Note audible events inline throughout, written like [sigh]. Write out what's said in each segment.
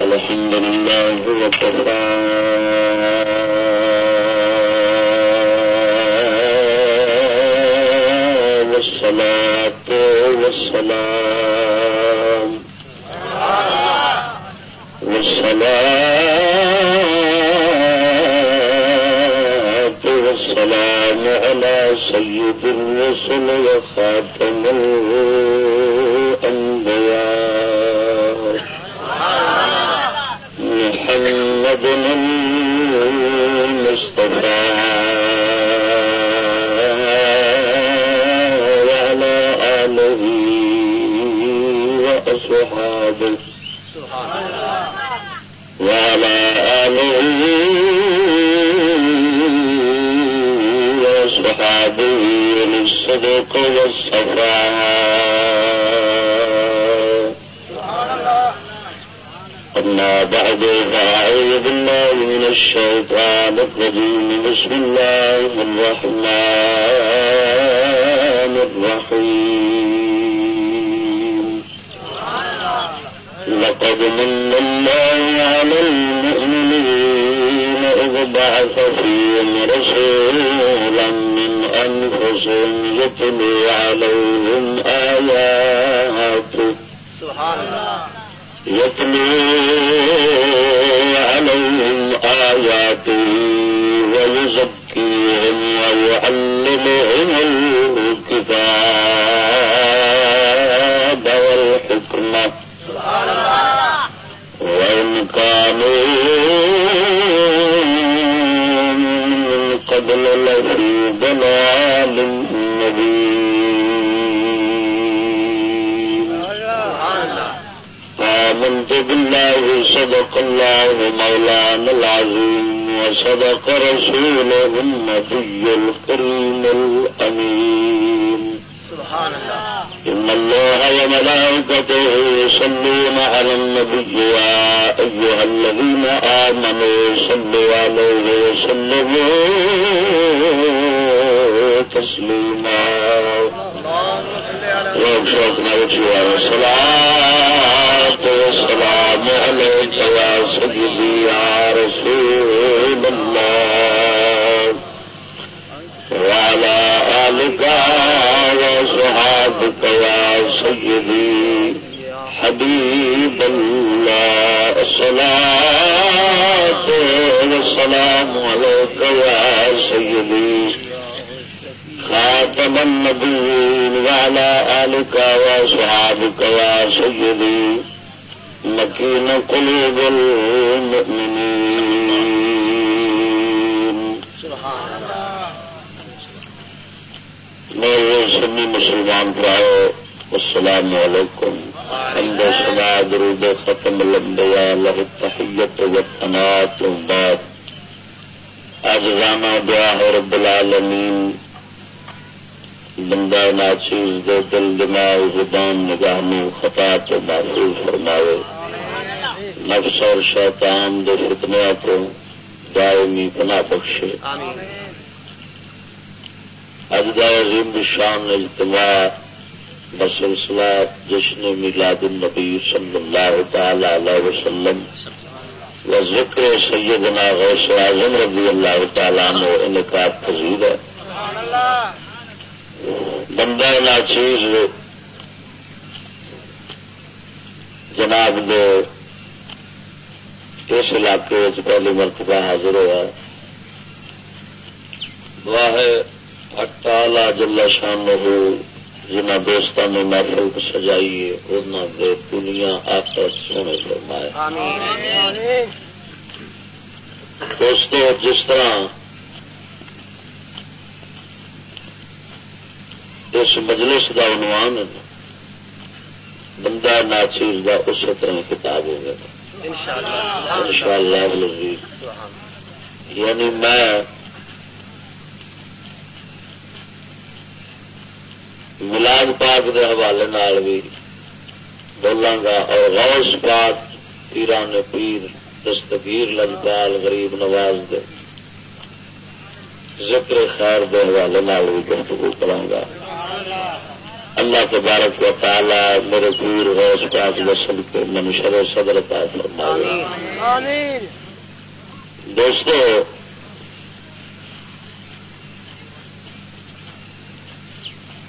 الحمد لله وكفى والصلاة والسلام بخشے اج عظیم شان اجتماع بسلسلہ جشن میلاد النبی صلی اللہ تعالی علیہ وسلم و ذکر سیدنا غوث اعظم رضی اللہ تعالیٰ عنہ انعقاد پذیر ہے۔ بندہ ناچیز جناب نے اس علاقے پہلی مرتبہ حاضر ہوا دعا ہے اٹالا جلا شان ہو جنہ دوستوں نے محفل کو سجائی ہے انہوں نے دنیا آپس سونے فرمائے دوستو جس طرح اس مجلس کا عنوان بندہ ناچیز کا اسی طرح کتاب ہوگا۔ ان شاء اللہ یعنی میں ملاد پاک حوالے بھی بولاں گا اور غوث پاک پیران پیر دستگیر لنکال غریب نواز دے ذکر خیر دے حوالے بھی گفتگو کرا اللہ کے بارک و تعالی میرے پور روز پاک وسل کے منشر صدر عطا فرمائے دوستو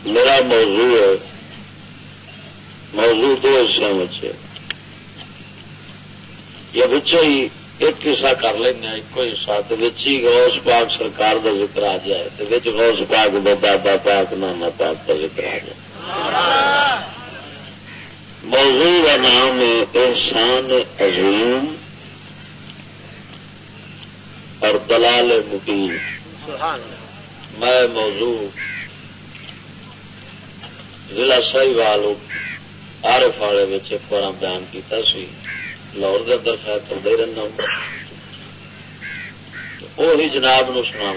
میرا موضوع ہے موضوع دو حصوں میں یہ بچوں ہی ایک قصہ کر لینا ایک حصہ، تو ہی غوث پاک سرکار کا ذکر آ جائے۔ تو غوث پاک دا دادا پاک، نانا پاک کا ذکر آ جائے۔ موضوع کا نام ہے احسان عظیم اور دلال مبین۔ میں موضوع ضلع صحیح والوں آرف والے ایک بار بیان کیا سی۔ لاہور کے اندر خیر کرتا ہی رہنا وہی جناب نو سنا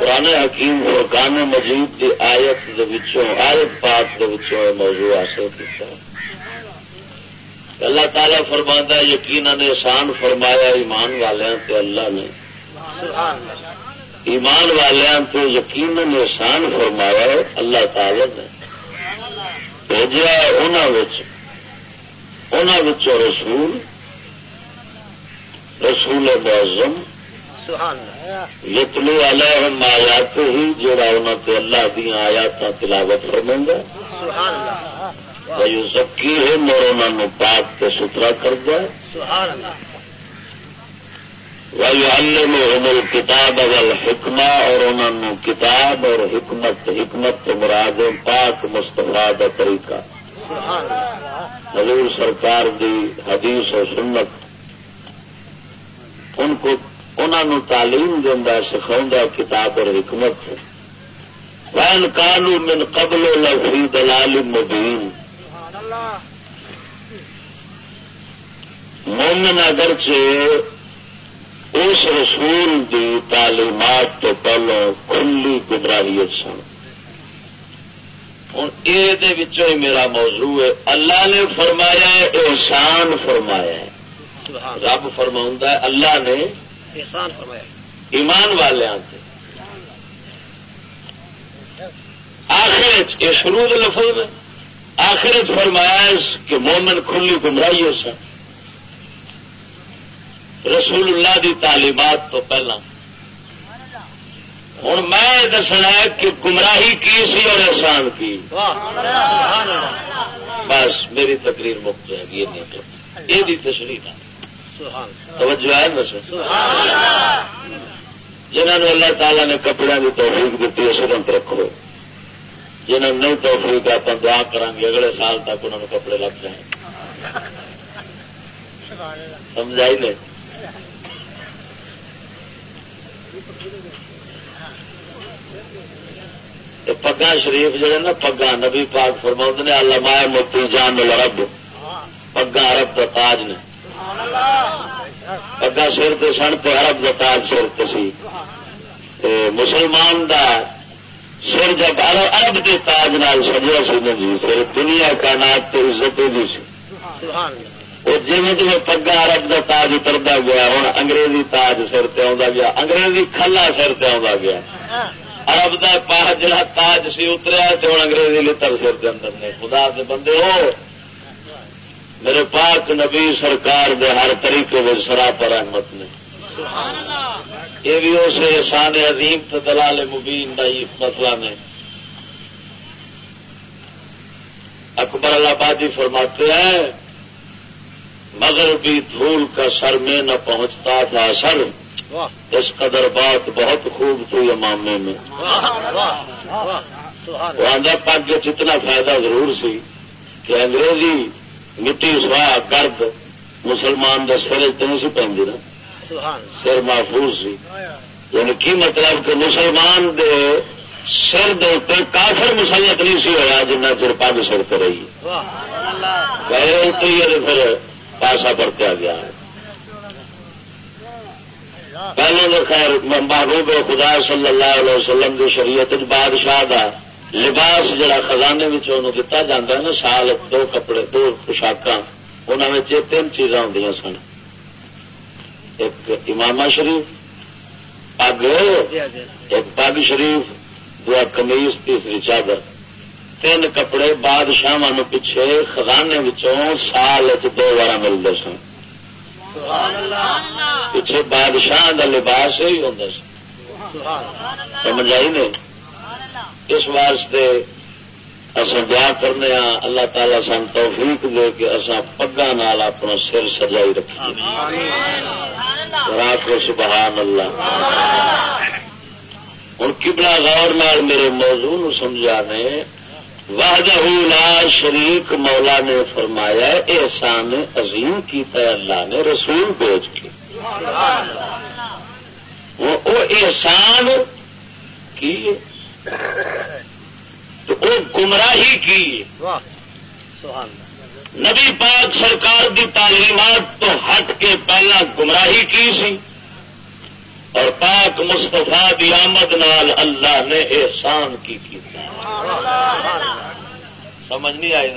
پرانے حکیم فرقان مجید کی آیت آیت پاک کے موضوع حاصل کیا اللہ تعالی فرما یقین نے احسان فرمایا ایمان والوں سے اللہ نے۔ ایمان والوں سے یقین احسان فرمایا اللہ تعالی نے۔ بھیجا رسول رسول معظم۔ یتلو علیہم آیات ہی جڑا انہوں سے اللہ دیا آیات تلاوت فرما بھائی سکی ہے مور انہوں پاک کے ستھرا کر دیا بھائی اللہ کتاب اول حکمہ اور انہوں نے کتاب اور حکمت حکمت مراد پاک مستفا کا طریقہ۔ حضور سرکار دی حدیث اور سنت، ان کو انہوں تعلیم دینا سکھا کتاب اور حکمت وین کالو من قبل لفی دلال مبین مومن اگرچہ اس رسول دی تعلیمات تو پہلو کھلی گمراہیت سن۔ ہوں یہ میرا موضوع ہے۔ اللہ نے فرمایا ہے احسان فرمایا ہے۔ رب فرما ہے اللہ نے احسان فرمایا۔ ایمان والوں سے آخر یہ شروع لفظ آخر فرمایا کہ مومن کھلی گمراہی ہو سن۔ رسول اللہ دی تعلیمات تو پہلا۔ ہوں میں دسنا کہ گمراہی کی سی اور احسان کی؟ بس، میری تقریر مک جائے گی، یہ تشریح توجہ ہے بس جنہوں نے اللہ تعالیٰ نے کپڑے کی توفیق دیتی ہے سرنت رکھو۔ جنہوں نے نہیں توفیق آپ دعا کریں گے، اگلے سال تک انہوں نے کپڑے لگ جائیں۔ سمجھائی نہیں پگا شریف جہے نا، پگا نبی پاک فرما نے علامہ موتی جان رب، پگا ارب کا تاج نے۔ پگا سر کے سن تو ارب کا تاج سر سی۔ مسلمان دا سر جب ارب کے تاج نال سجا سی جی پھر دنیا کا نات تو عزت بھی سی۔ جی جی پگا ارب کا تاج اترتا گیا ہوں انگریزی تاج سر پہ آ گیا، انگریزی کھلا سر پہ آ گیا۔ ارب کا پا جا تاج سی اتریا تو ہوں انگریزی لڑ سر کے اندر نے۔ خدا کے بندے ہو، میرے پاک نبی سرکار دے ہر طریقے میں سرا پر احمد نے۔ یہ بھی اس احسان عظیم تو دلال مبین کا مسئلہ نے۔ اکبر اللہ آبادی فرماتے ہیں مگر بھی دھول کا سر میں نہ پہنچتا تھا سر۔ اس قدر بات بہت خوب تھی امامے میں۔ آدھا پگ اتنا فائدہ ضرور سی کہ انگریزی مٹی سوا گرد مسلمان کا سر اتنے سی پہ نا۔ سر محفوظ سی۔ یعنی کی مطلب کہ مسلمان دے سر دے کافر مسلط نہیں سی ہوا جنہ چر پگ پہ رہی۔ پھر پاسا پرتیا گیا ہے۔ پہلے تو خیر محبوب خدا صلی اللہ علیہ وسلم کی شریعت بادشاہ کا لباس جڑا خزانے دتا جا نا سال دو کپڑے دو پوشاک انہوں تین چیزاں ہوں سن۔ ایک امام شریف پگ ایک پگ شریف دعا کمیز تیسری چادر۔ تین کپڑے بادشاہ پیچھے خزانے سال دو بار ملتے سن۔ پچھے بادشاہ کا لباس ہی ہوں سمجھ آئی نے اس واسطے اصا دعا کرنے ہاں اللہ تعالی سن توفیق دے کے اصا پگا نال اپنا سر سجائی رکھیے۔ راکو سبحان اللہ۔ ہوں کبلا غور نال میرے موضوع سمجھا نے۔ واجہ لا شریک مولا نے فرمایا احسان عظیم کیتا ہے اللہ نے، رسول بھیج کے۔ وہ احسان کی تو وہ گمراہی کی نبی پاک سرکار دی تعلیمات تو ہٹ کے پہلا گمراہی کی سی؟ اور پاک مستفا دی آمد نال اللہ نے احسان کی سمجھ نہیں آئی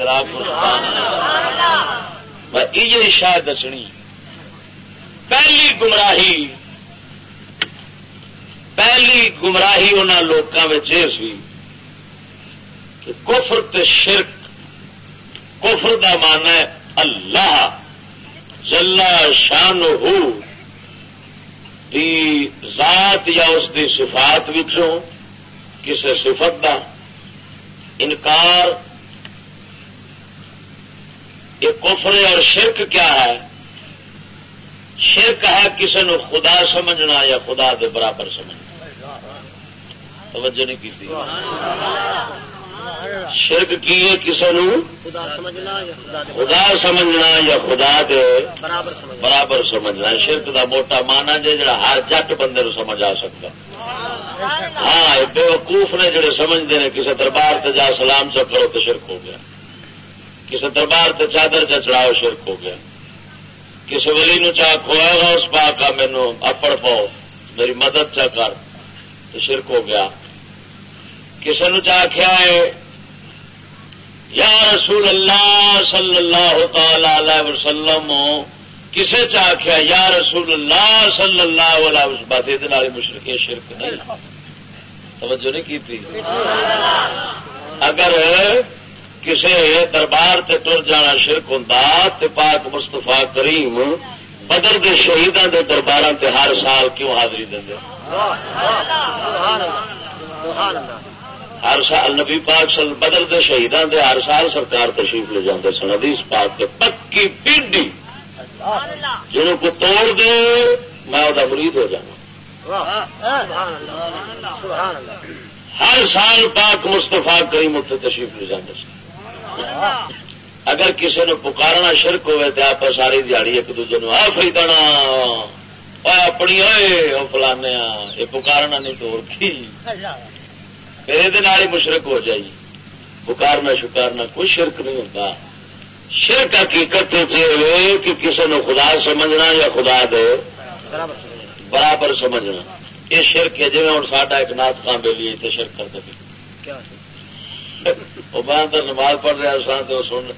میں یہ شاید دسنی۔ پہلی گمراہی پہلی گمراہی ان لوگوں میں یہ سی کہ کفر تے شرک، کفر دا مان ہے اللہ جلا شان ہو دی ذات یا اس دی صفات وچوں کسی صفت دا انکار یہ کفر اور شرک کیا ہے؟ شرک ہے کسی نے خدا سمجھنا یا خدا دے برابر سمجھنا۔ توجہ نہیں کی شرک کی ہے کسی خدا سمجھنا یا خدا دے برابر سمجھنا؟ شرک دا موٹا مانا جی جا ہر جٹ بندے سمجھ آ سکتا۔ ہاں بے وقوف نے جڑے سمجھتے ہیں کسی دربار سے جا سلام چکرو تو شرک ہو گیا۔ کسی دربار سے چادر چ چڑھاؤ شرک ہو گیا۔ کسی ولی نو چاہ کھویا گا اس پا کا مینو اپڑ پاؤ، میری مدد چا کر تو شرک ہو گیا۔ کسی نو چاہ کیا ہے، یا رسول اللہ صلی اللہ تعالی علیہ وسلم، کسے چاہیا یا رسول اللہ صلی اللہ علیہ وسلم بات یہ مشرق شرک نہیں۔ توجہ نہیں کی تھی؟ اگر کسی دربار تے ٹر جانا شرک ہوں تو پاک مستفا کریم بدر کے شہیدان کے دربار تے ہر سال کیوں حاضری دیں ہر سال نبی پاک سل بدر کے شہیدان دے ہر سال سرکار تشریف لے جاتے سن ادیس پاک کے پکی پیڈی جنہوں کو توڑ دے، میں وہ مرید ہو جانا ہر سال پاک مستفا کریم اتنے تشریف لے جاتے سن۔ اگر کسی نے پکارنا شرک ہوئے تو آپ ساری دیہڑی ایک دوجے آ فری دنا اپنی ہوئے فلانے یہ پکارنا نہیں توڑ کی؟ یہ مشرق ہو جائے پکارنا شکارنا کوئی شرک نہیں ہوتا شرک حقیقت یہ کہ کسی نے خدا سمجھنا یا خدا دے برابر سمجھنا یہ شرک ہے جی ہوں ساڈا ایک نات خان بے لیے شرک کر دیں وہ باندر نماز پڑھ رہا سن تو سن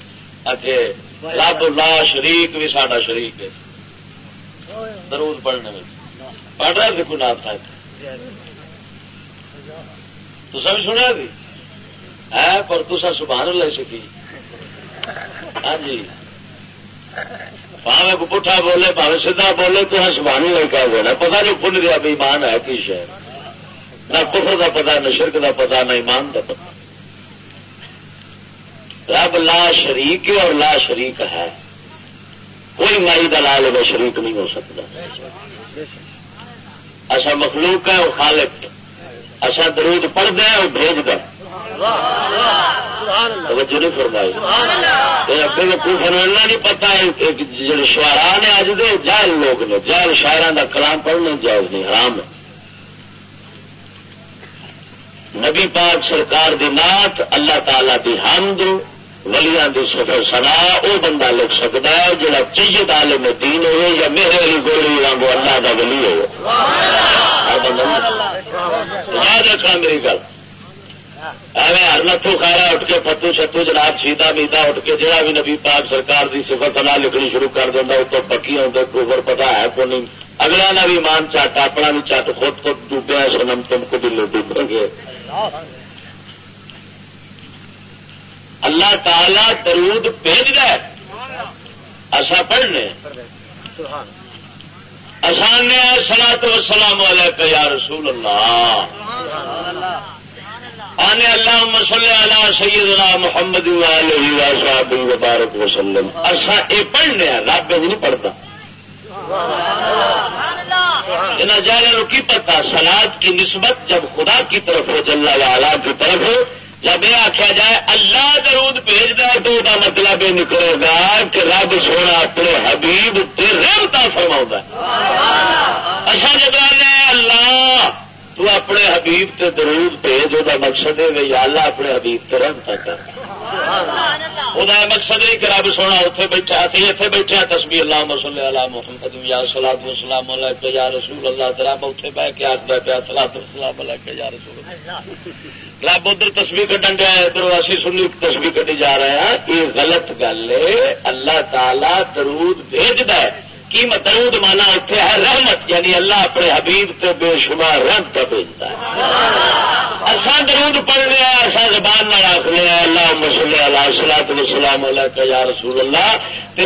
رب لا شریک بھی ساڈا شریک ہے درود پڑھنے میں پڑھ رہا کوئی نات تھا تو سب سنیا بھی ہے، پر تصا سبحان اللہ سکی ہاں جی۔ پاوے کو پٹھا بولے، پاوے سیدھا بولے تو سبحان اللہ کہہ دینا۔ پتا جو پن رہا بھی ایمان ہے کی شہر نہ کفر کا پتا نہ شرک کا پتا نہ ایمان کا پتا رب لا شریک اور لا شریک ہے۔ کوئی مائی دلال میں شریک نہیں ہو سکتا۔ ایسا مخلوق ہے وہ خالق۔ ایسا درود پڑھ دیں اور بھیج دیں توجہ نہیں فرمائی۔ نہیں پتا جی شعرا نے اج دے لوگ نے۔ جائل شاعر کا کلام پڑھنا جائز نہیں حرام ہے۔ نبی پاک سرکار دی نات اللہ تعالی دی حمد ولیاں دی سفر سنا وہ بندہ لکھ سکتا ہے جڑا چیز عالم دین ہو یا میرے علی گولی وانگو اللہ دا ولی ہو یاد رکھنا میری گل۔ ایویں ہر نتو خیرا اٹھ کے پتو چھتو جناب سیتا میتا اٹھ کے جہاں بھی نبی پاک سرکار دی سفر سنا لکھنی شروع کر دینا اس تو پکی آتا کوبر پتا ہے کو نہیں اگلا نہ بھی مان چٹ اپنا بھی چٹ خود خود ڈوبیا سنم تم کو بھی ڈوبیں گے اللہ تعالی درود بھیج ہے۔ اصا پڑھنے۔ آسان سلا تو سلام والا یا رسول اللہ۔ آنے اللہ مسلح علی سیدنا محمد صاحب مبارک وسلم۔ اصا یہ پڑھنے رب نہیں پڑھتا۔ جہاں کی پتا سلاد کی نسبت جب خدا کی طرف ہو جلا کی طرف ہو جب یہ آخیا جائے اللہ درود بھیج دے تو وہ مطلب یہ نکلے گا کہ رب سونا اپنے حبیب رحمتا فرما اچھا جب اللہ تو اپنے حبیب تے درود بھیج وہ مقصد ہے یا اللہ اپنے حبیب تے رحمتا کر وہ مقصد نہیں کہ رب سونا اتنے بیٹھا اتنے بیٹھے تسبی اللہ مسل اللہ محمد یا سلاد وسلام یا رسول اللہ رب اتنے بہ کے آخر پیا سلاد وسلام یا رسول اللہ۔ رب ادھر تصویر کٹن دیا ادھر اسی سنی تصویر کٹی جا رہے ہیں۔ یہ غلط گل ہے اللہ تعالی درود بھیجد ہے۔ کی درود مانا اتنے ہے رحمت یعنی اللہ اپنے حبیب سے بے شمار رحمت بھیجتا ہے۔ اصا درود پڑھ رہے ہیں اصا زبان نہ رکھ رہے ہیں اللہ مسلم اللہ سلاط وسلام اللہ یا رسول اللہ۔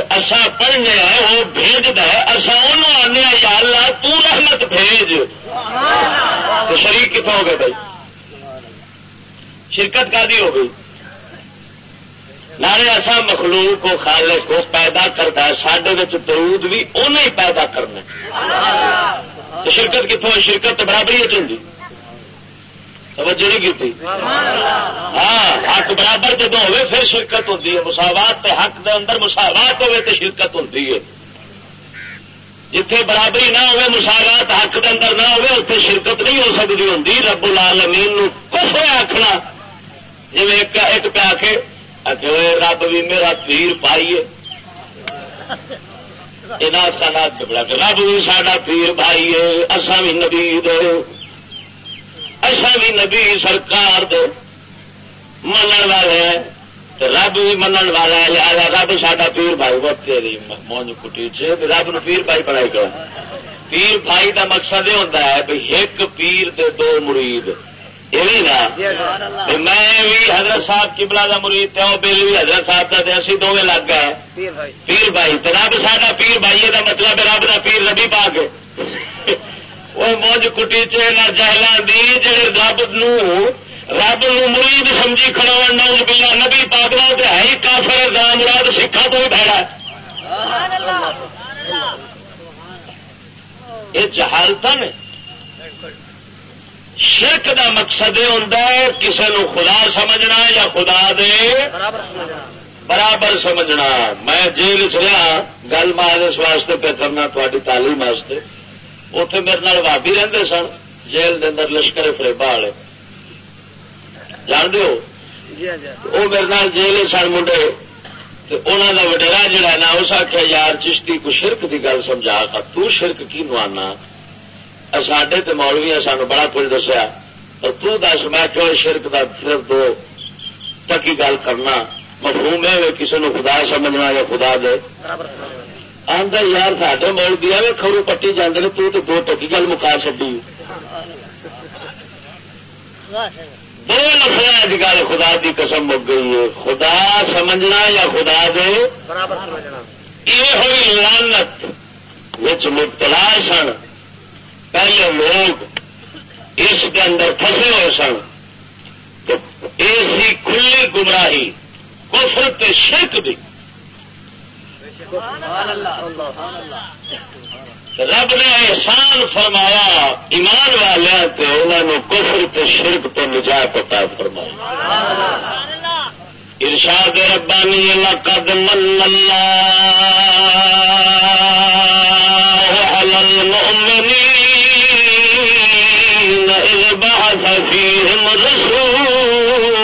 اصا پڑھنے ہیں وہ بھیجد ہے اصا انہوں آنے یا اللہ تو رحمت بھیج۔ تو شریک کتوں ہو گئے بھائی؟ شرکت کا دی ہو گئی؟ نارے ایسا مخلوق کو خالص کو پیدا کرتا ہے سڈے درود بھی انہیں ہی پیدا کرنا تو شرکت کتوں شرکت برابری چاہیے توجہ نہیں کی ہاں حق برابر جب ہوئے پھر شرکت ہوتی ہے مساوات تے حق دے اندر مساوات ہوئے تو شرکت ہوتی ہے جتھے برابری نہ ہوئے مساوات حق دے اندر نہ ہوئے اتنے شرکت نہیں ہو سکتی ہوں رب العالمین کفر آخنا جی ایک پہ کے رب بھی میرا پیر پائیے۔ رب بھی ساڈا پیر بھائی ہے اصا بھی نبی دے۔ اصا بھی نبی سرکار دے۔ من والے رب بھی من والا ہے لہٰذا رب ساڈا پیر بھائی بچے مونج کٹی چ رب نو پیر بھائی پڑھائی کر پیر بھائی کا مقصد یہ ہوتا ہے بھائی ایک پیر دے دو مرید۔ میں بھی حضرت صاحب کبلا کا مرید تھا بل بھی حضرت صاحب کا اسی دونوں لگ گئے. پیر بھائی. رب سا پیر بھائی کا مطلب رب کا پیر ربی پا کے [laughs] وہ موج کٹی چہلان دی جی رب نو رب نو مرید سمجھی کھڑا نوز بلا نبی پاگلا تو ہے ہی کافر دام مراد سکھا تو ہی بھڑا یہ جہالت نے. شرک دا مقصد یہ ہوتا ہے کسی نو خدا سمجھنا یا خدا دے برابر سمجھنا میں جیل چ رہا گل مار اس واسطے پہ کرنا تاری تعلیم واسطے۔ اتے میرے نال بابی رہتے سن جیل دے اندر لشکر فریبا والے۔ جان دو وہ میرے نال جیل سن منڈے۔ انہوں کا وڈیرا جڑا نا اس آخیا یار چشتی کو شرک کی گل سمجھا کر۔ تو شرک کی نوانا؟ ساڈے تو مولوی سانو بڑا کچھ دسیا اور تو دس میں کیوں شرک دا صرف دو ٹکی گل کرنا؟ مفہوم ہے کسی نے خدا سمجھنا یا خدا دے۔ آدھا یار ساڈے مول دیا کھرو پٹی جانے تو تو دو ٹکی گل مکا چڈی دو لفظ اج کل خدا دی قسم مک گئی ہے۔ خدا سمجھنا یا خدا دے؟ یہ ہوئی لانت مبتلا سن۔ پہلے لوگ اس کے اندر پھنسے ہوئے سن تو ایسی کھلی گمراہی کفر تے شرک بھی رب نے احسان فرمایا، ایمان والے انہوں نے کفر تے شرک تو نجات پتا فرمایا ارشاد ربانی لقد من اللہ على بعث فيهم رسول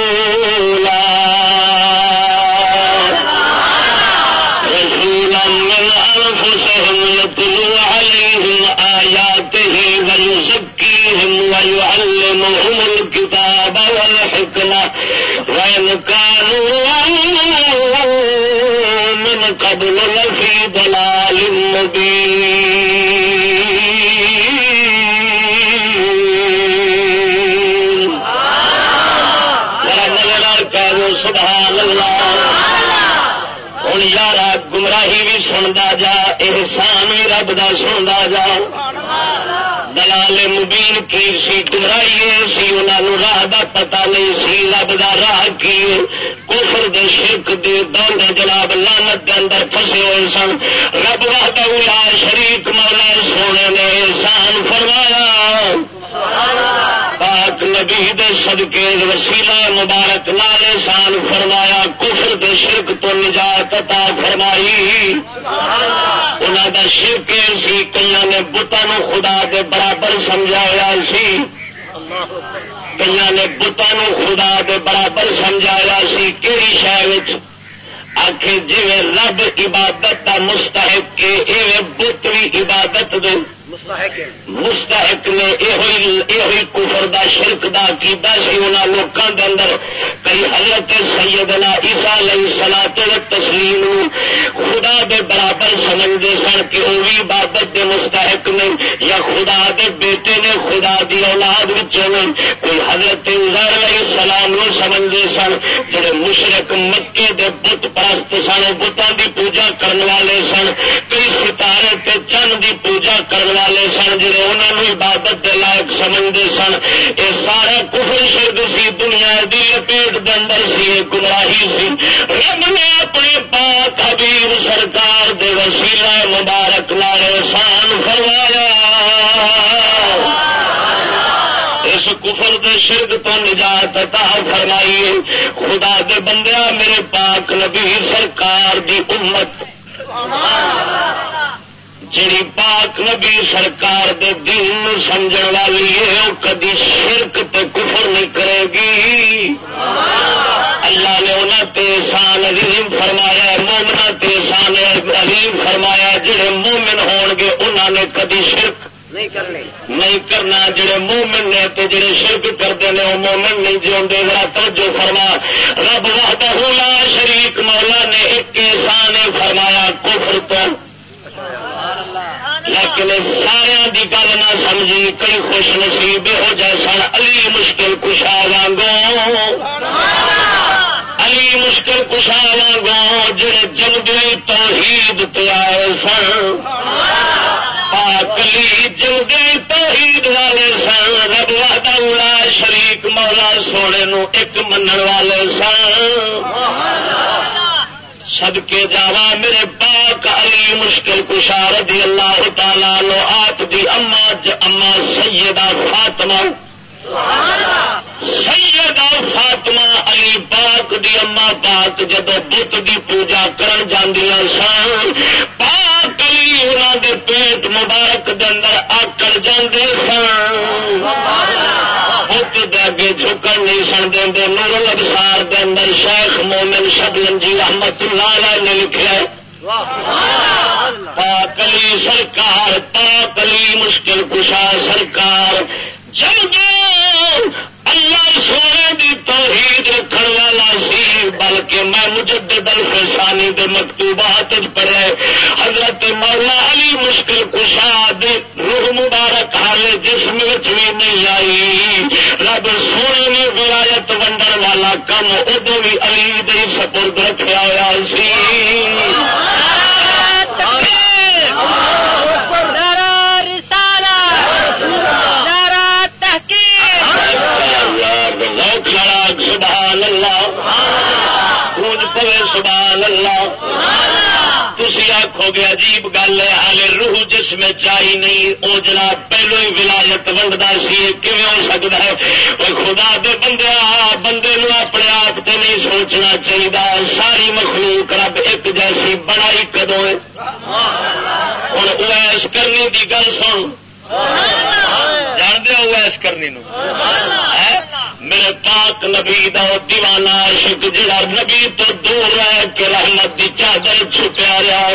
الكتاب والحكمة وإن كانوا من قبل لفي ضلال مبين ہوں یار گمراہی بھی سنتا جا، احسان بھی رب کا سنتا جا۔ دلال مبین کی سی گمراہی سی انہوں راہ دا پتا نہیں، سی رب دا راہ کی کفر دے شرک دے دند جناب لانت دے اندر پھسے ہوئے سن۔ رب وا شریک مولا سونے نے احسان فرمایا۔ سبحان اللہ پاک نبی دے صدقے وسیلہ مبارک لال سال فرمایا، کفر دے شرک تو نجات عطا فرمائی۔ انہوں دا شرک سی کئی نے بتان خدا دے برابر سمجھایا سی۔ کئی نے بتان خدا دے برابر سمجھایا سی کہڑی شہر آخ جی رب عبادت کا مستحق کے بت بھی عبادت دے مستحق نے یہ کفر دا، شرک دا کیتا سی انہوں لوگوں کے اندر۔ کئی حضرت سیدنا عیسیٰ علیہ سلا تسلیم خدا دے برابر سمجھتے سن کہ وہ بھی عبادت دے مستحق نے یا خدا دے بیٹے نے خدا دی اولاد میں کوئی حضرت عزیر علیہ السلام نو سمجھتے سن، جڑے مشرق مکے دے بت پرست سن بتان دی پوجا کرنے والے سن۔ کئی ستارے تے چند دی پوجا کرنے والے سن جڑے انہوں نے عبادت کے لائق سمجھتے سن یہ سارا کفر شرد سی، دنیا کی لپیٹ کے اندر سی گمراہی سی۔ رب نے اپنے پاک حبیب سرکار دے وسیلہ مبارک لال احسان فرمایا۔ اس کفر دے شرک تو نجات عطا فرمائیے خدا دے بندیا میرے پاک نبی سرکار دی امت۔ جی پاک نبی سرکار دے دین سمجھ والی ہے وہ کدی شرک تے کفر نہیں کرے گی۔ اللہ نے انہوں تے سان عظیم فرمایا مومنا تے سان عظیم فرمایا جڑے مومن ہون گے انہوں نے کدی شرک نہیں کرنا۔ جڑے مومن نے تے جڑے شرک کرتے ہیں وہ مومن نہیں جی ذرا توجہ فرما۔ رب وحدہ لا شریک مولا نے ایک احسان فرمایا کفر تو لیکن سارا کی گل نہ سمجھی، کئی خوش نصیب ہو جائے سن۔ علی مشکل کشا وانگو۔ علی مشکل کشا وانگو، جڑے جلدی توحید پہ آئے سن۔ کلی جلدی توحید والے سن۔ رب والا شریک مولا سونے نو ایک من والے سن۔ سد کے جاوا، میرے پاک علی مشکل کشار رضی اللہ تعالی لو آپ دی اما اما سیدہ فاطمہ سیدہ فاطمہ علی پاک دی اما پاک جب بت دی پوجا کرن جاندیاں سن پاک علی انہوں دے پیٹ مبارک دے اندر آکڑ جاندے سن بت اگے جھکن نہیں سن دے نور الابصار دے اندر شیخ مومن شبلن جی احمد اللہ نے لکھا پاکلی سرکار پاکلی مشکل کشا سرکار جب اللہ سونے دی توحید رکھن والا سی، بلکہ میں مجدد الفسانی دے مکتوبات پڑھے حضرت مولا علی مشکل کشا دے روح مبارک حالے جسم بھی نہیں آئی رب سونے نے ولایت ونڈن والا کم ادو بھی علی دے سپرد رکھا ہوا سی سبحان اللہ گونج پوے سبحان اللہ. تھی آخو گے عجیب گل ہے ہالے روح جس میں چاہی نہیں وہ جناب پہلو ہی ولایت ونڈتا سی کیون ہو سکتا ہے؟ وہ خدا دے بندے بندے نو اپنے آپ سے نہیں سوچنا چاہیے ساری مخلوق رب ایک جیسی بڑائی کدو ہے؟ ہوں اویس کرنی کی گل سن۔ جان دیا اویس کرنی نو؟ میرے پاک نبی دا دیوانہ عاشق جڑا نبی تو دور رہ کے رحمت دی چادر چھپیا رہا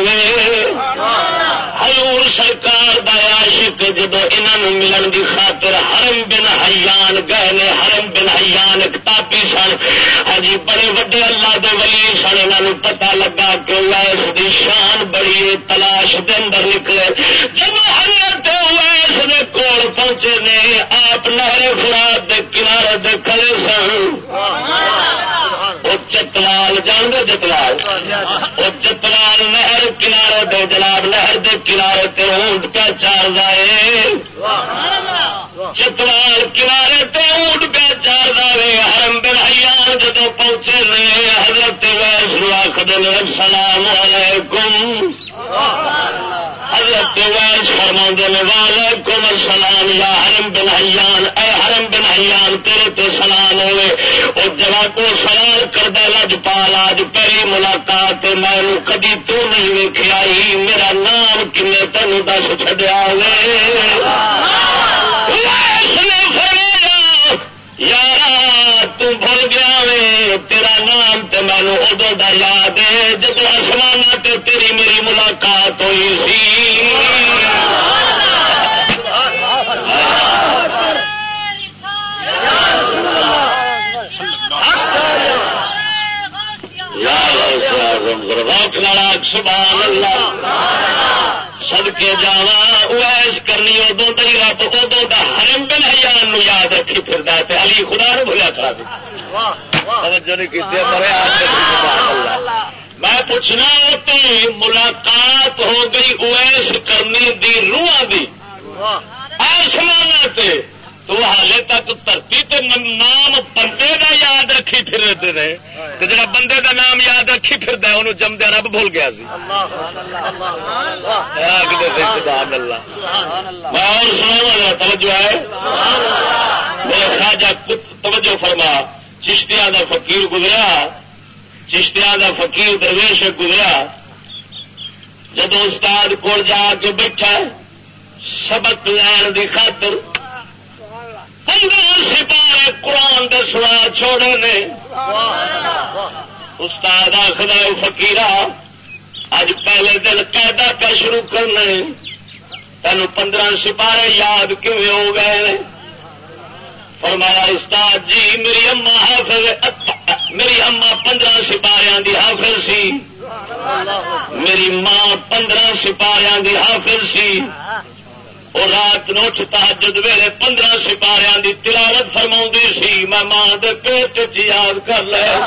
حضور سرکار دا عاشق جب انہوں ملن دی خاطر حرم بن حیان گئے نے، حرم بن حیان ایک تاپی سن۔ ہاں جی، بڑے وڈے اللہ دے ولی سن انہوں پتا لگا کہ ویس دی شان بڑی تلاش دے اندر نکلے۔ جب حضرت دے کول پہنچے نے، آپ نہر فراد دے کنارے دے کھڑے سن۔ وہ چتوال، جان دے وہ جتلال نہر کنارے دے، جناب نہر دے کنارے تے اونٹ پہ چار دے چتوال کنارے تے اونٹ پہ چار دے ہرم بن حیان جدو پہنچے نے، حضرت ویس آخر السلام علیکم۔ حضرت ویس فرما نے وعلیکم السلام یا حرم بن حیان اے حرم بن حیان تیرے تے سلام ہوئے۔ او کو سوال کردہ لج پال آج پہلی ملاقات میں کدی تو نہیں ویکیا میرا نام کن تین دس چڈیا یار تل گیا وے تیرا نام تو مینو ادو کا یاد ہے جب آسمان تے تیری میری ملاقات ہوئی سی سبحان اللہ سد کے جا ویس کرنی ادو ہی رب ادو کا ہرم بن ہزار یاد رکھی پھر علی خدا نے بولیا کرا میں پوچھنا ملاقات ہو گئی اویس کرنی دی روح دی آسمان تو حالے تک دھرتی نام بندے یاد رکھی پھر رہے۔ تو جڑا بندے دا نام یاد رکھی پھر انہوں جمدیا رب بھول گیا سی۔ میں اور سنا توجہ ہے۔ میرے خاجا توجہ فرما چشتیا دا فقیر گزرا چشتیا دا فقیر درویش گزرا۔ جدو استاد کو جا کے بیٹھا سبق لین دی خاطر پندرہ سپارے قرآن دے چھوڑے نے۔ استاد آخر فکیر اج پہلے دن قیدا پہ شروع کرنے۔ تین پندرہ سپارے یاد کیون ہو گئے فرمایا، استاد جی میری اما حافظ، میری اما پندرہ سپارے دی حافظ سی۔ میری ماں پندرہ سپارے دی حافظ سی۔ اور رات نو تحجد ویلے پندرہ سپاریا دی تلاوت فرما سی، میں ماں دے پیٹ یاد کر لیا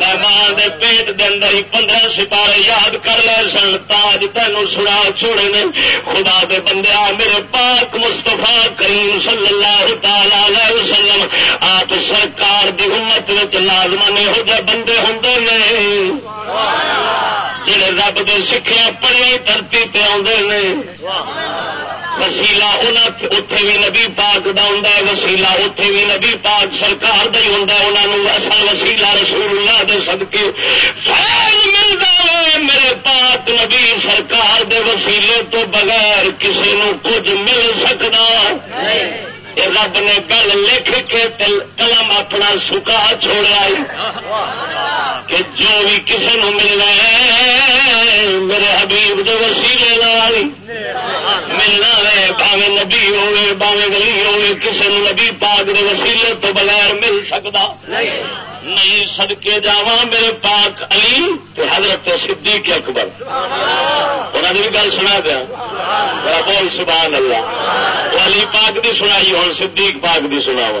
میں ماں دے پیٹ دے اندر ہی پندرہ سپارے یاد کر لے سن، تاج تینوں سنا چھوڑے نے۔ خدا دے بندے میرے پاک مستفا کریم صلی اللہ تعالی وسلم، آپ سرکار دی امت لازمان یہو جہ بندے ہوں نے۔ جڑے رب دے سکھیا پڑھیا دھرتی پہ آدھے وسیلا اتے بھی نبی پاک دا ہوں وسیلا اتے بھی نبی پاک سرکار دا ہی ہوں انہوں اصل وسیلا رسول اللہ دے سدکے فیض ملتا ہے میرے پاک نبی سرکار دے وسیلے تو بغیر کسی نو کچھ مل سکتا رب نے گل لکھ کے قلم اپنا سکا چھوڑا کہ جو بھی کسی نو ملنا ہے، میرے حبیب دے وسیلے لال ملنا ہے باوے نبی ہوے باوے گلی ہوے کسی نو نبی پاک دے وسیلے تو بغیر مل سکتا نہیں سدکے جا میرے پاک علی حضرت صدیق اکبر۔ انہوں نے بھی گل سنا دیا۔ بول، سبحان اللہ۔ علی پاک دی سنائی ہوں صدیق پاک دی سنا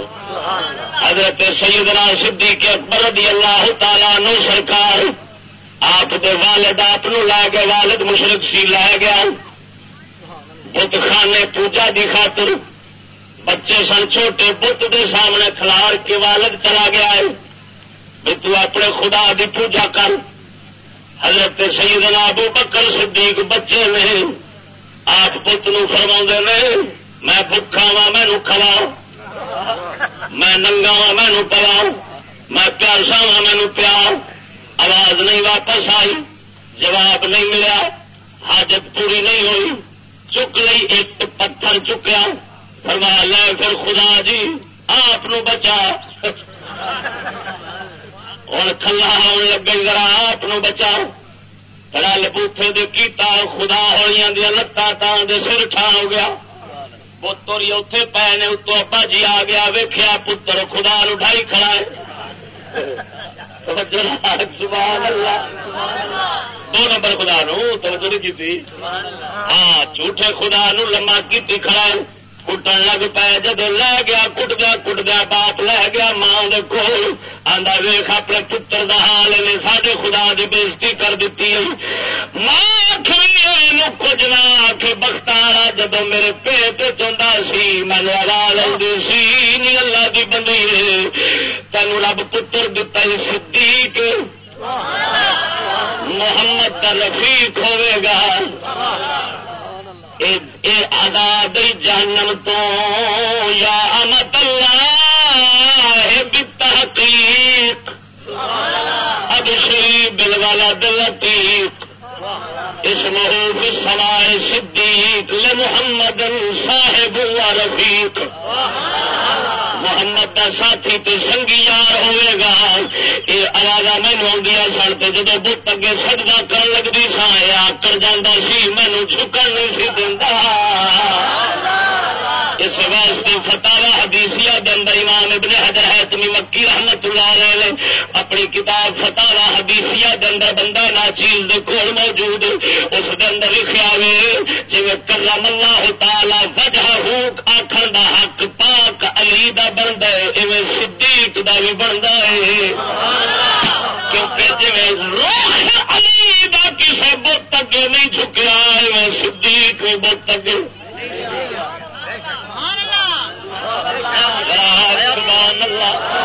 حضرت سیدنا صدیق اکبر رضی اللہ تعالی نو سرکار، آپ دے والد، آپ لے گئے والد مشرق سی لے گیا۔ بت خانے پوجا دی خاطر بچے سن، چھوٹے بت دے سامنے کھلار کے والد چلا گیا ہے۔ تو اپنے خدا دی پوجا کر۔ حضرت سیدنا ابو بکر صدیق بچے نے آپ پت فرما نے میں بکھا وا مینو کھوا میں ننگا وا مینو پوا میں پیاسا وا مینو پیا آواز نہیں واپس آئی، جواب نہیں ملیا۔ حاجت پوری نہیں ہوئی۔ چک لئی ایک پتھر چکیا۔ فرما لے پھر خدا جی آپ بچا۔ ہوں کلا آن لگے ذرا آپ بچا رل بوٹے دے کیتا خدا ہوئی دیا لتان دے سر ٹھا ہو گیا۔ پتر اتے پے نے اتو ابا جی آ گیا ویخیا پتر خدا اٹھائی کھڑا ہے۔ سبحان اللہ۔ دو نمبر خدا نو توجہ نہیں کی ہاں جھوٹے خدا نو لما کی کھڑا ہے۔ کٹن لگ پائے جب لے گیا کٹ گیا کٹ گیا باپ لے گیا ماں کو آدھا ویخ اپنے پتر دا حال نے سارے خدا کی بےزتی کر دیتی ماں آخری کچھ نہ آخ بخت جب میرے پیٹ چاہتا سی مینو آواز آتی سی نی اللہ کی بندی تین رب پتر دتا صدیق محمد کا رفیق ہوے گا اے آزاد جانم تو یا امت اللہ تحقیق اب شری بل والا دلتیق اس محوف سوائے صدیق لمحمد صاحب و رفیق محمد کا ساتھی تو سنگی یار ہوئے گا۔ یہ آواز مینو آدیا سن تو جب بت اگے سجدہ کر لگتی سا یہ آکر جانا سی مینو چکن نہیں سی دتا اس واسطے فتح حدیثیہ کے اندر امام ابن حجر ہے، تمی مکی رحمت اللہ علیہ اپنی کتاب فتح حدیثیہ کے اندر بندہ نا چیز دے کول موجود اس کے اندر لکھا وے جی کرم اللہ تعالی وجہ ہوک آخر دا حق پاک علی دا بنتا ہے ایویں صدیق دا بھی بنتا ہے۔ کیونکہ جی روح علی دا کسی بت اگے نہیں جھکیا ایویں صدیق بھی بت اگے سبحان اللہ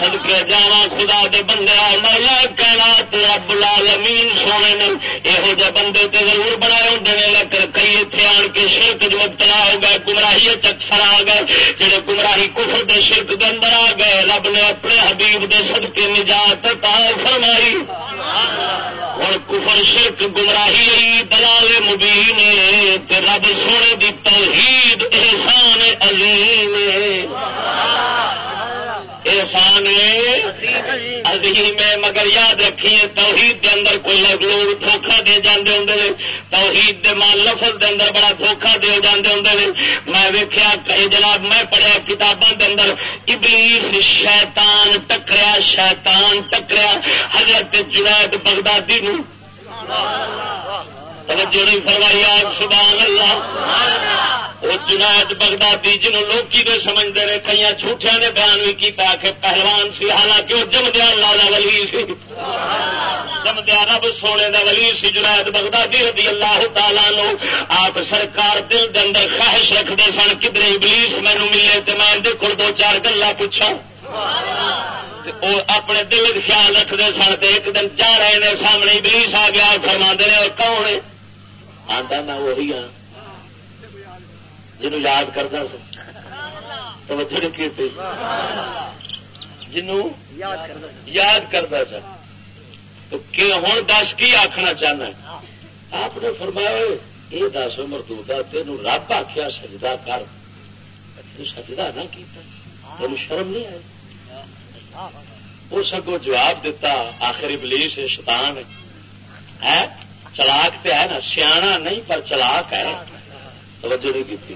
سد کے جاوا خدا دے بندے مولا کہنا رب العالمین سونے نے یہو جہ بندے تے ضرور بنائے ہوتے ہیں لیکن کئی اتنے آن کے شرک جو مبتلا ہو گئے، گمراہی چکسر آ گئے جہے گمراہی کفر دے شرک دے اندر آ گئے، رب نے اپنے حبیب دے صدقے نجات پا فرمائی۔ ہوں کفر شرک گمراہی دلال مبین رب سونے دی توحید احسان عظیم احسان عظیم ہے مگر یاد رکھیے توحید دے اندر کوئی لوگ لوگ دھوکھا دے جاندے ہوں نے۔ توحید دے مال لفظ دے اندر بڑا دھوکھا دے جاندے ہوں نے۔ میں ویکیا جناب، میں پڑھیا کتاباں دے اندر، ابلیس شیطان ٹکریا شیطان ٹکریا۔ حضرت جنید بغدادی نو توجہ نہیں فرمائی آگ سبحان اللہ۔ وہ جنید بغدادی جنہوں لوگ دے سمجھتے رہے کئی جھوٹیا نے بیان بھی کیا کہ پہلوان سی، حالانکہ وہ جمدیا لالا ولی سی۔ جمدیا رب سونے دا ولی سی جنید بغدادی رضی اللہ تعالیٰ نو آپ سرکار دل دے اندر خواہش رکھتے سن کدھر ابلیس مینو ملے تو میں اندر کو دو چار گلا پوچھا وہ اپنے دل خیال رکھتے سن تو ایک دن جا رہے ہیں سامنے ابلیس آ گیا فرما دے اور کون ہے؟ آتا میں وہی ہاں۔ جنو یاد کرتا سا توجہ کی جنو یاد کرتا سا تو ہوں دس کی آخنا چاہنا آپ نے فرمایا یہ دس مردوتا تین رب آخیا سجدہ کر۔ سجدہ نہ کیتا۔ تین شرم نہیں آئی۔ اس اگوں جواب دیتا آخری بلیس شیطان ہے؟ چلاک تو ہے نا سیاح نہیں، پر چلاک ہے۔ توجہ نہیں کی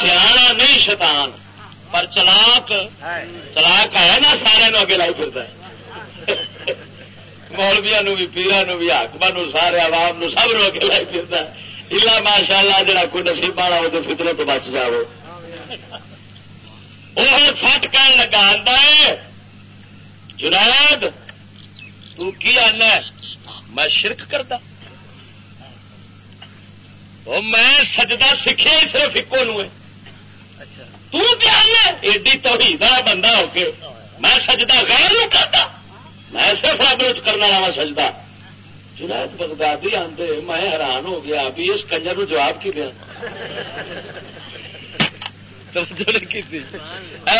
سیاح نہیں شیطان، پر چلاک چلاک ہے نا، سارے اگے لائی پھرتا ہے۔ مولویا بھی پیرا بھی حکما سارے عوام نو سب نو اگے لائی پھرتا ہے۔ الا ماشاء اللہ جڑا کوئی نصیب والا ہو تو فطرے تو بچ جاؤ وہ فٹ کر لگا ہے، جنید، تو کی آنا ہے؟ میں شرک کرتا۔ میں سجدہ سیکھے صرف ایکو نو ایڈی توحید والا بندہ ہو کے میں سجدہ غیر نہیں کرتا۔ میں صرف رب کرنے والا سجدہ۔ جنید بغدادی آتے میں حیران ہو گیا بھی اس کنجر جواب کی دیا۔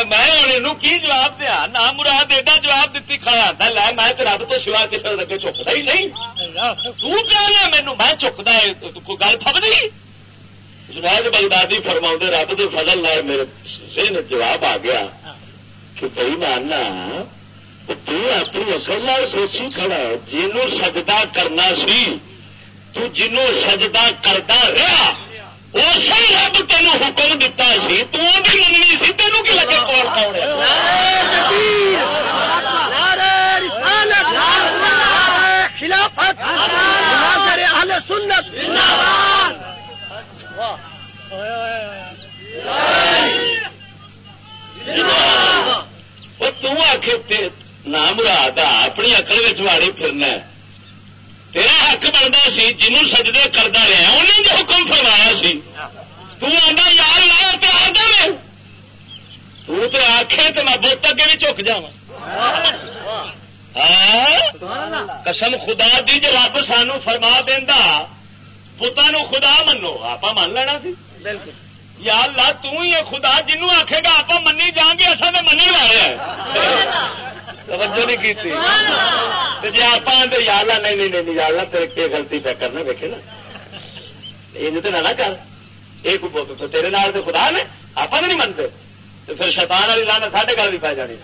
میں کی جواب دیا؟ نہ مراد ایڈا جواب دیتی کھڑا آتا لے میں رب تو سوا کسی لگے چکتا ہی نہیں۔ تنا مینو میں چکتا ہے کوئی گل تھب نہیں؟ جنید بغدادی فرما رب کے فضل لائے میرے ذہن جواب آ گیا کہ بھائی ماننا اپنی اصل سوچی کھڑا جنوں سجدہ کرنا سی، تو جنوں سجدہ کرتا رہا اسی رب تین حکم دتا سی تھی مننی سی تینوں کی لگے کون پاؤ خلافت سنت نام مراد اپنی اکل واڑی پھرنا ہے۔ تیرا حق بنتا سی جنوں سجدے کرتا رہا انہیں جو حکم فرمایا سی۔ تا یار لا تو آدھا میں۔ تو آخے تو میں بت اگے بھی چک جا ہاں؟ قسم خدا دی جو رب سانو فرما دینا پتا نو خدا منو۔ آپ من لینا سی۔ یا اللہ تو ہی خدا جنوں آخے گا آپ منی جان گے اصل تو منی والے توجہ نہیں کی جی آپ یا اللہ نہیں نہیں نہیں یا اللہ تیرے کی غلطی پہ کرنا ویکے نا۔ یہ تو نہ کر یہ تیرے نال تو خدا نے آپ نہیں منتے۔ تو پھر شیطان والی لانا ساڈے گل بھی پی جانی۔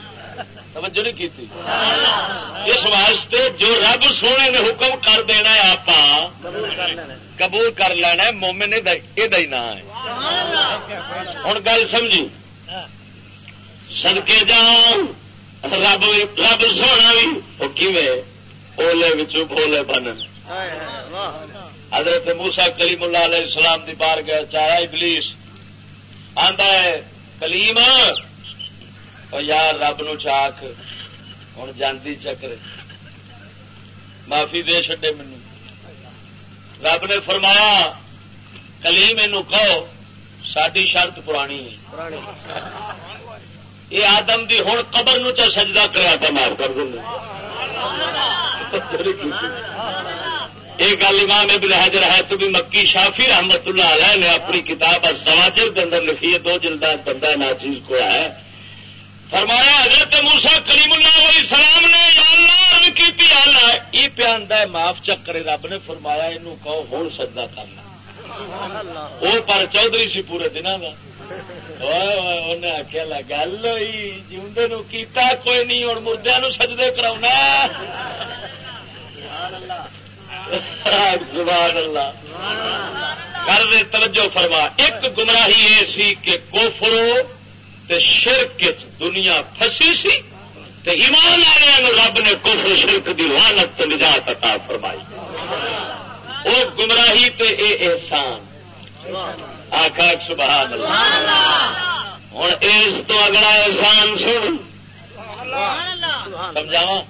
توجہ نہیں کی اس واسطے جو رب سونے نے حکم کر دینا ہے آپ قبول کر لینا مومن یہ نام ہے۔ ہوں گل سمجھی؟ سدکے جاؤ۔ اچھا، رب رب سونا بھی وہ کھولے بچوں بن۔ حضرت موسا کلیم اللہ علیہ السلام دی بار گیا چاہا ابلیس۔ آتا ہے، کلیم! یار، رب نو چاک۔ ہوں جانتی چکر معافی دے چڈے مینو رب نے فرمایا، کلیم کہو ساری شرط پرانی ہے۔ یہ آدم دی ہوں قبر نو چا سجدہ کرا پا معاف کر دیں یہ گل امام ابن حجر ہے، تو بھی مکی شافی رحمت اللہ علیہ نے اپنی کتاب سماچر کے اندر لکھی ہے، دو جلدات بندہ ناچیز کو ہے۔ فرمایا، حضرت موسا کریم اللہ علیہ السلام نے یا اللہ کی اللہ یہ پیان ہے، معاف چکرے رب نے فرمایا یہ کہو ہوں سجدہ کرنا۔ وہ پر چودھری سی پورے دنوں کا آخیا گل ہوئی جیوندے نو کیتا کوئی نہیں اور مردیا نو سجدے کرا زبان اللہ کر دے توجہ فرما ایک گمراہی یہ سی کہ کوفرو تے شرک دنیا پھسی سی تے ایمان والے رب نے کفر شرک دی لانت نجات عطا فرمائی وہ گمراہی تے اے احسان آخا سبحان اللہ. ہوں اس تو اگلا احسان سن. سمجھاوا؟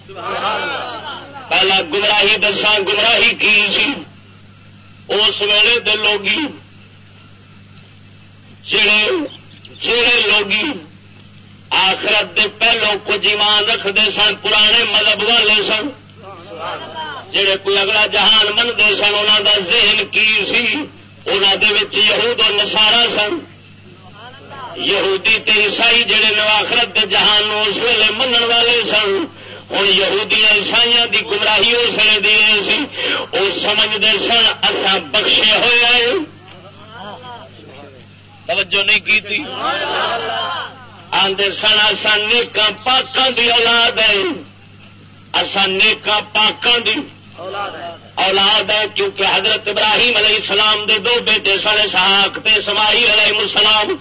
پہلا گمراہی دسا، گمراہی کی سی؟ اس ویلے دے لوگی جڑے جڑے لوگی آخرت دے پہلو کچھ ایمان رکھتے سن، پرانے مذہب والے سن، جڑے کوئی اگلا جہان منگتے سن انہوں کا ذہن کی سی؟ یہود و نسارا سن۔ یہودی تے عیسائی جڑے نواخرت جہان اس ویلے من والے سن۔ ہوں یہودی عیسائی دی گمراہی اس ویلے دی سی۔ وہ سمجھتے سن اصا بخشے ہوئے توجہ نہیں کی تھی؟ آدھے سن اصا نیکاں پاکوں کی اولاد ہے اصا نیکاں پاکوں کی اولاد ہے اولاد ہے، کیونکہ حضرت ابراہیم علیہ السلام دے دو بیٹے سارے ساک تے سماہی علیہ السلام۔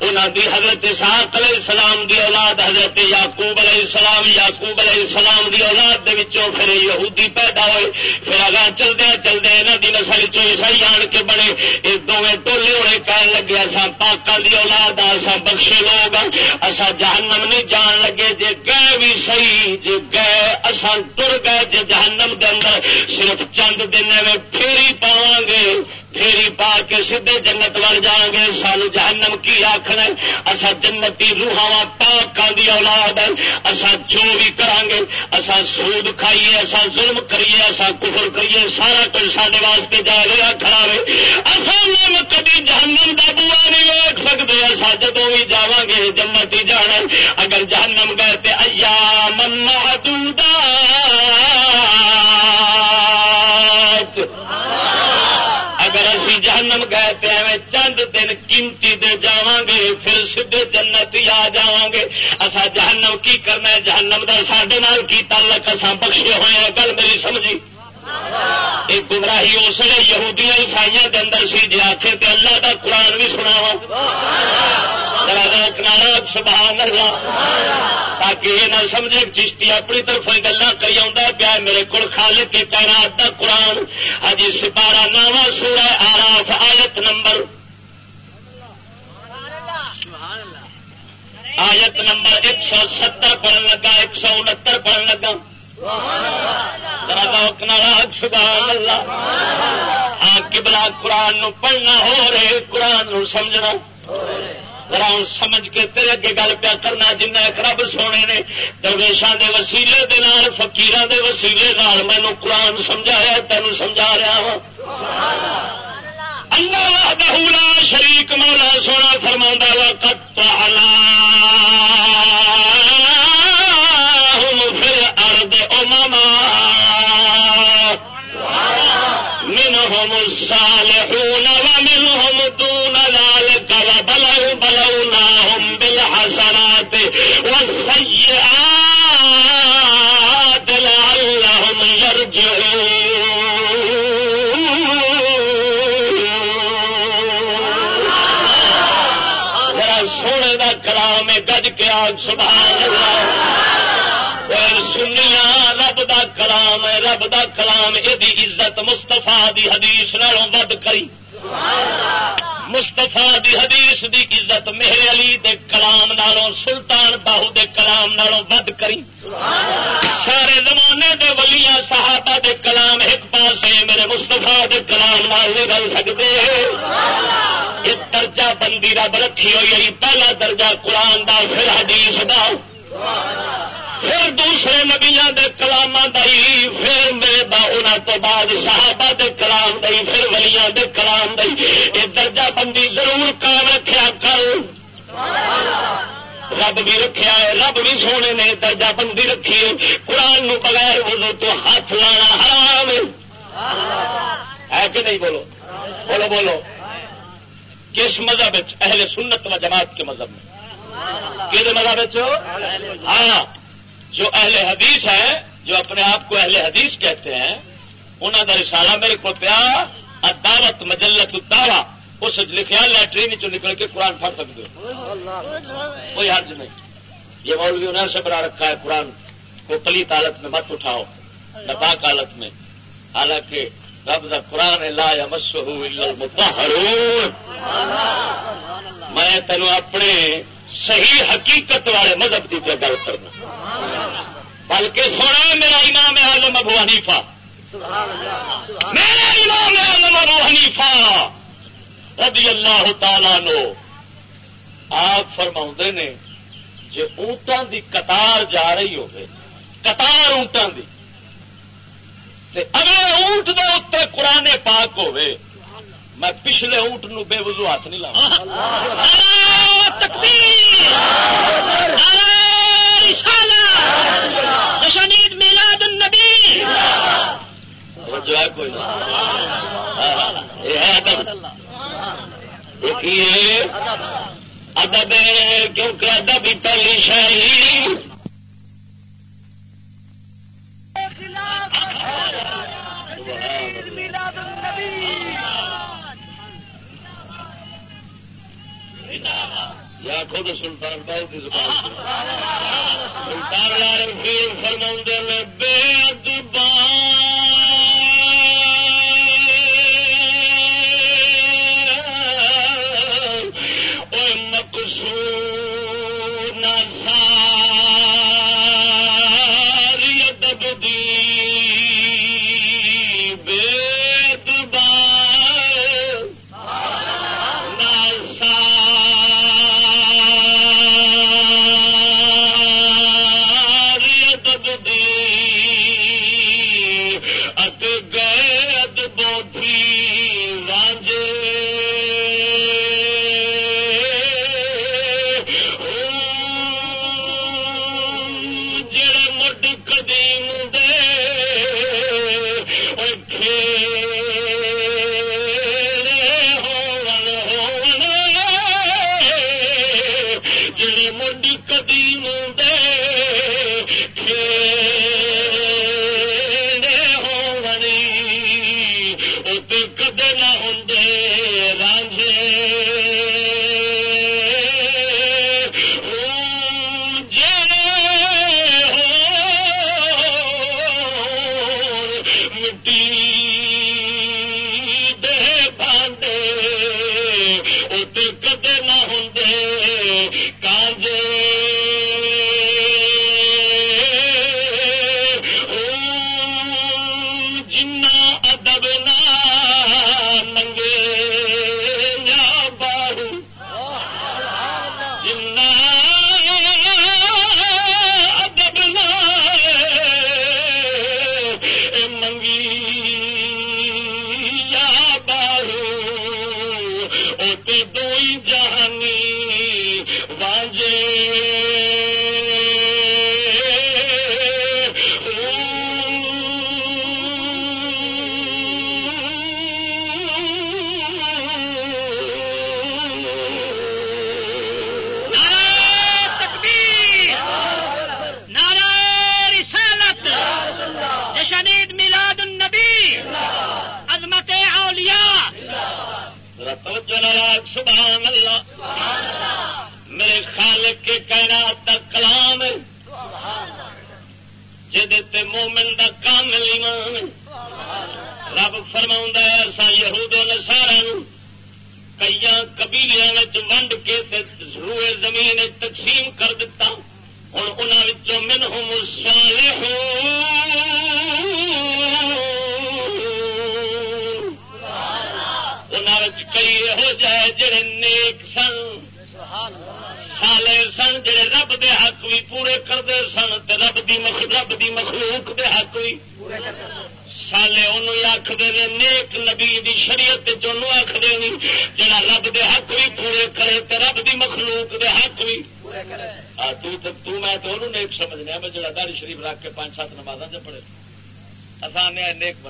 انہوں دی حضرت ساک علیہ السلام دی اولاد، حضرت یعقوب علیہ السلام، یعقوب علیہ السلام دی اولاد دے وچوں پھر یہودی پیدا ہوئے۔ پھر اگا چلدے چلدے انہوں دی نسل چو عیسائی آن کے بنے۔ یہ دونوں ٹولے ہونے کہن لگے اصا پاکا دی اولاد اصا بخشے لوگ اصا جہنم نہیں جان لگے جے گئے بھی صحیح، جے گئے اصا تر گئے جے جہنم دے اندر۔ صرف چند دن میں پھیری پاو گے پھیری پا کے سیدے جنت وال جان گے سانو جہنم کی آخر اصا جنتی روحاوا پاک دی اولاد ہے اصا جو بھی کران گے اصا سود کھائیے اصا ظلم کریے اصا کفر کریے، سارا کچھ سارے واسطے جا رہا کھڑا رہے اصا کبھی جہنم کا بوا نہیں ویک سکتے اصا جدو بھی جا گے جنتی جانا اگر جہنم گئے تو ایا من اگر اسی جہنم گئے تو ایویں چند دن قیمتی دے جا گے، پھر سیدھے جنت ہی آ جا گے۔ اسا جہنم کی کرنا ہے؟ جہنم کا نال کی تعلق اصا بخشے ہوئے ہیں، گل میری سمجھی؟ ایک گمراہی اس لیے یہودیاں عیسائی کے اندر سی جی آخے تے اللہ دا قرآن بھی سناوا سبحان اللہ۔ تاکہ یہ نہ سمجھے چشتی اپنی طرف گلا کری پیا میرے کو خال کے تعینات دا قرآن۔ ہاں ہجی سپارہ نواں سورہ آراف، آیت نمبر۔ آیت نمبر ایک سو ستر پڑھن لگا، ایک سو انہتر پڑھن لگا۔ سبحان اللہ۔ ہاں کبلا قرآن نو پڑھنا ہو رہے، قرآن نو سمجھنا۔ قرآن سمجھ کے تیرے اگے گل پیا کرنا جن ایک رب سونے نے درویشان دے وسیلے دے نال فقیران دے وسیلے نال مینو قرآن سمجھایا، تینوں سمجھا رہا وا اللہ وحدہ لا شریک مولا، سونا فرما وقت پھر ارد امما منهم الصالحون ومنهم دون ذلك وبلوا بلوناهم بالحسنات والسيئات لعلهم يرجعون. ذرا سونے دا کلام گج کے آگ سبحان دا کلام رب دا کلام یہ عزت مستفا دی حدیث نالوں ود کری۔ مستفا دی حدیث دی عزت میرے علی دے کلام نالوں، سلطان باہو دے کلام نالوں ود کری۔ سارے زمانے دے ولیاں، صحابہ دے کلام، ایک پاس میرے مستفا دے کلام نال نہیں بن سکتے یہ درجہ بندی رب رکھی ہوئی پہلا درجہ قرآن دا، پھر حدیث دا۔ پھر دوسرے نبیا دے کلام دئی پھر میرے با تو بعد صحابہ دے کلام دئی پھر ولیاں دے کلام دئی یہ درجہ بندی ضرور کام رکھا کر۔ رب بھی رکھا ہے رب بھی سونے نے درجہ بندی رکھی ہے۔ قرآن نو بغیر وضو تو ہاتھ لانا حرام ہے۔ کہ نہیں بولو؟ بولو بولو۔ کس مذہب اہل سنت و جماعت کے مذہب میں۔ کہ مذہب ہاں۔ جو اہل حدیث ہیں، جو اپنے آپ کو اہل حدیث کہتے ہیں انہوں کا رسالہ میرے کو پیا دعوت مجلت دعوا اس لکھا لیٹرین چ نکل کے قرآن پڑھ سکتے ہو۔ کوئی حرج نہیں۔ یہ مولوی انہوں سے بنا رکھا ہے قرآن کو، پلیت حالت میں مت اٹھاؤ نپاک حالت میں۔ حالانکہ رب دا قرآن لا یا مسو میں تینوں اپنے صحیح حقیقت والے مذہب کی گل کرنا۔ بلکہ سونا میرا امام اعظم ابو حنیفہ۔ میرا امام اعظم ابو حنیفہ۔ رضی اللہ تعالی نو آپ فرما نے جی اونٹان دی قطار جا رہی ہو قطار اونٹان دی۔ تے اگلے اونٹ دے اتنے قرآن پاک ہوئے میں پچھلے اونٹ نو بے وضو ہاتھ نہیں لا میلاد النبی۔ جو ہے کوئی ادب۔ کیونکہ ادب ہی پہلی شاہی میلاد النبی۔ یا خود سلطان باؤ کی زبان سلطان لال فیل فرما نے بے وہ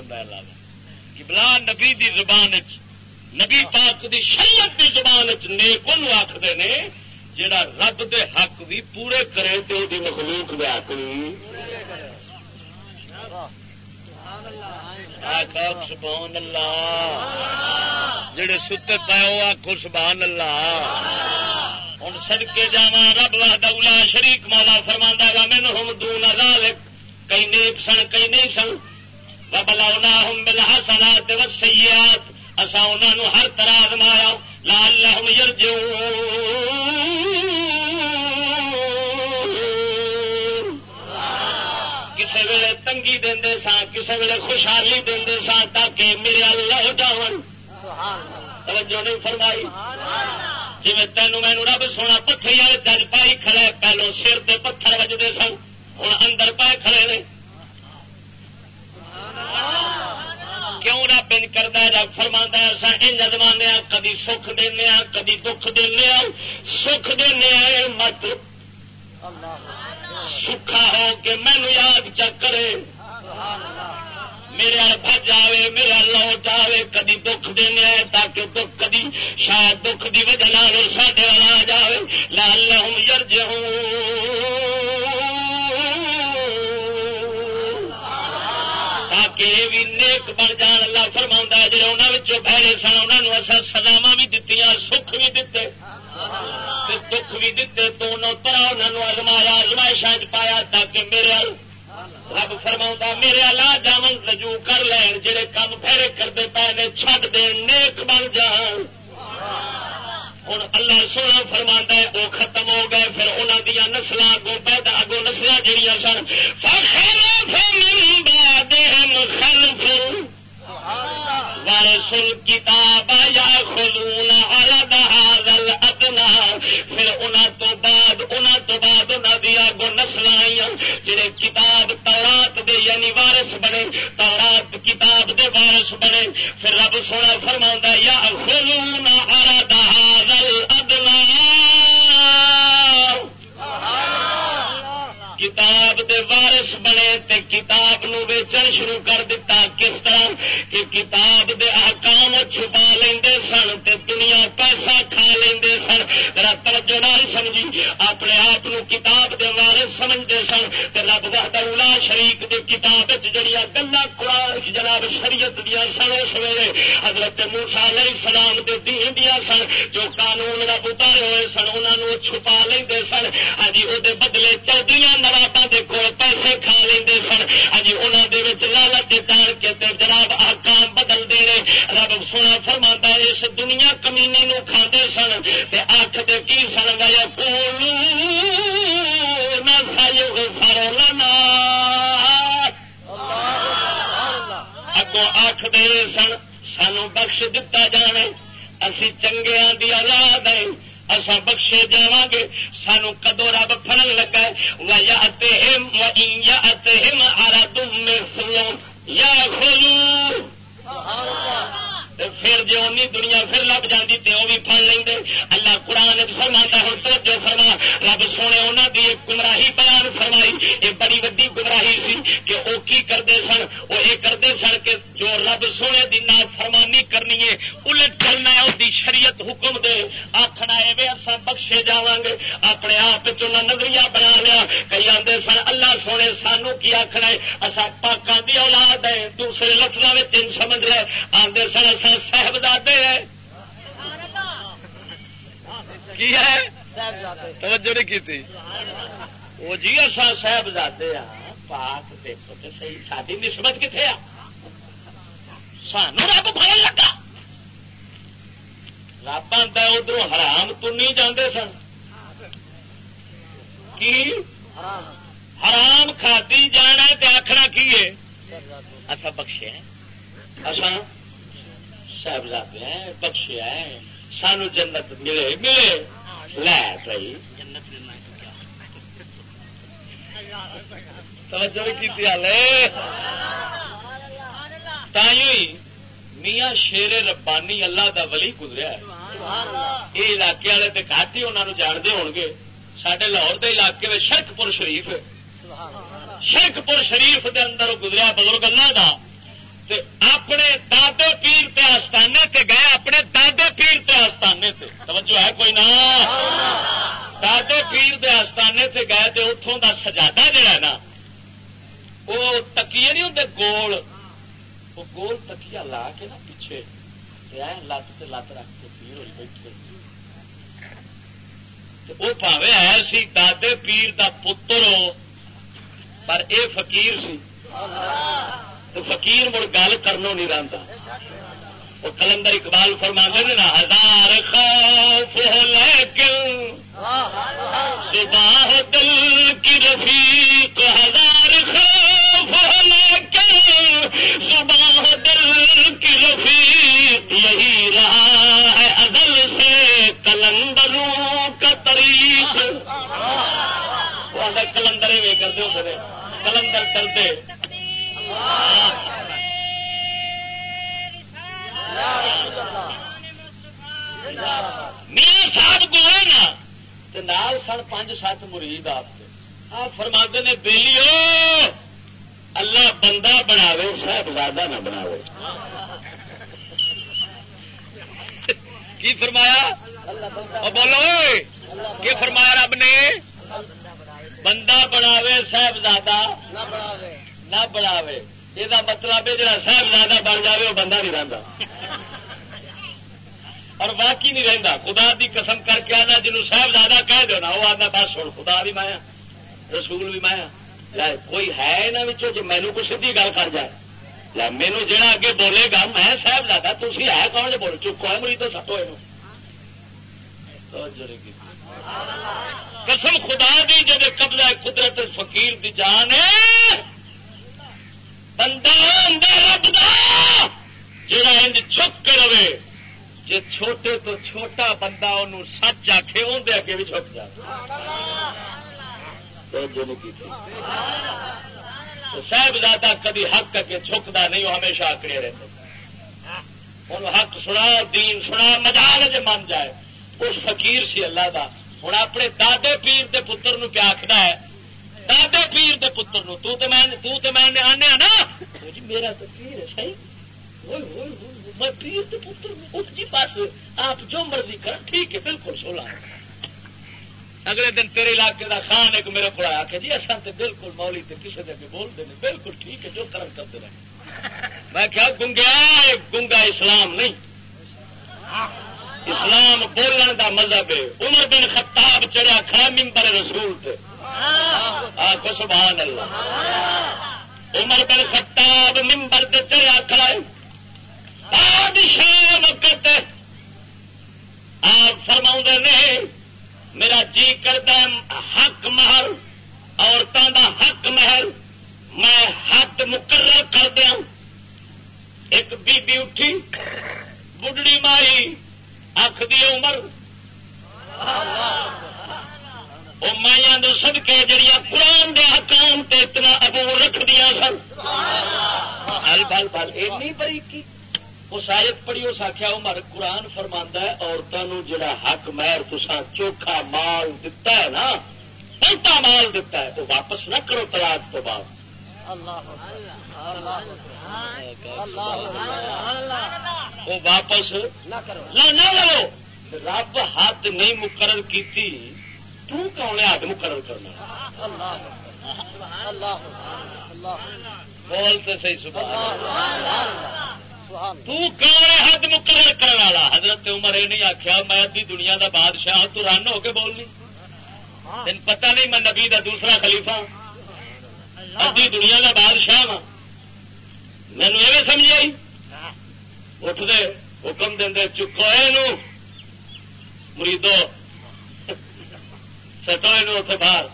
بندہ ہے کبلا نبی دی زبان نبی پاک دی شریعت دی زبان نیکن آخر نے جڑا رب دے حق بھی پورے کرے تو دی مخلوق دے حق بھی سبحان اللہ۔ جڑے ستے پائے وہ آخو سبحان اللہ۔ ہوں سڑکے جا رب واہدہ شریک مولا فرما گا مین ہوں دون کئی نیک سن، کئی نہیں سن۔ وبلوناهم بالحسنات والسيئات اسا انہاں نو ہر طرح آزمایا لال يرجعون۔ کسے ویلے تنگی دے سا کسے ویلے خوشحالی دیندے سا تاکہ میرے اللہ ہو توجہ نہیں فرمائی۔ جی تینوں مینو رب سونا پتھر والے دن پائی کھڑے، پہلو سر دے پتھر وجدے سن ہوں اندر پائے کھڑے نے۔ کیوں نہ پنج کرتا ہے؟ رب فرما اصا ان کدی سکھ دینا ہاں، کدی دکھ دینا ہاں، سکھ دینا مت۔ سکھا ہو کے مینو یاد چکرے میرے بج آئے میرا لوٹ آئے کدی دکھ دینا تاکہ دکھ کدی شاید دکھ کی وجہ نہ ساڈے آ جائے لال ہوں یرج ہوں تاکہ یہ بھی نیک بن جان اللہ فرما جی انہوں بہرے سن انہوں اصل سزاوا بھی دیتی سکھ بھی دیتے دکھ بھی دیتے تو انہوں طرح ازمایا ازمائشاں پایا تاکہ میرے رب فرما میرے لا جاون، رجوع کر لین جہے کام پھیرے کرتے پے نے دین، نیک بن جان۔ ہوں اللہ سونا فرما ہے وہ ختم ہو گئے، پھر انہوں دیا نسل اگوں پیدا اگوں نسل جہیا سن۔ فخر فمن بعدهم خلف۔ وارث الكتاب ياخذون على هذا الادنى پھر انہاں تو بعد، انہاں تو بعد انہاں دی اگوں نسلاں آئیاں جڑے کتاب تورات دے یعنی وارث بنے، تورات کتاب دے وارث بنے۔ پھر رب سونا فرماؤں فرماوندا یا خذون على هذا ادنا۔ سبحان کتاب دے وارث بنے تے کتاب نو ویچن شروع کر دیتا کس طرح کہ کتاب دے احکام چھپا لیندے سن تے دنیا پیسہ کھا لیندے سن۔ ذرا توجہ سمجھی۔ اپنے آپ نو کتاب دے وارث سمجھدے سن تے رب وحدہ لا شریک دی کتاب وچ جڑیاں گلاں قران جناب شریعت دیاں سن اس ویلے حضرت موسی علیہ السلام دے دین دیاں سن جو قانون رب اتارے ہوئے سن، انہاں نو چھپا لیندے سن۔ ہاں جی او بدلے چودھریاں خرابا دے کول پیسے کھا لیں سن اج انہاں دے لالچ ڈال کے جناب احکام بدل دے نے رب سونا فرماندا اس دنیا کمینی نو کھاندے سن تے دے کی سن گیا کولو نہ دے سن سانو بخش دتا جانے اسی چنگیاں دی اولاد ہیں اصا بخشے جا گے۔ سانو کدو رب فرن لگا یا آرا تم یا کھولو پھر جی اونی دنیا پھر لب جاتی تو وہ بھی پڑ لیں اللہ قرآن فرما ہوں تو جو فرما۔ رب سونے انہوں کی ایک گمراہی بیان فرمائی۔ یہ بڑی وی گمراہی سی کہ وہ کی کرتے سن؟ وہ یہ کرتے سن کہ جو رب سونے کی نا فرمانی کرنی ہے، الٹ کرنا ہے وہ شریعت حکم دے۔ آخنا ہے اصا بخشے جا گے اپنے آپ نظریہ بنا لیا۔ کئی آدھے سن، اللہ سونے سانو کی آخنا ہے؟ اصا پاکوں کی اولاد ہے دوسرے لفظوں میں سمجھ رہے آدھے سن اصا صاحبزادے ہے کی ہے؟ توجہ نہیں کی وہ جی اصا صاحبزادے ہاں پاک دیکھو تو صحیح ساری نسبت کتنے آ؟ سانو رب پڑ لگا۔ رب آتا ادھر حرام تو نہیں جانے سن۔ کی؟ حرام کھادی جانا آخنا کی ہے؟ اصا بخشے اصا صاحبزادے ہیں بخشے ہیں سانو جنت ملے ملے لے بھائی میاں شیر ربانی اللہ دا ولی گزریا یہ علاقے والے تو گھٹ ہی انہوں جانتے ہو گے سڈے لاہور کے علاقے میں شرک پور شریف شرک پور شریف دے اندر گزریا بزرگ اللہ کا اپنے دادے پیر تے آستانے تے گئے، اپنے دادے پیر تے آستانے تے۔ توجہ ہے کوئی نہ دادے پیر دے آستانے تے گئے تے اتوں دا سجادا جڑا ہے نا، وہ تکیے نہیں ہوں گول۔ وہ گول تکیا لا کے نا پیچھے لت تے لت رکھ کے پیر ہوئی بیٹھے۔ وہ پاوے ہے سی دادے پیر دا پتر ہو، پر اے فقیر سی۔ تو فقیر مڑ گل کرنو نہیں رہتا وہ کلندر اقبال فرما دے نا ہزار خوف ہو لیکن صبح دل کی رفیق ہزار خوف ہو لیکن صبح دل کی رفیق یہی رہا ہے ادل سے کلندروں کا طریق کلندر کرتے ہوتے کلندر چلتے میاں صاحب گزرے نا نال سن پانچ سات مرید آپ آپ فرما نے بہلی اللہ بندہ بناوے صاحب زیادہ نہ بناوے۔ کی فرمایا؟ بولو کی فرمایا رب نے؟ بندہ بناوے صاحب زیادہ نہ بناوے۔ یہ مطلب ہے جا صاحبزادہ بن جائے وہ بندہ نہیں رہتا اور باقی نہیں رہتا خدا دی قسم کر کے آنا جنوب صاحبزادہ کہہ دو نا وہ آنا بس ہوں خدا بھی مایا، رسول بھی مایا۔ کوئی ہے یہاں جو مینو کو سیدھی گل کر جائے۔ مینو جہاں اگے بولے گا میں صاحبزادہ تھی ہے کون جو بول چکو ہے مری تو سٹو قسم خدا دی جب قبضہ قدرت فقیر دی جان ہے بندہ رب جا چھک کے رہے جی چھوٹے تو چھوٹا بندہ انہوں سچ آخے اندر اگے بھی چھک جائے صاحبزادہ کبھی حق کے چھکتا نہیں، وہ ہمیشہ آکڑے رہتے ہوں حق سنا، دین سنا، مجال جی من جائے۔ اس فقیر سی اللہ دا۔ ہوں اپنے دادے پیر کے پتر نو کیا آخر ہے؟ دادے پیر کے پتر نو۔ تو میں آنے نا۔ جی میرا تو پیر ہے، صحیح؟ میں پیر کے پتر جی بس آپ جو مرضی کر ٹھیک ہے، بالکل سولہ اگلے دن تیرے علاقے کا خان ایک میرے کو آ کے جی اصل تو بالکل مولی تے کسی دن بولتے ہیں بالکل ٹھیک ہے، جو کرم کرتے رہے۔ میں کیا گنگیا گنگا اسلام نہیں۔ اسلام بولنے کا مذہب ہے۔ عمر بن خطاب چڑھا کھڑا ممبر رسول سے آخو سبحان اللہ۔ عمر بن خطاب ممبر سے چڑھا کھڑا ہے۔ بادشاہ وقت آپ فرما نے میرا جی کرتا حق محل عورتوں کا حق محل میں حد مقرر کر دیا ایک بی بی اٹھی بڑھڑی ماری اکھ دی عمر۔ وہ مائیا دو سدکے جڑیاں قرآن دے حکام تے اتنا ابو رکھ دیا سن۔ بل بل بل این بری کی؟ اس آیت پڑھی اس آخیا عمر قرآن فرما ہے عورتوں جڑا حق مہر تسا چوکھا مال دتا ہے نا پلتا مال دتا ہے تو واپس نہ کرو طلاق تو بعد۔ وہ واپس نہ لو رب حد نہیں مقرر کی کون حد مقرر کرنا؟ بولتے صحیح سبحان حد مقرر کرنے والا؟ حضرت عمر یہ نہیں آخیا میں ادی دنیا دا بادشاہ تو رن ہو کے بولنی تین پتہ نہیں میں نبی دا دوسرا خلیفہ ادی دنیا دا بادشاہ ہاں۔ مینو یہ سمجھ آئی اٹھ دے حکم دے چکو مریدو سٹو اتنے باہر۔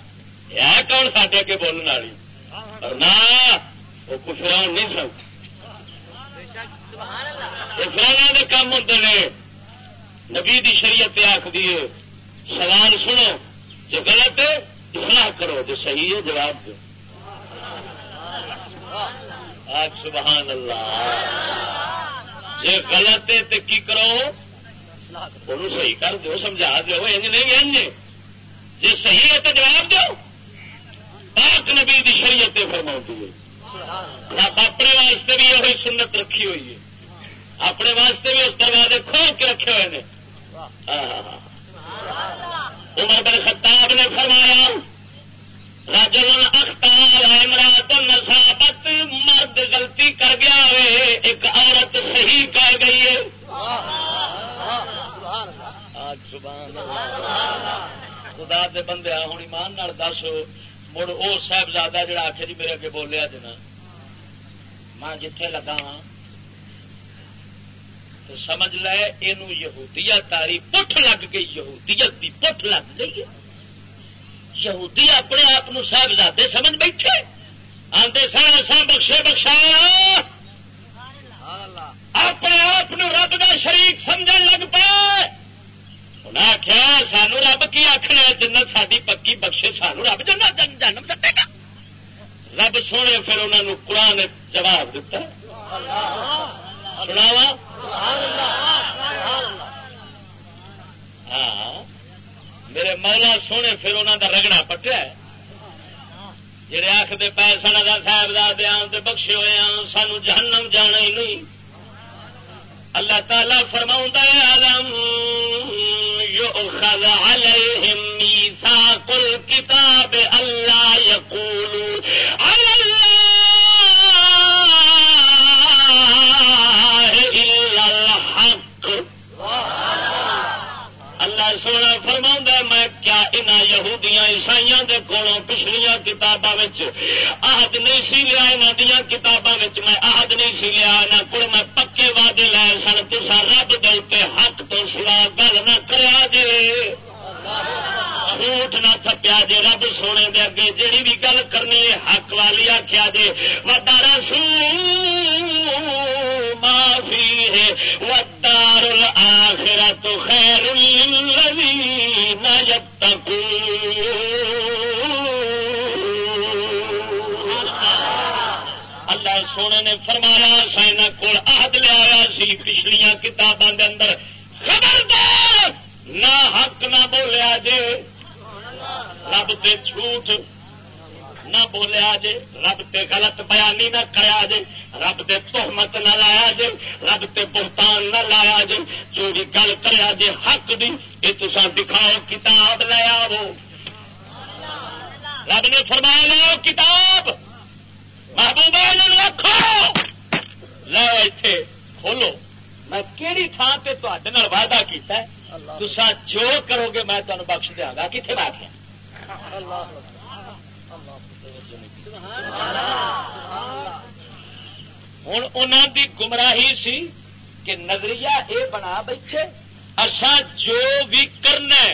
ہے کون سڈے اگے بولنے والی؟ اور نہ وہ کچھ نہیں سن۔ فلانا کے کام ہوتے ہیں نبی دی شریعت آخ سوال سنو، جو غلط ہے، اصلاح کرو، جو صحیح ہے، جواب دو۔ سبحان اللہ۔ جی غلط ہے تو کی کرو؟ وہ صحیح کر دو، سمجھا دو، انج نہیں انج۔ جی صحیح ہے تو جواب دو۔ پاک نبی دی شریعت فرما ہے۔ رب اپنے واسطے بھی یہ سنت رکھی ہوئی ہے۔ اپنے واسطے بھی اس دروازے کھول کے رکھے ہوئے ہیں عمر بن خطاب نے فرمایا راجل اختار امرات نسابت مرد غلطی کر گیا ایک عورت صحیح کر گئی ہے۔ خدا دے بندے ہوں ایمان دس، مڑ وہ صاحبزادہ جڑا آخر جی میرے اگے بولیا جنا میں جتھے لگا ہاں تو سمجھ لے یہ یہودیت تاری پٹھ لگ گئی، یہودیت کی پٹھ لگ گئی یہودی اپنے آپ صاحبزادے سمجھ بیٹھے۔ آتے سر سا بخشے، بخشا۔ اپنے آپ رب کا شریک سمجھ لگ پائے انہیں آخیا سانو رب کی آخنا جنت ساری پکی بخشے، سانو رب جنت جنم دے گا۔ رب سونے، پھر انہوں نے قرآن جواب دیتا سناوا ہاں میرے مولا سونے پھر انہوں کا رگڑا پٹیا جہے آخر پے سڑا صاحب دیا بخشے ہوئے سانو جہنم جانا ہی نہیں۔ اللہ تعالی فرما آدم يؤخذ عليهم ميثاق الكتاب ألا يقولوا على فرما میں کیا ان یہودیاں عیسائیاں دے کولوں پچھلیاں کتاباں آہد نہیں سی لیا؟ یہاں دیا کتاباں میں آہد نہیں سی لیا؟ نہ کڑ میں پکے وعدے لائے سن تسا رب دے حق تو سوا گل نہ کرا جے۔ جھوٹ نہ تھپیا جے، رب سونے دے اگے جیڑی بھی گل کرنی ہے، حق والی آخیا جے۔ ودارا سو معافی ہے۔ ودار آخرا تو خیر نہ جب تک اللہ سونے نے فرمایا سائنا کو عہد لیا سی پچھلیاں کتاباں دے اندر۔ خبردار! نہ حق نہ بولیا جے۔ رب تے جھوٹ نہ بولیا جے، رب تے غلط بیانی نہ کریا جے، رب تے تہمت نہ لایا جے، رب تے بہتان نہ لایا جے، جو بھی گل کریا جے حق دی یہ تسا دکھاؤ، کتاب لے آو رب نے فرمایا لو کتاب۔ محبوبہ رکھو۔ لو اتے کھولو۔ میں کہڑی تھان سے وعدہ کیتا ہے؟ تسا جو کرو گے، میں تمہیں بخش دیا گا۔ کتنے بات ہے؟ ہوں انہوں دی گمراہی سی کہ نظریہ یہ بنا بیٹھے اصا جو بھی کرنا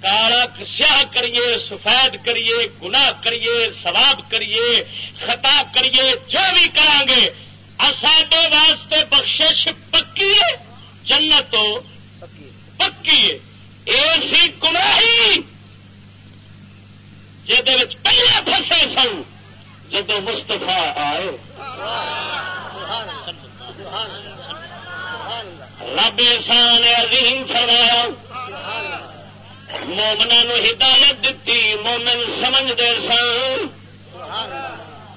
کالا سیاہ کریے، سفید کریے، گناہ کریے سواب کریے، خطا کریے، جو بھی کریں گے ساڈے واسطے بخشش پکی ہے، جنت پکی ہے۔ ایسی گمراہی جہد پہلے پھسے سن۔ جدو مستفا آئے۔ رب سان عظیم فرمایا۔ مومنا ہدایت دیتی مومن سمجھتے سن۔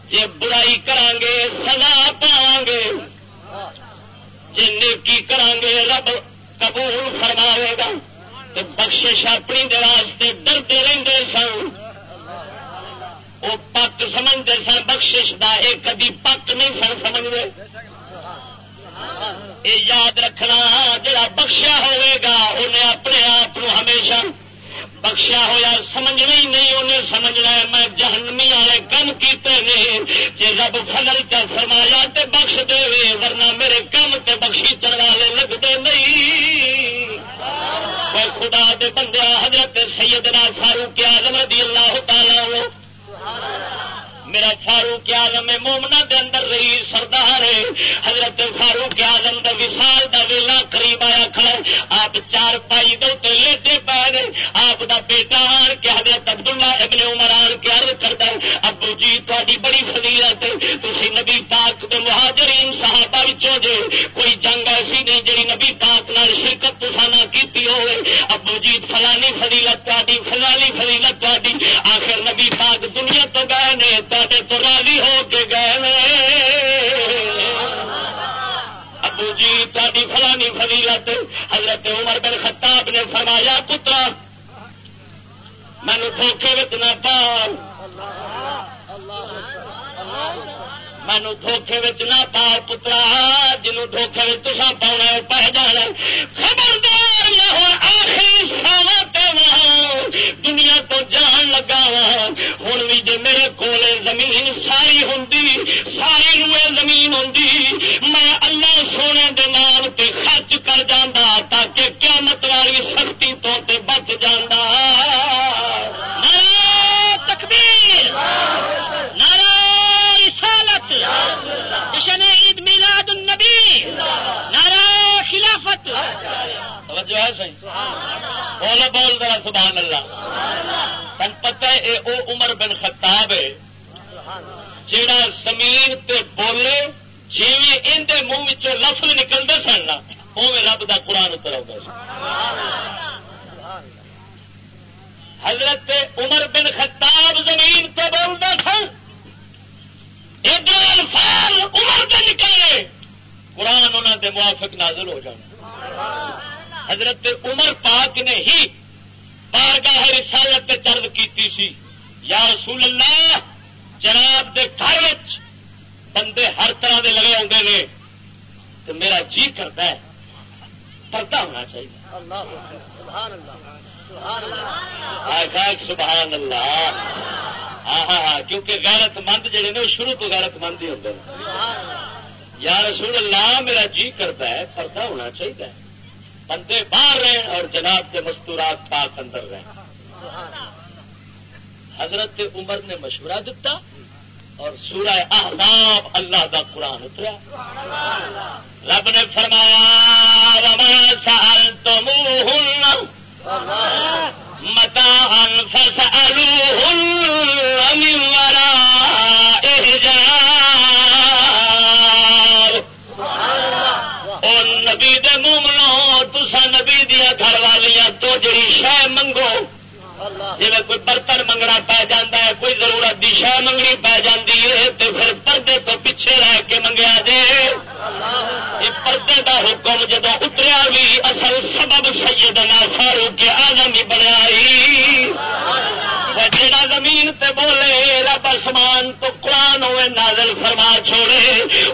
جی برائی کران گے سزا پا گے جی نیکی کران گے رب قبول فرماوے گا۔ تو بخشش اپنی واسطے ڈرتے رہتے سن۔ وہ پک سمجھتے سن، بخشش کا یہ کدی پک نہیں سن سمجھتے۔ یہ یاد رکھنا، جڑا بخشیا ہوئے گا، انہیں اپنے آپ ہمیشہ بخشیا ہوا سمجھنا ہی نہیں، انہیں سمجھنا ہے، میں جہنمی والے کم کیتے نہیں جی رب فضل کا فرمایا تے بخش دے ورنہ میرے کم تے بخشی والے لگتے نہیں۔ خدا دے بندے، حضرت سیدنا فاروق آزم رضی اللہ تعالی میرا فاروق آزم مومنا دے اندر رہی سردار حضرت فاروق آزم دا وسال دا ویلا قریب آیا کھڑا آپ چار پائی دے لیٹے پا گئے آپ دا بیٹا آن کے حضرت عبداللہ ابن عمر آن کے عرض کرتا ہے، ابو جی تاری بڑی فضیلت ہے۔ تھی نبی پاک دے مہاجرین، صحابہ وچوں جے کوئی جنگ ایسی نہیں جی نبی پاک نال شرکت تسانا کیتی ہوئے۔ ابو جی فلانی فضیلت تاری فلانی فضیلت تاری آخر نبی پاک دنیا تو گئے نے ساڈے تو راضی ہو کے گئے ابو جی تاری فلانی فضیلت، حضرت عمر بن خطاب نے فرمایا، پترا مینو دھوکھے نہ پاؤ مینو دھوکھے نہ پا پترا، جنوں دھوکھے تسا پاؤنا پہ جانا خبردار ہوں آخری ساوا پہ دنیا تو جان لگا وا۔ ہوں بھی جی میرے کول زمین ساری ہوں ساری روئے زمین ہوں میں اللہ سونے دے نام تے خرچ کر جانا تاکہ قیامت والی سختی تو تے بچ جانا تکبیر۔ نارا رسالت جشن عید میلاد النبی۔ نارا خلافت۔ توجہ ہے صحیح بول بول ذرا سبحان اللہ۔ تن پتہ ہے اے او عمر بن خطاب ہے، جیڑا زمین تے بولے جی اندر منہ لفظ نکلتے سن نا او رب دا قرآن اتر آتا حضرت عمر بن خطاب زمین تے بولتا سن۔ ادھر الفاظ عمر کے نکلے قرآن انہوں دے موافق نازل ہو جانا۔ حضرت عمر پاک نے ہی بارگاہ رسالت چرد کی یا رسول اللہ جناب دے گھر بندے ہر طرح دے لگے آتے ہیں تو میرا جی کرتا ہے۔ پردہ ہونا چاہیے۔ سبحان اللہ۔ ہاں ہاں ہاں کیونکہ غیرت مند جہے نے، وہ شروع تو غیرت مند ہی ہوتے ہیں یا رسول اللہ، میرا جی کرتا ہے، پردہ ہونا چاہیے۔ بندے باہر رہے اور جناب کے مستورات پاک اندر رہے حضرت عمر نے مشورہ دیتا اور سورہ احزاب اللہ کا قرآن اترا۔ رب نے فرمایا سال تو منہ متا فس نبی دے مومنو تسا نبی دیا گھر والیاں تو جی شہ منگو جی کوئی برتن منگنا پی جا کوئی ضرورت کی شہ منگنی پی جاتی ہے تو پھر پردے تو پیچھے رہ کے منگیا جے۔ یہ پردے کا حکم جدو اتریا بھی اصل سبب سیدنا فاروق کے آزم ہی بنیا جڑا زمین تے بولے، رب آسمان تو قرآن ہوئے نازل فرما چھوڑے،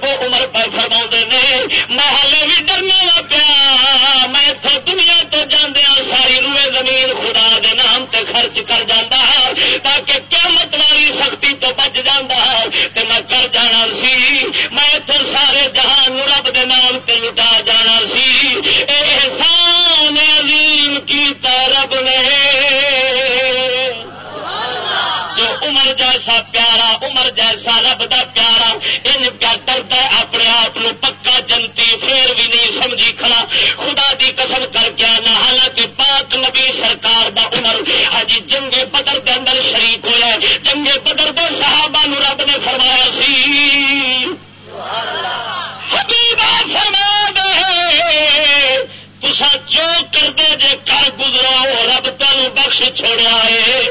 وہ عمر پہ فرما نے میں ہلے بھی ڈرنا پیا، میں تو دنیا تو جاندیا ساری روئے زمین، خدا دے نام تے خرچ کر جانا تاکہ قیامت والی سختی تو بچ جانا تے میں کر جانا سی، میں اتو سارے جہاں جہان رب دے نام تے لٹا جانا سی۔ احسان عظیم کیتا رب نے۔ جو عمر جیسا پیارا، عمر جیسا رب دا پیارا، ان کیا ڈرتا اپنے آپ پکا جنتی، پھر بھی نہیں سمجھی کھڑا۔ خدا دی قسم کر کے نہ حالانکہ پاک نبی سرکار دا عمر ہاں ہجی جنگے بدر دے اندر شریک ہوا جنگے بدر دے صحابہ نو رب نے فرمایا سی۔ حبیبہ فرما دے تسا جو کر دے جے کر گزرو رب تین بخش چھوڑیا ہے۔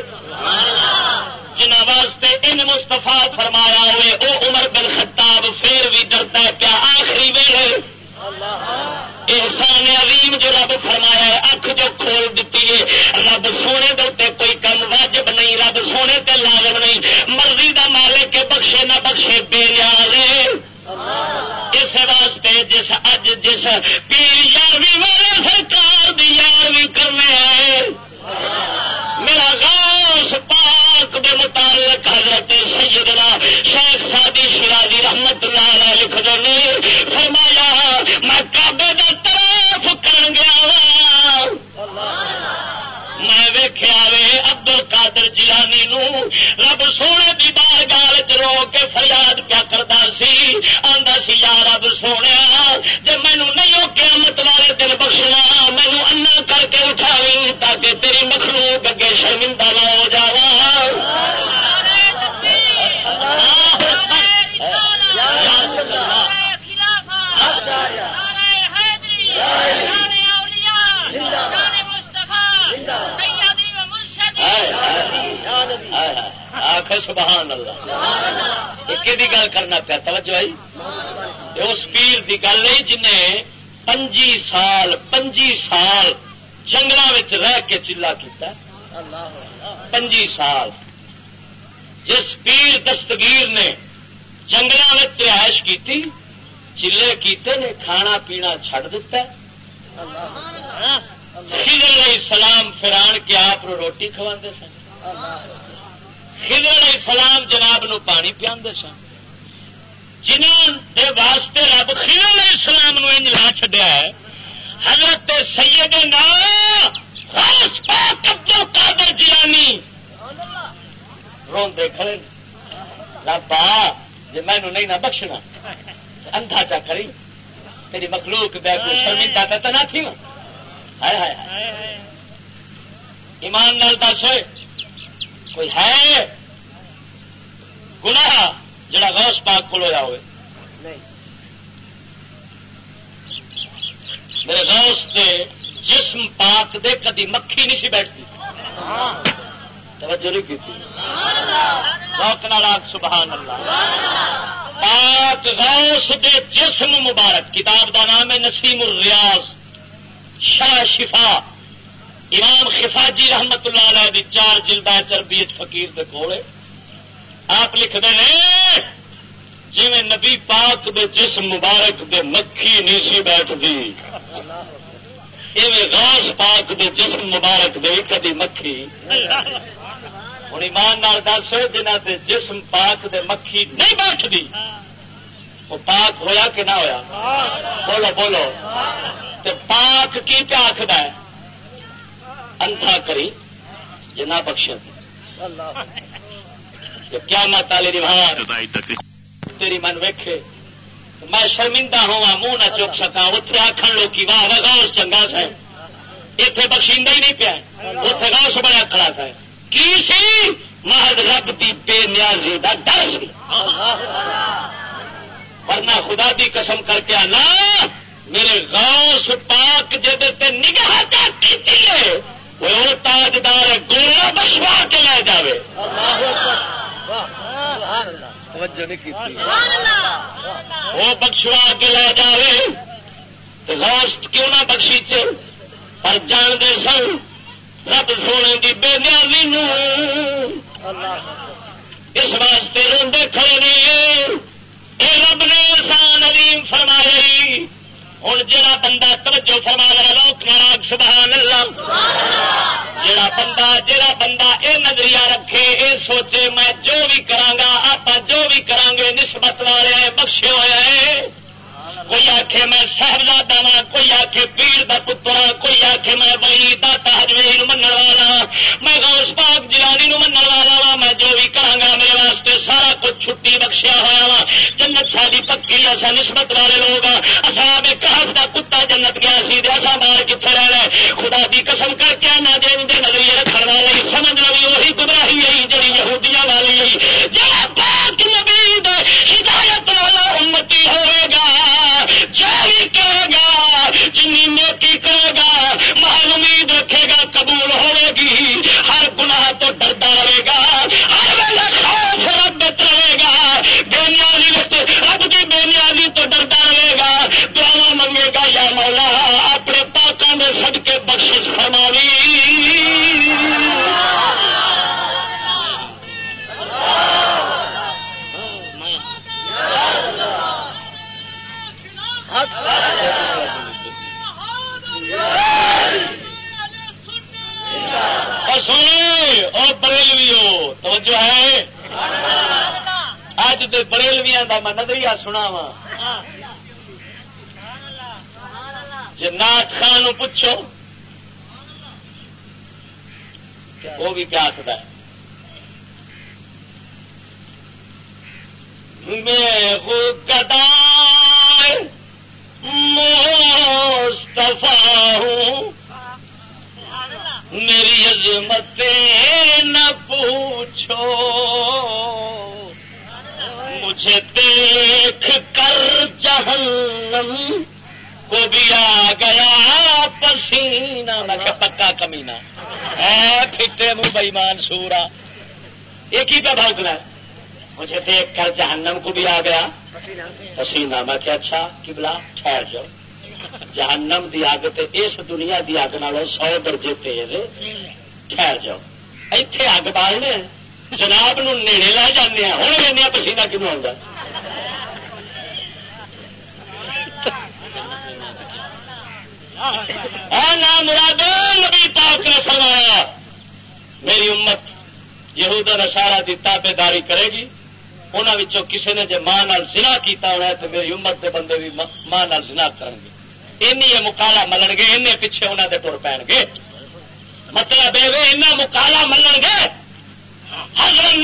جنہ واسطے ان مستفا فرمایا ہوئے، او عمر بن خطاب پھر بھی ڈرتا ہے، کیا آخری ویلے احسان عظیم جو رب فرمایا ہے، اکھ جو کھول دیتی ہے، رب سونے دے کوئی کم واجب نہیں، رب سونے تے لازم نہیں۔ مرضی دا مالک کے بخشے نہ بخشے، بے نیاز اس واسطے جس اج جس پیر یارویں والے سرکار دی یارویں کرنے آئے، میرا غوث پاک دے متعلق حضرت سیدنا شیخ سادی شرازی رحمت اللہ علیہ لکھ دے فرمایا، میں کعبے دا طرف کر گیا ویخیا وے ابدل کادر جیلانی نو رب سونے کی بار گال چلو کے فریاد پیا کرتا سی؟ آندا سی، یا رب سونے جی مینو نہیں ہو قیامت والے دن بخشنا مینو انا کر کے اٹھاوی تاکہ تیری مخلوق اگے شرمندہ نہ ہو جائے آخر سبحان اللہ. ایک گل کرنا پیا؟ توجہ آئی؟ اس پیر کی گل نہیں جن پنجی سال پنجی سال جنگل رہ کے چلا کیتا پنجی سال. جس پیر دستگیر نے جنگل رہائش کی چلے کیتے نے کھانا پینا چھڑ دیتا خضر علیہ السلام فران کے آپ روٹی کھوا سن۔ خضر علیہ السلام جناب نو پانی پیا سن جنہوں دے واسطے رب خضر علیہ السلام نو انج لا چڈیا ہے، حضرت سید نام ابدل قادر جیلانی۔ روندے کھڑے ربا جی مینو نہیں نہ بخشنا، اندھا چا کری تیری مخلوق دے کو شرمندہ تو نہ تھی ہائے ہائے ایمان نال دس۔ ہوئے کوئی ہے؟ گناہ جڑا غوث پاک کو ہوا ہوئے۔ میرے غوث دے جسم پاک دے کدی مکھی نہیں سی بیٹھتی۔ توجہ نہیں کی سبحان اللہ۔ پاک غوث دے جسم مبارک کتاب دا نام ہے نسیم الریاض شاہ شفا۔ امام خفاجی رحمت اللہ علیہ دی چار جلدا چربی فقیر دے کولے۔ آپ لکھتے ہیں جی میں نبی پاک دے جسم مبارک دے مکھی نہیں سی بیٹھتی غوث پاک دے جسم مبارک دے کدی مکھی۔ ہوں ایمان دس جنہ دے جسم پاک دے مکھی نہیں بیٹھتی وہ پاک ہویا کہ نہ ہویا؟ بولو بولو۔ تے پاک کی پیا آخر ہے؟ انتھا کری جنا بخش کیا مت والی رواج تیری من ویکھے۔ میں شرمندہ ہوا منہ نہ چک سکا اتنے آخر لوگ واہ واہ گاؤس چنگا سا اتنے بخشیندہ ہی نہیں پیا۔ اتنے گاؤس بڑا کھڑا تھا۔ کی سی؟ محض رب کی بے نیازی کا ڈر سی۔ ورنہ خدا دی قسم کر کے آنا، میرے غوث پاک جی نگاہ کی وہ تاجدار گولا بخشوا کے لے جائے وہ بخشوا کے لے جائے غوث کیوں نہ بخشی چ پر جان دے سن رب سونے کی بے نیازی اس واسطے روڈے کھڑے نہیں۔ اے رب نے احسان عظیم فرمائی ہوں جا بندہ توجہ فرما لگا لوک ناراگ سبحان اللہ۔ جڑا بندہ جڑا بندہ اے نظریہ رکھے، اے سوچے، میں جو بھی کرانگا آپ جو بھی کرانگے نسبت والے بخشے ہوئے کوئی آخ میں صاحبزادہ وا کوئی آخ پیر کا پترا کوئی آخ میں بلی داتا ہجوی من والا میں گوس پاک جلانی من والا وا میں جو بھی کرا میرے واسطے سارا کچھ چھٹی بخشیا ہوا وا جنت ساری پکی ایسا نسبت والے لوگ اصاب کہف کا کتا جنت گیا سی ایسا بار کتنے رہ رہے خدا دی قسم کر کے نہ دے دے نظریے رکھنے والی سمجھ لگی وہی گمراہی آئی جی یہودیاں والی آئی جا پاک نبی ہدایت والا امتی ہوئے گا۔ جو بھی کرے گا جنی نیکی کرے گا محل امید رکھے گا قبول ہوئے گی ہر گناہ تو ڈرتا رہے گا ہر ویلے خوف رب رہے گا بے نیازی رب کی بے نیازی تو ڈرتا رہے گا دعوا منگے گا یا مولا اپنے پاکوں میں سب کے بخش فرماوی اور بریلوی ہو. توجہ ہے؟ اج دے بریلویا کا میں نظریہ سنا وا جی نات خان پوچھو وہ بھی کیا آخر میں گدا مستفا ہوں میری عظمت نہ پوچھو۔ مجھے دیکھ کر جہنم کو بھی آ گیا پسینہ۔ میں پکا کمینا پھٹے منہ بئیمان سورا ایک ہی پہ بھوکنا مجھے دیکھ کر جہنم کو بھی آ گیا پسینہ۔ میں کہ اچھا کبلا ٹھہر جاؤ۔ جہنم دی اگ اس دنیا دی اگ نالوں سو درجے تیز ٹھہر جاؤ۔ اتے اگ بالنے جناب نو نیڑے لے جانے ہوں لینا پسینہ کنو آتا نام مراد، نبی پاک نے فرمایا، میری امت یہود نسارا کی تابے داری کرے گی۔ انہوں کسی نے جی ماں زنا کیتا ہونا ہے، تو میری امت کے بندے بھی ماں زنا کریں گے۔ این مکالا ملن گے ان پیچھے انہوں نے تر پین گے مطلب یہ مکالا ملن گے مطلب حضرت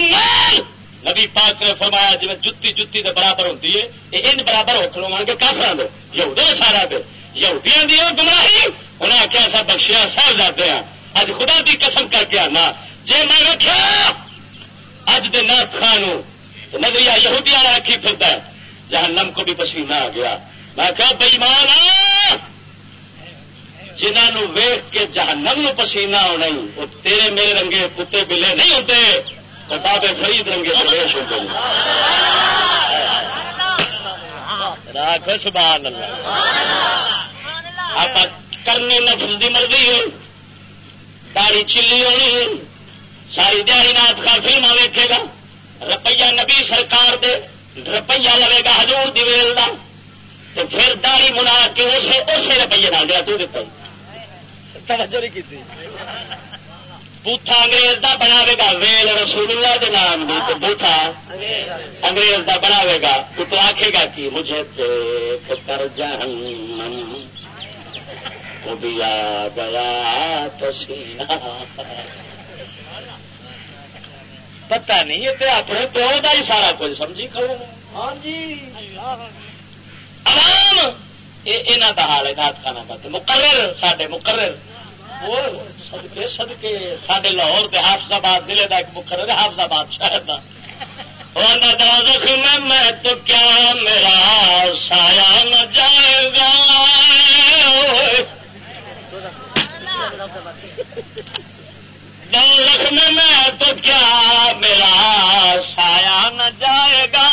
نال نبی پاک نے فرمایا جی جتی جتی کے برابر ہوتی ہے یہ ان برابر ہو کھلو گے کافر دے یہودے سارا دے۔ یہودیاں دی گمراہی۔ انہیں آخیا سا بخشیا سہ جاتے ہیں اج خدا دی قسم کر کے آنا۔ جی میں رکھا اج دے نات خان نظریہ یہودیاں رکھی پھرتا ہے۔ جہنم کو بھی پسینہ آ گیا۔ میں کہا بئیمان جنہوں ویخ کے جہنم نو پسینہ آنا وہ تیرے میرے رنگے کتے بلے نہیں ہوتے کتاب خرید رنگے پردیش ہوتے۔ راک سبحان اللہ۔ آپ کرنے نفل دی مرضی ہے داڑی چلی ہونی ہے ساری دیہی نات کا فلم ویکے گا۔ روپیہ نبی سرکار دے روپیہ لوے گا ہزور دی ویل کا تو پھر داری منا کے اسے اسے روپیے نہ دیا تو توجہ نہیں کی بوٹا انگریز کا بنا گا ویل رسول اللہ کے نام دی تو بوٹا انگریز کا بنا گا۔ تو تو آخے گا کہ مجھے دیکھ کر جہنم کو بھی آ گیا پسینہ۔ پتہ نہیں یہ اپنے پیو کا ہی سارا کچھ سمجھی کھڑے ہاں جی۔ عوام یہاں کا حال ہے، نات خانہ کا مقرر سڈے مقرر۔ سدکے سدکے سڈے لاہور کے حافظ آباد ضلع کا ایک مقرر حافظ آباد شہر کا میں میں تو کیا میرا سایہ نہ جائے گا۔ دو میں میں تو کیا میرا سایہ نہ جائے گا؟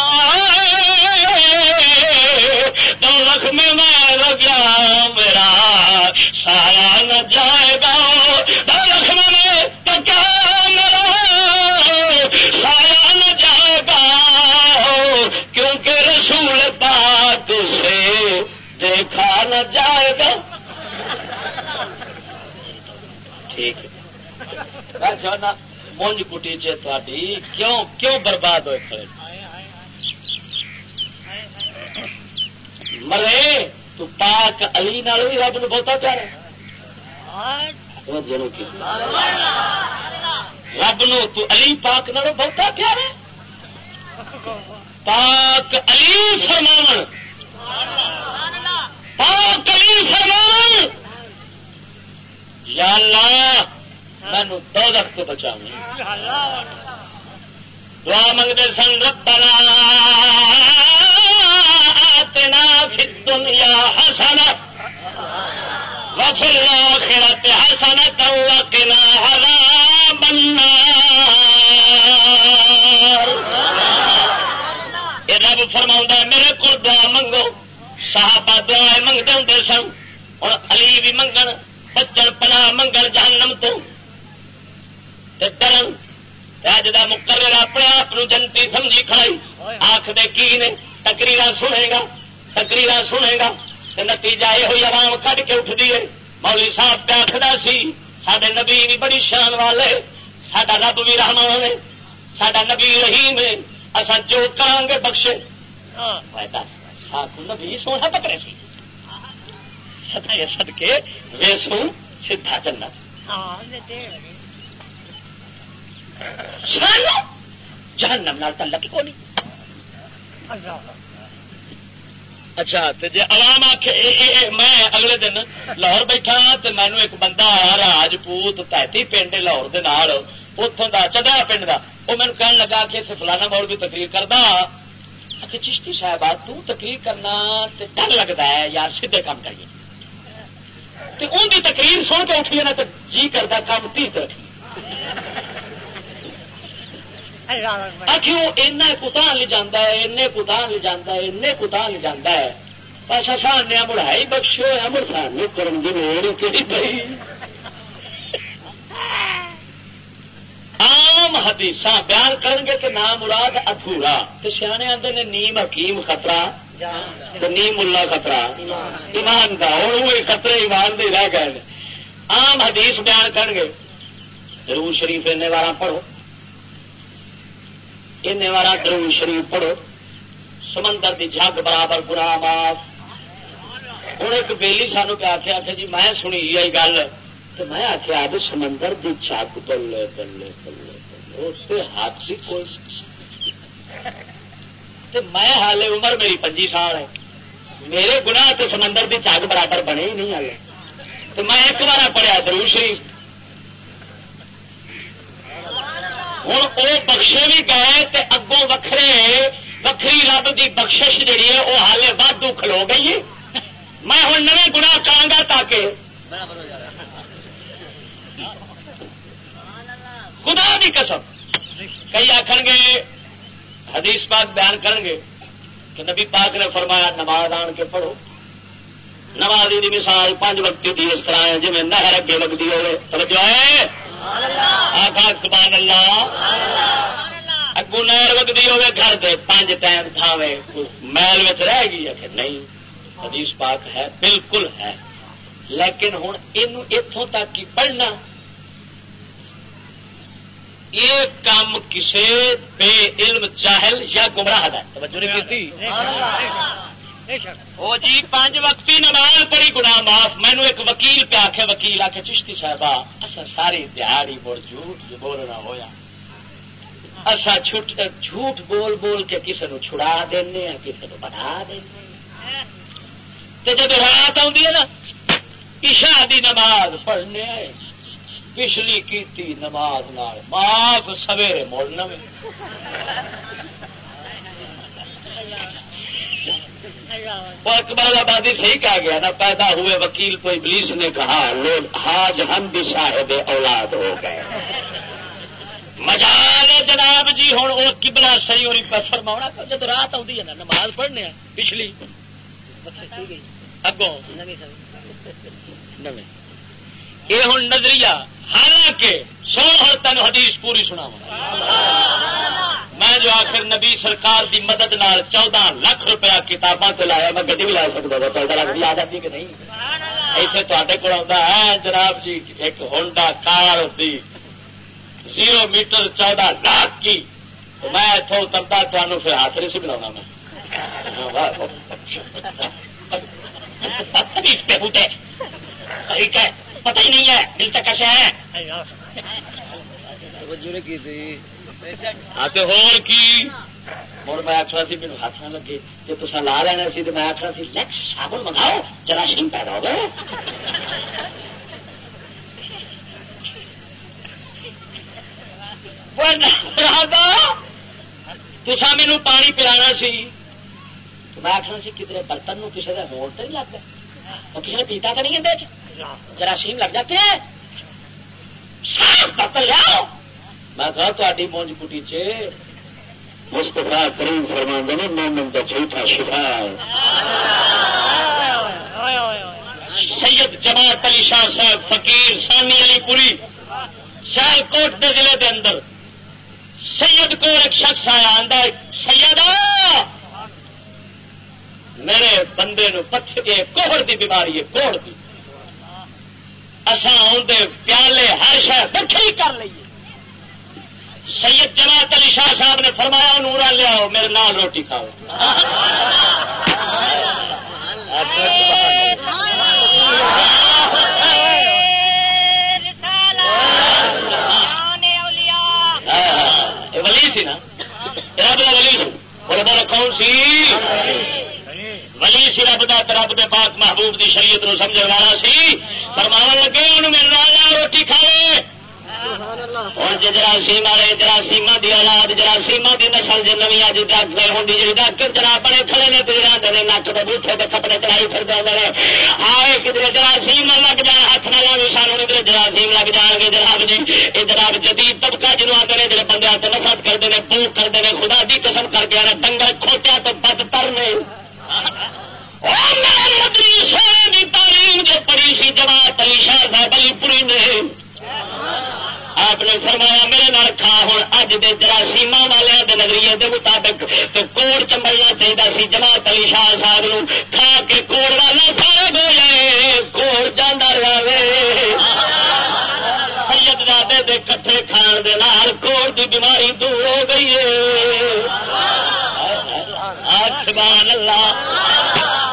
دو لکھ میں میں لگیا میرا سایہ نہ جائے گا؟ دو میں میں تو کیا میرا سایہ نہ جائے گا؟ کیونکہ رسول پاک سے دیکھا نہ جائے گا۔ ٹھیک ہے۔ گھر مونج کٹی چی کیوں کیوں برباد ہوئے کھڑے؟ مرے، تو پاک علی نال بھی رب نے بہتا پیارا رب نو تو علی پاک نال بہتا پیارا پاک علی فرماون۔ پاک علی فرماون۔ یا اللہ مینو دو وقت بچا دعا منگتے سن، ربنا آتنا فی الدنیا حسنہ وفي الآخرة حسنة وقنا عذاب النار۔ یہ رب فرما میرے کو دعا منگو۔ صحابہ دعا منگتے ہوں سن، اور علی بھی منگن، بچن پنا منگن جہنم تو۔ ڈرن اج کا مقرر اپنے آپ جنتی سمجھی کھڑائی۔ آخ دے کی نے؟ تکریر سنے گا۔ تکریر سنے گا۔ نتیجہ یہ ہوئی عوام کٹ کے اٹھتی ہے۔ مولی صاحب پہ آخر سی سڈے نبی بھی بڑی شان والے سڈا رب بھی رحمان ہے سڈا نبی رحیم ہے۔ اصا جو کران گے بخشے۔ نبی سونا پکڑے سی۔ سدا سد کے ویسو سیدھا جنت۔ ہاں، جہنم نال تعلق کو نہیں اچھا جی عوام آخ میں اگلے دن لاہور بیٹھا تو مینو ایک بندہ راجپوت تحتی پنڈ لاہور دے نال اتوں کا چدرا پنڈ کا وہ مینو کہنے لگا کہ اتنے فلانا موڑ بھی تقریر کرتا کہ چشتی صاحب تقریر کرنا ڈر لگتا ہے یار سیدھے کام کریے۔ ان کی تقریر سن کے اٹھیے نا تو جی کرتا کام تیت رکھیے کتا لے جانا ہے این کتا لے جانا ہے این کتا لے جانا ہے؟ بس سانیا مڑائی بخشو ہے مڑ سان کرن کی لوڑ کہڑی پی آم حدیث بیان کرن گے کہ نام مراد ادھورا تو سیانے آتے نے نیم حکیم خطرہ نیم ملا خطرہ۔ ایمان کا ہوں وہ خطرے ایمان دے رہ گئے آم حدیث بیان کرن گے۔ ضرور شریف ان بار پڑھو۔ وارا درو شریف پڑھو۔ سمندر دی جگ برابر گنا معاف۔ ہوں ایک بیلی سانو پہ آخیا کہ جی میں سنی یہ گل۔ تو میں آخیا اب سمندر دی جگ بلے بلے بلے بلے، اس سے ہاتھ سی کوئی۔ میں حال عمر میری پنجی سال ہے۔ میرے گنا تو سمندر دی جگ برابر بنے ہی نہیں۔ آئے تو میں ایک بار پڑھیا درو شریف۔ ہوں وہ بخشے بھی گئے اگوں وکھرے وکری رب کی بخشش جہی ہے وہ ہالے وادو کھلو گئی ہے میں ہوں نئے گنا گا تاکہ خدا کی قسم کئی آخر گے حدیث پاک بیان کر گے کہ نبی پاک نے فرمایا نماز آن کے پڑھو نمازی کی مثال پانچ وقت کی اس طرح ہے جی نہر اگے لگتی ہوئے توجہ ہے سبحان اللہ. اگو نہر وگتی ہوے گھر دے پانچ ٹائم کھاوے محل رہ گئی ہے کہ نہیں، حدیث پاک ہے، بالکل ہے۔ لیکن ہوں یہ اتوں تک ہی پڑھنا، یہ کام کسی بے علم چاہل یا گمراہ ہے۔ توجہ نہیں کی؟ وہ جی پانچ وقتی نماز پڑھی گنا معاف۔ مینو ایک وکیل پہ آخ وکیل آ کے چشتی صاحبہ اصا ساری دیہڑی بول جھوٹ جی بولنا ہوا اصا جھوٹ بول بول کے کسی نو چھڑا دینا کسی نو بنا دینا جب رات آدھی ہے نا، عشاء دی نماز پڑھنے پچھلی کیتی نماز نال معاف، سویرے مڑنا وہ اکبر آبادی صحیح کہا گیا نا، پیدا ہوئے وکیل کو ابلیس نے کہا، لوگ حاج ہم بھی صاحب اولاد ہو گئے۔ مجال جناب جی ہوں وہ کبلا صحیح اور فرما جب رات آتی ہے نا، نماز پڑھنے پچھلی۔ اگوں۔ یہ ہوں نظریہ، حالانکہ سو ہر تین حدیث پوری سنا میں جو آخر نبی سرکار دی مدد نال چودہ لاکھ روپیہ کتاباں سے لایا، میں گڈی بھی لا سکتا تھا چودہ لاکھ یاد آتی کہ نہیں؟ ایسے تے کو آتا ہے، جناب جی ایک ہونڈا کار ہوتی زیرو میٹر چودہ لاکھ کی۔ میں اتوں اترتا تمہیں پھر ہاتھ نہیں سی بنا میں۔ ٹھیک ہے، پتہ ہی نہیں ہے، دل تک کیسے ہے ہور کی؟ ہوں میں سی، میرے ہاتھ نہ لگے۔ جی تصا لا لینا سی تو میں آخنا سی لیکس منگاؤ، جراثیم پیدا ہو گئے۔ پانی پلا سی۔ میں سی کتنے برتن کسی کا ہول تو نہیں لگ اور کسی نے پیتا تو نہیں جراثیم لگ جاتے ہیں۔ برتن لیاؤ میں کہا تھی مونج کٹی چ مستفا کریم فرما نے مومن کا جھوٹا شفا سید جماعت علی شاہ صاحب فقیر سانی علی پوری سیال کوٹ کے ضلع کے اندر سید کو ایک شخص آیا آدھا سید میرے بندے نو پتھ کے کوہر دی بیماری ہے کوہر دی اسان آدھے پیالے ہر شہر بٹھی کر لیے سید جماعت علی شاہ صاحب نے فرمایا نورا لیاؤ، میرے نال روٹی کھاؤ۔ ولی سی نا۔ رب کا ولی سی کون سی؟ ولی سی رب کا رب دے پاک محبوب دی شریعت نو سمجھ والا سی۔ فرما لگے انہوں میرے نال روٹی کھاؤ ہوں جی جراثیم والے جراثیم کی اولاد جراثیم کی نسل جی نوی اج ڈاکٹر ہوں جی ڈاکٹر جناب بڑے کھڑے نے؟ پھر آتے ہیں نک کے بوٹے کے کپڑے چڑھائی پھر دے آئے کدھر جراثیم لگ جان، ہاتھ نہ لاگے سانو ادھر جراثیم لگ جان گے جناب جی یہ جناب جدید طبقہ جنوب آتے ہیں جڑے بندے ہاتھ نفرت کرتے ہیں بو کرتے ہیں خدا دی قسم کر کے ڈنگر کھوٹیا تو بدتر نے۔ مدری سونے کی تعلیم جو پڑھی سی جماعت علی شاہ صاحب علی پوری نے۔ آپ نے فرمایا میرے نال کھا، ہوں اج دے جراثیم والے دے نظریے دے مطابق تو کوڑ چمبلنا چاہیے سی جماعت علی شاہ صاحب نو کھا کے کوڑ والا سارے ہو جائے، کوڑ جانا رہے سید زادے دے کٹھے کھان دے نال کوڑ دی بیماری دور ہو گئی ہے۔ سبحان اللہ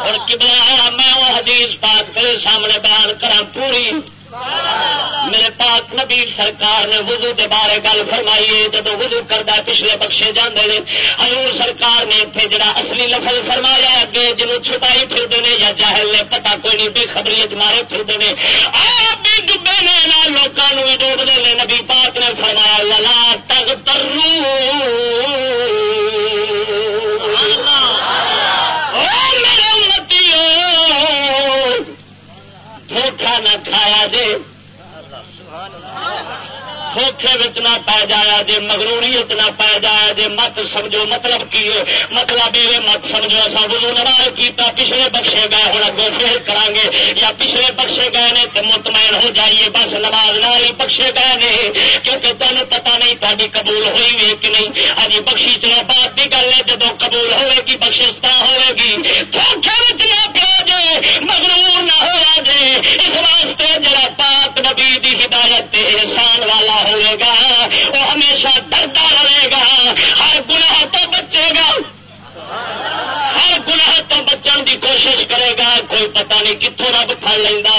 اور کبلا میں وہ حدیث پاک کرے سامنے بیان کرا پوری۔ میرے پاک نبی سرکار نے وضو کے بارے گل فرمائی ہے جب وضو کرتا پچھلے بخشے جانے حضور سرکار نے اتنے جڑا اصلی لفظ فرمایا اگے جنوب چھپائی پھرتے ہیں یا جاہل نے پتا کوئی نہیں بے خبری مارے پھرتے ہیں بھی ڈبے نے لوگوں بھی ڈوبتے ہیں نبی پاک نے فرمایا للا تگ ترو دھوکھا نہ کھایا جے دھوکھے نہ پی جایا جی مغروری نہ پی جایا جی مت سمجھو مطلب کی مطلب یہ مت سمجھو، اصا وزو نواز کیتا، پچھلے بخشے گئے ہوں اگوں پھر کران گے یا پچھلے بخشے گئے نے تو مطمئن ہو جائیے، بس نماز نال ہی بخشے گئے نے، کیونکہ تمہیں پتا نہیں تاری قبول ہوئی ہوئی کہ نہیں۔ ہجی بخشی چلو بات کی گل ہے جب قبول ہوے گی بخشتا ہوے گی۔ دھوکھے نہ پیا جے، مغرور نہ ہوا جے، اس واسطے جڑا پاک نبی دی ہدایت احسان والا ہوئے گا وہ ہمیشہ ڈرتا رہے گا ہر گناہ تو بچے گا۔ ہر گناہ تو بچن کی کوشش کرے گا، کوئی پتہ نہیں کتوں رب پڑ لینا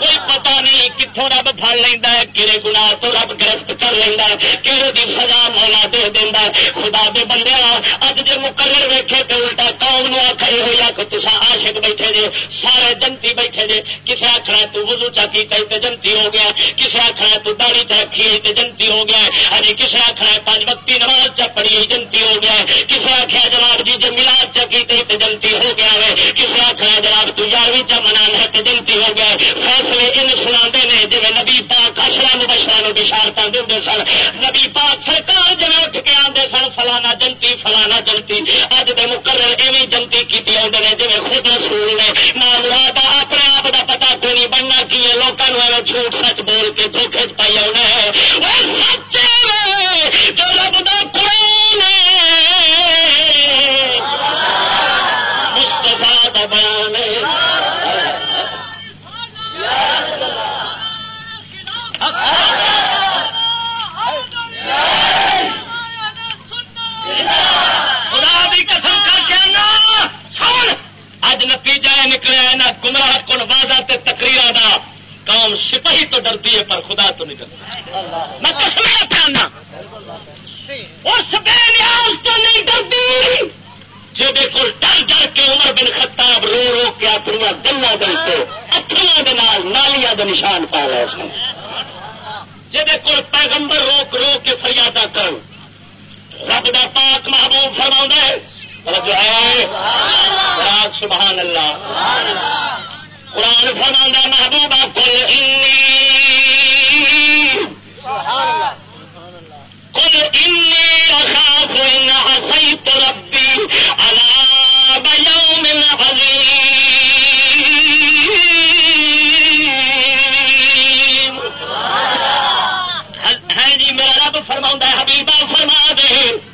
کوئی پتہ نہیں کتوں رب پڑ لینا ہے کہڑے گنا تو رب گرفت کر لینا ہے کہڑے کی سزا مولا دے دینا خدا دے بندے اج جی مقرر ویکے تو الٹا قوم نو آخری ہوئی جی آخ تسا آشک بیٹھے جے، سارے جنتی بیٹھے جے۔ کسے آخر تو وزو چاکی کئی جنتی ہو گیا۔ کسے آخر تو داڑی چرکھی ہاں جی، ہے جنتی ہو گیا ہجی کسے آخر پانچ وقتی نماز چ پڑی جنتی ہو گیا کسے آخیا جناب جی جی ملاد چکی جنتی ہو گیا ہے کسے آخر جناب؟ تو یارویں چ منا ہے جنتی ہو گیا فیصلے ان سنا نے جی نبی پاک اشرا مبشرا بشارت دے سن۔ نبی پاک سرکار جی اٹھ کے آتے سن، فلانا جنتی فلانا جنتی۔ اج دے مقرر ایویں جنتی کی آتے ہیں جی خود رسول نے۔ نام مراد اپنے آپ کا پتا کوئی نہیں بننا کی ہے لوگوں ایویں جھوٹ سچ بول کے دھوکھے پائی آنا ہے۔ سچ جو رب کا قرآن مستفا کا بیان خدا بھی قسم کر کے آنا سن اج نتیجہ نکلے نہ گمراہ کن بازا تقریر دا، قوم سپاہی تو ڈرتی ہے، پر خدا تو نہیں ڈرتی میں کسم پہنا اس بے نیاز تو نہیں ڈرتی۔ جی دیکھو ڈر ڈر کے عمر بن خطاب رو رو کے اپنی گلا دل کو اتنا نالیاں نشان پا رہے سن۔ جہد پیغمبر روک روک کے فریادہ کرو رب دا پاک محبوب فرما ہے سبحان اللہ. قرآن فرما محبوبہ کل کل انی اخاف ان حسیت ربی عذاب یوم عظیم. ہے جی میرا رب فرما حبیبہ فرما دے۔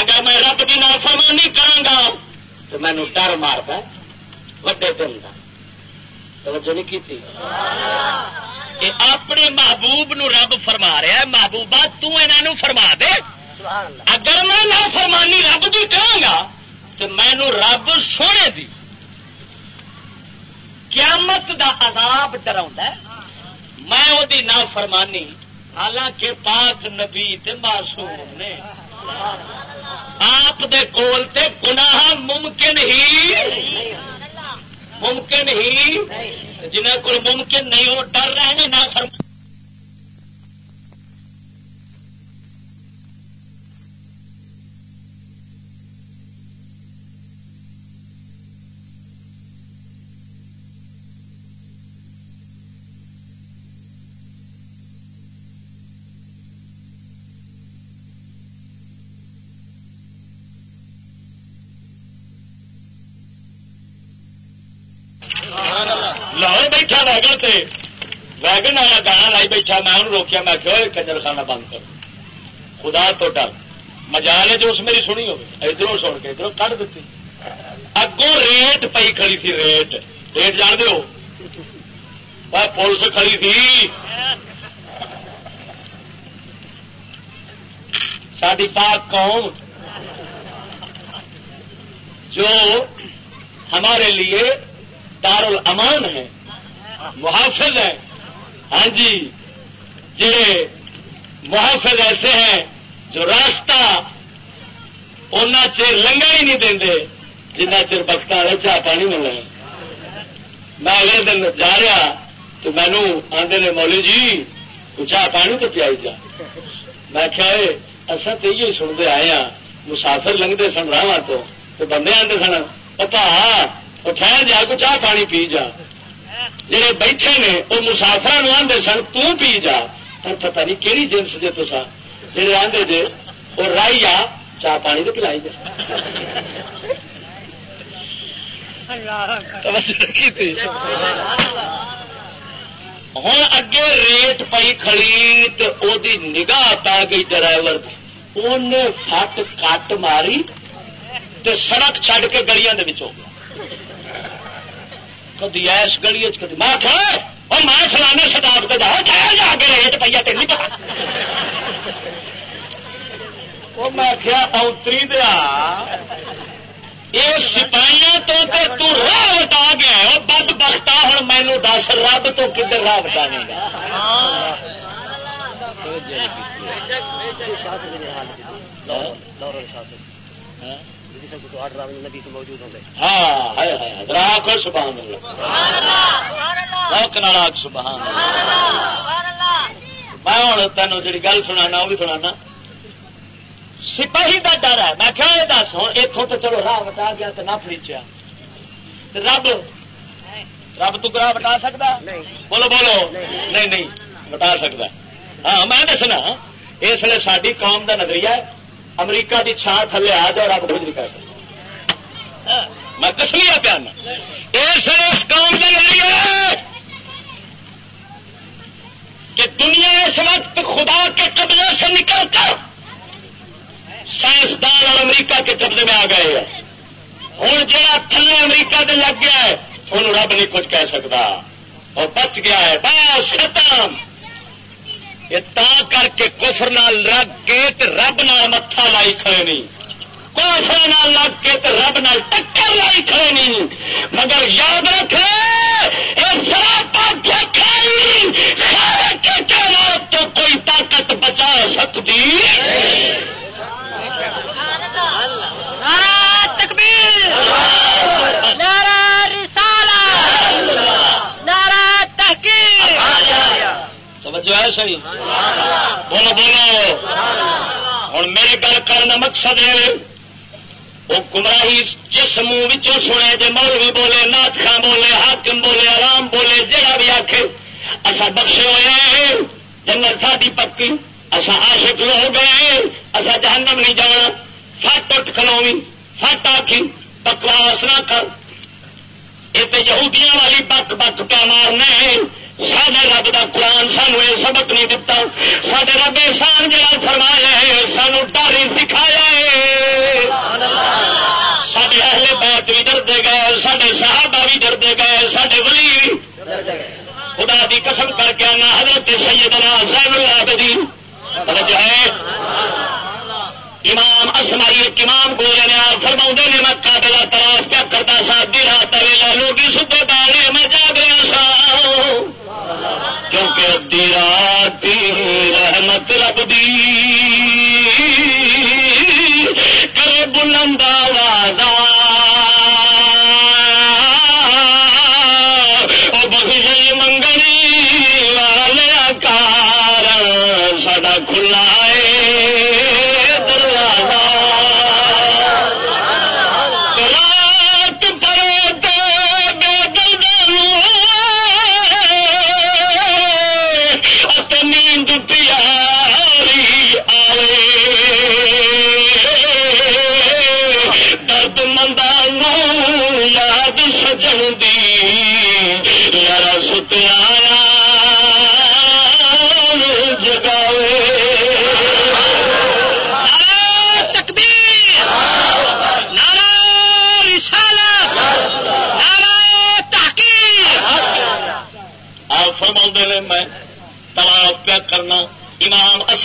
اگر میں رب کی نہ فرمانی کرا تو مینو ڈر مارتا وڈے دن کا توجہ نہیں کی اپنے محبوب نو رب فرما رہا ہے، محبوبہ تنہوں فرما دے۔ اگر میں نہ فرمانی رب کی کہاں تو مینو رب سونے دی۔ قیامت دا عذاب ڈرا میں وہ نہ فرمانی حالانکہ پاک نبی معصوم نے۔ آپ دے کول تے گناہ ممکن ہی ممکن ہی جنہیں کو ممکن نہیں ہو ڈر رہے نہ فرما ویگن والا گانا لائی بیٹھا، میں انہوں روکیا، میں کہ کجر خانہ بند کر۔ خدا تو ڈر۔ مجال جو اس میری سنی ہو ادھر سن کے ادھر کٹ دیتی۔ اگوں ریٹ پی کھڑی تھی، ریٹ۔ ریٹ جان دو پولیس کھڑی تھی۔ ساری پاک قوم جو ہمارے لیے دار الامان ہے، محافظ ہے ہاں جی جڑے محافظ ایسے ہیں جو راستہ ان چر لنگا ہی نہیں دیں جنہ چر بخت والے چاہ پانی ملنا میں اگلے دن جا رہا، تو مینو آدھے نے مولی جی تو چاہ پانی تو پیائی جا۔ میں کیا اصا تو یہ سنتے آئے ہاں مسافر لنگتے سن راہ تو بندے آتے سن، پتا ہاں، ٹھہر جا، کو چاہ پانی پی جا۔ جڑے بیٹھے نے وہ مسافر آدھے سن پی جا۔ پر پتا نہیں کہڑی جنس جی تو جڑے آدھے جی وہ رائی آ چاہ پانی تو پلائی جا۔ ہوں اگے ریٹ پی کھڑی تو نگاہ پی گئی ڈرائیور فٹ کٹ ماری سڑک چڈ کے گلیاں گیا۔ کدی ایس گلی کدی میں اور میں فلانے سٹاپ کے جاؤ جا کے ریٹ پہ تین وہ میں کیا اوتری دیا۔ یہ سپاہیاں تو تو راہ وٹا گیا بد بختا ہوں مینو دس رب تو کدھر راہ وٹانے گا ہاں تینوں جی گل سنا وہ بھی سنا سپاہی کا ڈر ہے۔ میں کیا دس ہوں اتوں تو چلو راہ بٹا گیا تو نہ فریچیا۔ رب رب تو گراہ بٹا سکتا بولو بولو۔ نہیں نہیں بٹا سکتا ہاں میں دسنا اس لیے ساری قوم کا نظریہ ہے۔ امریکہ کی چھان تھلے آ جائے رب کچھ نہیں کر سکتا میں کسمیا پیانا اس قوم کا نظریہ کہ دنیا اس وقت خدا کے قبضے سے نکل کر سائنسدان اور امریکہ کے قبضے میں آ گئے ہیں۔ ہوں جا تھلے امریکہ دے لگ گیا ہے، انہوں رب نہیں کچھ کہہ سکتا۔ اور بچ گیا ہے، بس ختم۔ تا کر کے کفر نال لگ کے رب نال متھا لائی کھڑے نہیں کفر نال لگ کے رب نال ٹکر لائی کھڑے نہیں مگر یاد رکھے، اے سراپا کھائی خالق کے تو کوئی طاقت بچا سکتی۔ تکبیر۔ توجہ ہے صحیح؟ بولو بولو۔ ہوں میری گل کرنا مقصد ہے، وہ گمراہی جس منہ سنے جی مولوی بولے نات خان بولے، حاکم بولے آرام بولے جہاں بھی آخے اصا بخشے ہوئے جنت ساری پکی اصا عاشق ہو گئے اصا جہنم نہیں جانا۔ فٹ اٹھ کھلوی فٹ آخی بکواس نہ کر۔ یہ یہودیاں والی بک بک پہ مارنا ہے سارے رب کا قرآن سانو یہ سبق نہیں دتا۔ سارے رب احسان جڑا فرمایا ہے، سانو ڈر ہی سکھایا ہے۔ سارے اہل بیت بھی ڈرتے گئے سارے صحابہ بھی ڈرتے گئے سارے ولی بھی۔ خدا دی قسم کر کے آنا، حضرت سیدنا زین العابدین۔ جو ہے، امام اسمائی ایک امام کو لینا فرما نے، میں قابل تلاش کیا کرتا سا دی رات ویلا لوگ ستے پاڑے میں جاگ رہا سا۔ کیونکہ ادی رات رحمت رب دی کرے بلند آواز بخش منگنی والے کار ساڈا کھلا کرنا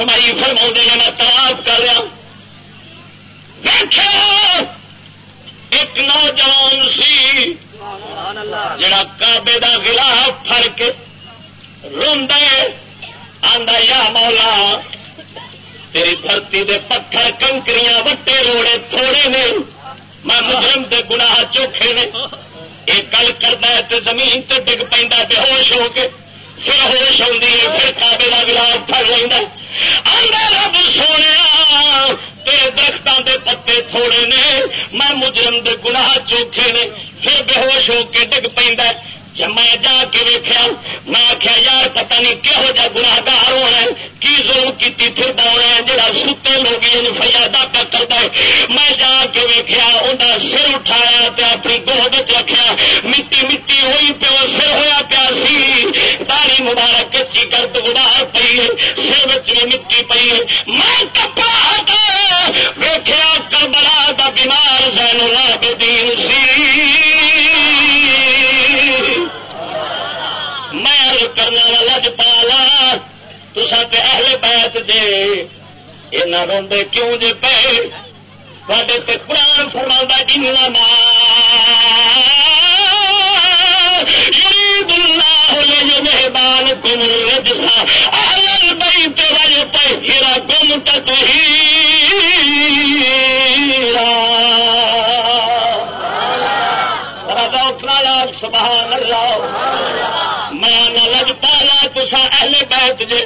امام اسمائی فرما نے میں تلاف کر رہا۔ ایک نوجوان سی جڑا کابے کا گلاف فر کے روڈ آدھا یا مولا، تیری دھرتی دے پتھر کنکریاں وٹے روڑے تھوڑے نے، میں مجرم دے گناہ چوکھے نے۔ یہ گل کرتا ہے زمین تے ڈگ پہ بے ہوش ہو کے پھر ہوش آتی ہے، پھر کابے کا گلاس پڑ لینا آدھا رب سونے تیرے درختوں دے پتے تھوڑے نے، میں مجرم دے گناہ چوکھے نے، پھر بے ہوش ہو کے ڈگ پہ میں جا کے ویکیا میں آخیا یار، پتہ نہیں کہہو جا گناگار ہونا ہے، کی ظلم کی پھر ہونا ہے جہاں ستے لوگ فریادہ پہ کرتا ہے۔ میں جا کے ویکیا انہیں سر اٹھایا اپنی گود رکھا مٹی مٹی ہوئی پیو سر ہوا پیا سی۔ داری مبارک، کچی گرد گبار پی ہے، سر بھی مٹی پی ہے۔ میں کپڑا ہٹا ویخیا کربلا کا بیمار زین العابدین سی۔ میں کرنا والا لج پالا تسا تے اہل بیت جے اینا روندے کیوں جے پے؟ وڈے تے قرآن فرما جنہ ماں یرید اللہ لیجبان کم الرجسا اہل البیت وجہ تہیرا۔ کم تطہیرا سبحان اللہ۔ میں لج پالا تسا اہل بیت جے۔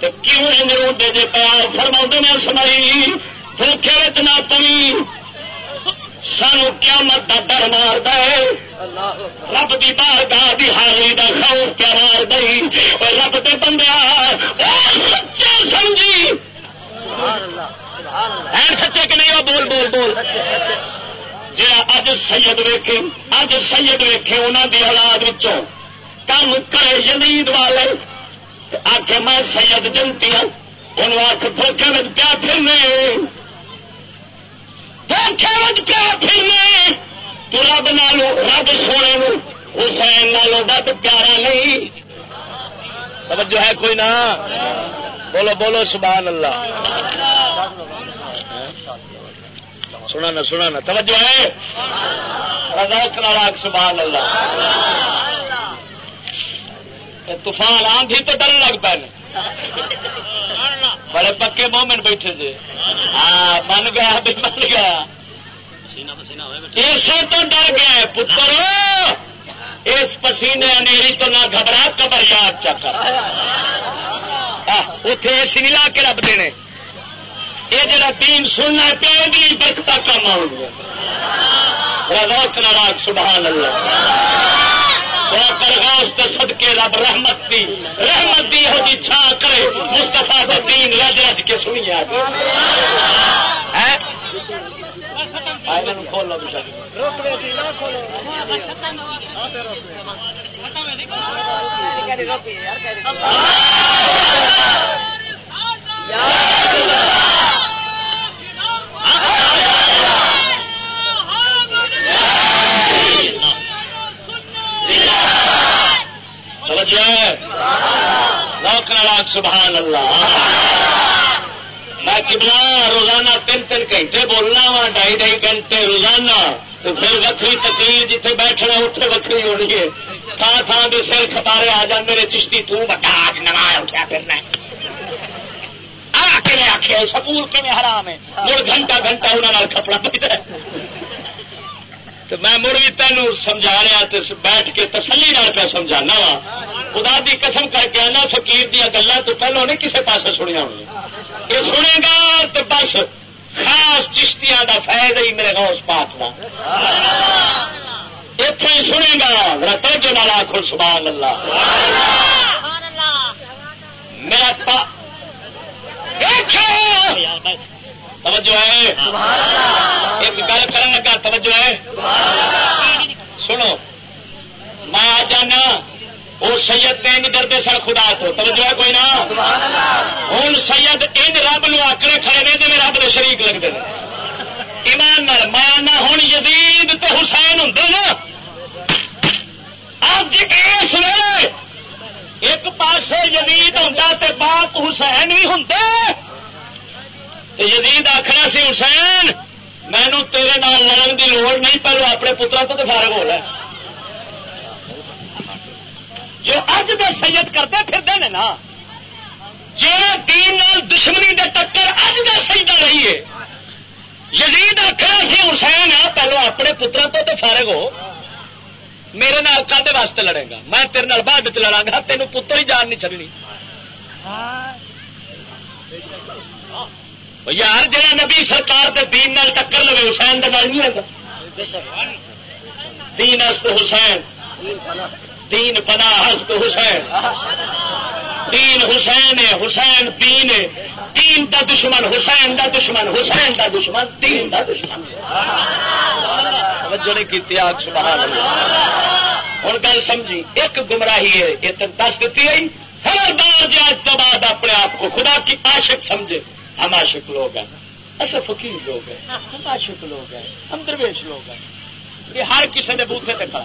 تو کیوں روڈے جے پیا فرما نے سنائی دھوکھے نہ پوی سانو قیامت کا ڈر مار ہے۔ رب کی بار گاہ کی حاضری کا خوف کیا مار دئی۔ اور رب کے بندے سچے سمجھی سچے کہ نہیں؟ بول بول بول۔ جا اج سید ویکے اج سید ویکے انہوں کی اولاد کام کرے جدید والے آخ میں سید جنتی ہاں۔ ہوں ان آخ دھوکھے میں پیا پھرنے۔ دھوکھے میں پیا پھرنے۔ تو رب نالو رب سونے حسین نالوں ود پیارا نہیں۔ توجہ ہے کوئی نہ بولو بولو، سبحان اللہ۔ سنا نہ سنا نہ توجہ ہے؟ سبحان اللہ۔ طوفان آندھی تو ڈر لگ پے بڑے پکے مومن بیٹھے تھے ہاں من گیا بھی من گیا۔ اسے تو ڈر گیا پتر، اس پسینے انیری تو نہ گھبرا، قبر یاد چکر اتے اے سی نہیں لا کے رب دینے یہ جڑا دین سننا پہ بھی برکت کم آؤ گے روک ناراگ سبحان اللہ۔ کرغاس کے سدکے رب رحمت دی رحمت دی ہو جی چھا کرے مستفا دین رج رج کے توجہ ہے؟ سنیا کھولو سبحان اللہ۔ میں کبلا روزانہ تین تین گھنٹے بولنا وا ڈائی ڈائی گھنٹے روزانہ، تو پھر وکری تقریر جیتے بیٹھنا اتنے وکری ہونی ہے۔ تھان تھان کے سر کھپارے آ جاتے نے، چشتی تو بٹا آج نوا اٹھا پھرنا آخیا سکول کے حرام ہے؟ مڑ گھنٹہ گھنٹہ انہوں کپڑا پہ تو میں مڑ بھی تینوں سمجھا رہا بیٹھ کے تسلی پہ سمجھانا وا۔ خدا دی قسم کر کے آنا، فقیر دیا گلوں تو پہلو نہیں کسی پاس سنیا ہونی۔ یہ سنے گا تو بس خاص چشتیاں کا فائدہ ہی میرے گاؤں پاک کا اتنے ہی سنے گا میرا جو نالا آخر سبحان اللہ میرا پا توجہ ہے؟ ایک گل کرنے لگا توجہ ہے؟ سنو میں آ جانا وہ سید نے ڈرتے سر خدا تو توجہ ہے کوئی نہ ہوں سید ان رب نو آکڑے کھڑے نے جی رب کے شریک لگتے ہیں ایمان میں ہوں یزید تو حسین ہوں نا۔ اج اس ویلے ایک پاس یزید ہوں تو باپ حسین بھی ہوں یزید آخنا سی، حسین، مینو تیرے نال لڑن کی لوڑ نہیں، پہلو اپنے پترا تو فارغ ہو رہا جو اج دے سید کرتے پھرتے ہیں نا جی دین نال دشمنی دے ٹکر اج دے سجدہ رہی ہے۔ یزید آخر سی، حسین، آ، پہلو اپنے پترا تو تو فارغ ہو۔ میرے نال کدے واسطے لڑے گا؟ میں تیرے نال بعد لڑا گا، تینوں پتر ہی جان نہیں چلنی ہاں۔ یار جہاں نبی سرکار کے دین نال ٹکر لو حسین کے نال نہیں لگا دین ہست حسین دین پنا ہست حسین دین حسین حسین دین دین دا دشمن حسین دا دشمن حسین دا دشمن دین دا دشمن توجہ نہیں کی آگ سبحان ہوں گل سمجھی ایک گمراہی ہے یہ تین دس دیتی ہے خبردار جی آج تو بعد اپنے آپ کو خدا کی عاشق سمجھے ہم عاشق لوگ ہیں۔ ایسے فقیر لوگ ہیں۔ ہم عاشق لوگ ہیں۔ ہم درویش لوگ ہیں۔ یہ ہر کسی نے بوتھے پہ کھڑا۔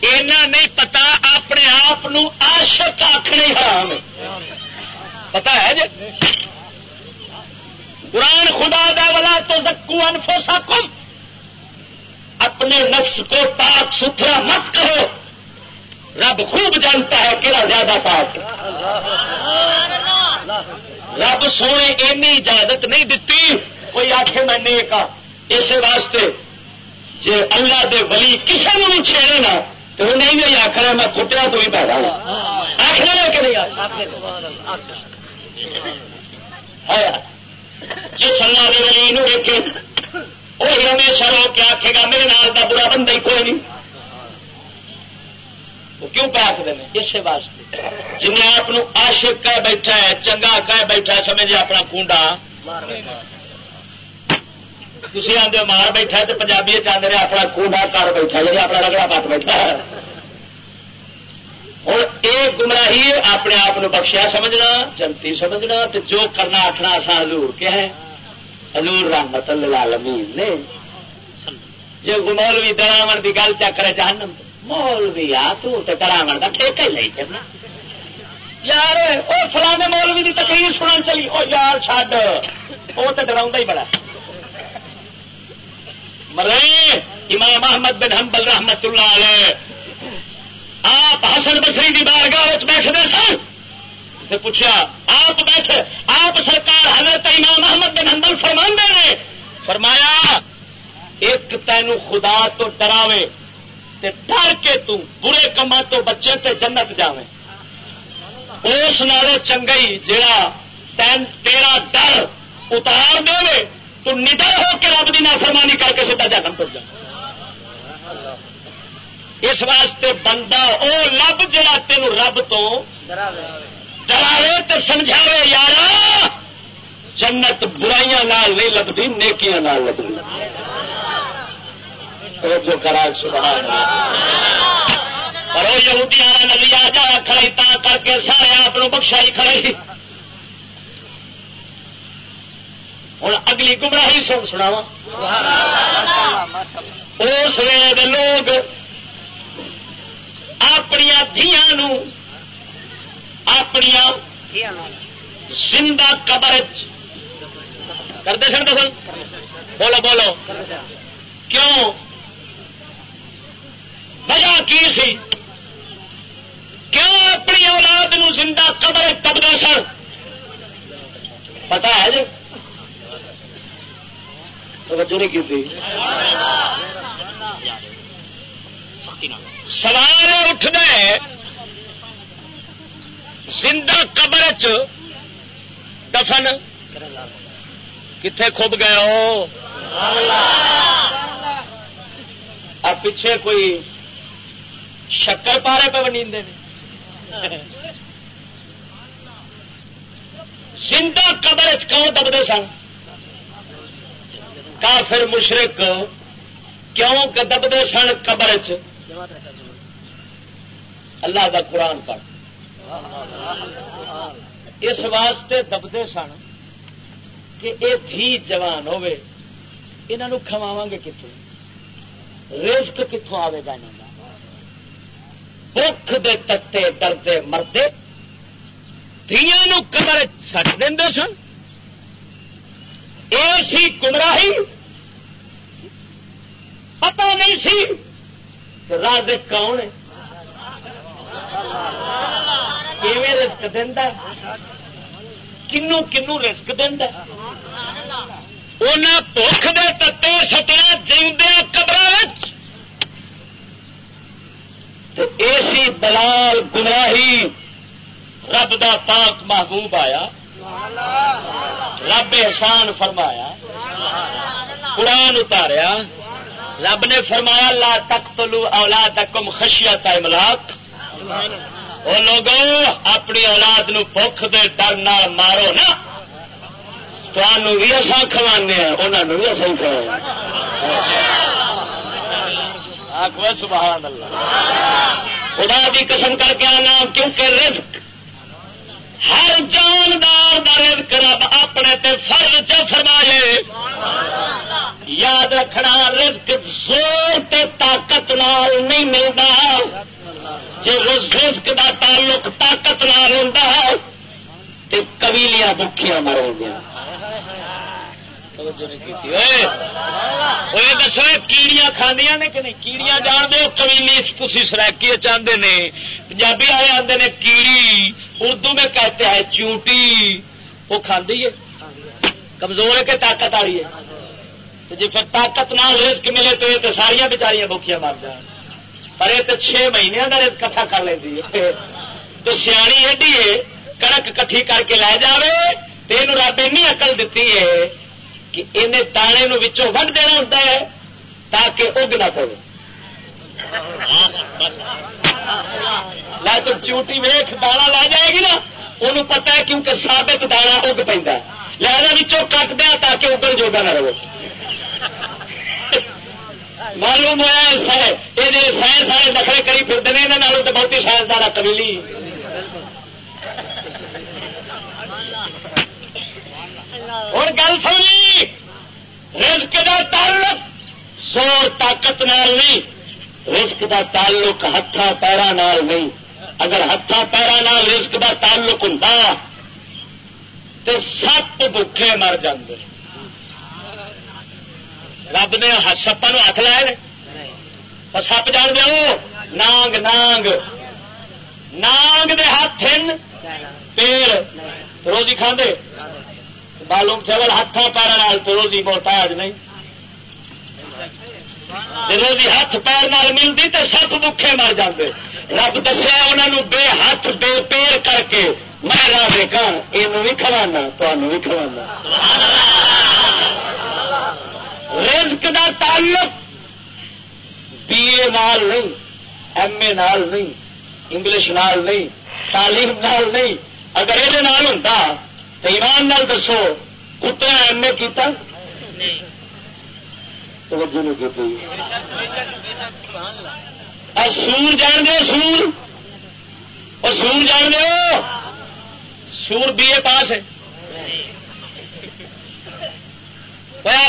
اینا نہیں پتا، اپنے آپ آشک آخنے حرام پتا ہے جی؟ قرآن خدا دا والا تو زکو انفوسا کم اپنے نفس کو پاک ستھرا مت کرو۔ رب خوب جانتا ہے کہڑا زیادہ پاک رب سونے اینی اجازت نہیں دیتی کوئی آخے میں نیک ہاں۔ اس واسطے جی اللہ دے ولی کسی نے بھی چھیڑے نا تو نہیں نہیں آخر میں کٹیا تو بھی پیدا ہاں۔ آخر کہ نہیں ہاں۔ جس اللہ کے ولی دیکھے وہی ہمیشہ رو کے آخے گا، میرے نال برا بندہ ہی کوئی نہیں۔ وہ کیوں پہ آخر اس واسطے؟ جی جنہیں آپ آشک کہہ بیٹھا ہے، چنگا کہہ بیٹھا ہے سمجھے اپنا کنڈا تھی آدھے مار بیٹھا تو پنجابی چاہتے ہیں اپنا کوڈا کر بیٹھا جی اپنا رگڑا پٹ بیٹھا اور یہ گمراہی اپنے آپ بخشیا سمجھنا، جنتی سمجھنا تو جو کرنا آخنا آسان ہزور کیا ہے ہزور رحمت لالمی نے۔ جی مولوی دراون کی گل چکر جہنم مولوی، آ تو کا ٹھیک ہی لے کرنا یار وہ فلانے مولوی کی تقریر سنن چلی وہ یار چڈ وہ تو ڈرا ہی بڑا۔ مرے، امام احمد بن حنبل رحمت اللہ علیہ، آپ حسن بسری کی بارگاہ بیٹھتے سن؟ پوچھا آپ بیٹھ، آپ سرکار حضرت امام احمد بن حنبل فرما نے؟ فرمایا، ایک تین خدا تو ڈراوے۔ تے ڈر کے تو برے کما تو بچے تے جنت جاوے اس نالوں چنگئی جا تیرا ڈر اتار دے تو نڈر ہو کے رب کی نافرمانی کر کے سیدا جگہ تر جا اس واسطے بندہ او لب جا تین رب تو ڈراوے تو سمجھاوے یار جنت برائیاں نال نہیں لگتی نیکیاں نال لگتی جو کرا سبحان اللہ۔ اور وہ یہودی آ نبی آ جا کھڑی تا کر کے سارے آپ بخشائی کھڑی ہوں اگلی گمراہی سن سنا اس ویلے لوگ اپنی دیا اپنی زندہ قبر کرتے سن دسن بولو بولو۔ کیوں؟ وجہ کی سی؟ کیوں اپنی اولاد نو زندہ قبر تبدے سن؟ پتا ہے جی؟ توجہ نہیں کی سوال اٹھنا ہے، زندہ قبر چ دفن کتنے کھب گئے ہو؟ پیچھے کوئی شکر پارے پہ بنی زندہ قبر کون دبتے سن کافر مشرق کیوں دبتے سن قبر چ اللہ کا قرآن پڑھ اس واسطے دبتے سن کہ یہ دھی جوان ہوے یہاں کھواوا گے کتوں رزق کتوں آئے گا یہاں بخ دے تتے ڈردے مردے دیا کمر سٹ دے سن۔ یہ سی گمراہی پتا نہیں سی رازق کون ہے۔ رسک دینا کنو کنو رسک دینا بخ دے تتے سٹنا جیندے قبر ایسی دلال گمراہی رب دا پاک محبوب آیا۔ رب احسان فرمایا۔ قرآن اتاریا۔ رب نے فرمایا، لا تک تلو اولاد کم خشیت املاک وہ لوگ اپنی اولاد نو بخ دے ڈر مارو نا۔ تو بھی اصا کھوانے ہیں انہوں بھی اصل کھوا سبحان اللہ۔ خدا بھی قسم کر کے آنا، کیونکہ رزق ہر جاندار کا رزق رب اپنے تے فرض چ فرمائے۔ یاد رکھنا، رزق زور تے طاقت نال نہیں ملتا۔ جی رزق دا تعلق طاقت نال ہوتا تو قبیلیاں بکیاں مرو گیا دسو کیڑیاں کھاندیا نے کہ نہیں؟ کیڑیاں جان دو کبیلی تھی سرکی چاہتے نے۔ پنجابی والے آتے نے کیڑی، اردو میں کہتے ہیں چونٹی وہ کھاندی ہے؟ کمزور ہے کہ طاقت والی ہے؟ جی پھر طاقت نہ رزق ملے تو یہ تو ساریا بچاریاں بکیاں مر جان۔ پر یہ تو چھ مہینے کا رزق کٹھا کر لینی ہے۔ تو سیانی ایڈی ہے، کڑک کٹھی کر کے لے جائے تو یہ رب این اقل دیتی ہے کہ انہیں دانے وچوں وڈ دینا ہوتا ہے تاکہ اگ نہ پڑے۔ تو چوٹی ویخ دانا لا جائے گی نا، انہوں پتا ہے کیونکہ سابت دانا اگ پہ لہذا کٹ دیا تاکہ اگل جوگا نہ رہو معلوم ہوا یہ سائنس والے نخرے کری پھرتے ہیں یہاں تو بہت ہی سائنسدار قبیلی۔ ہوں گل سمجھی رزق کا تعلق، زور، طاقت نال نہیں۔ رزق کا تعلق ہاتھا پیرا نال نہیں۔ اگر ہاتھا پیرا نال رزق کا تعلق ہوں تو سپ بکھے مر جاندے۔ رب نے سپا ہاتھ لائے۔ سپ جان دو نانگ نانگ۔ نانگ دے ہاتھ پیڑ۔ روزی کھاندے۔ معلوم چل ہاتھوں پیر تو روزی محتاج نہیں۔ روزی ہاتھ پیر ملتی تو سپ بکھے مر جاتے رب دسیا انہوں بے ہاتھ بے پیر کر کے میں راہ کہاں یہ بھی کھوانا تمہوں بھی کھوانا۔ رزق دا تعلق بی اے نال نہیں، ایم اے نال نہیں، انگلش نال نہیں، تعلیم نال نہیں۔ اگر یہ ہوں ایمان نال دسو کتے ایم اے کیتا؟ توجہ نہیں کی سور جان دو سور؟ اور سور جان دو سور بی اے پاس ہے۔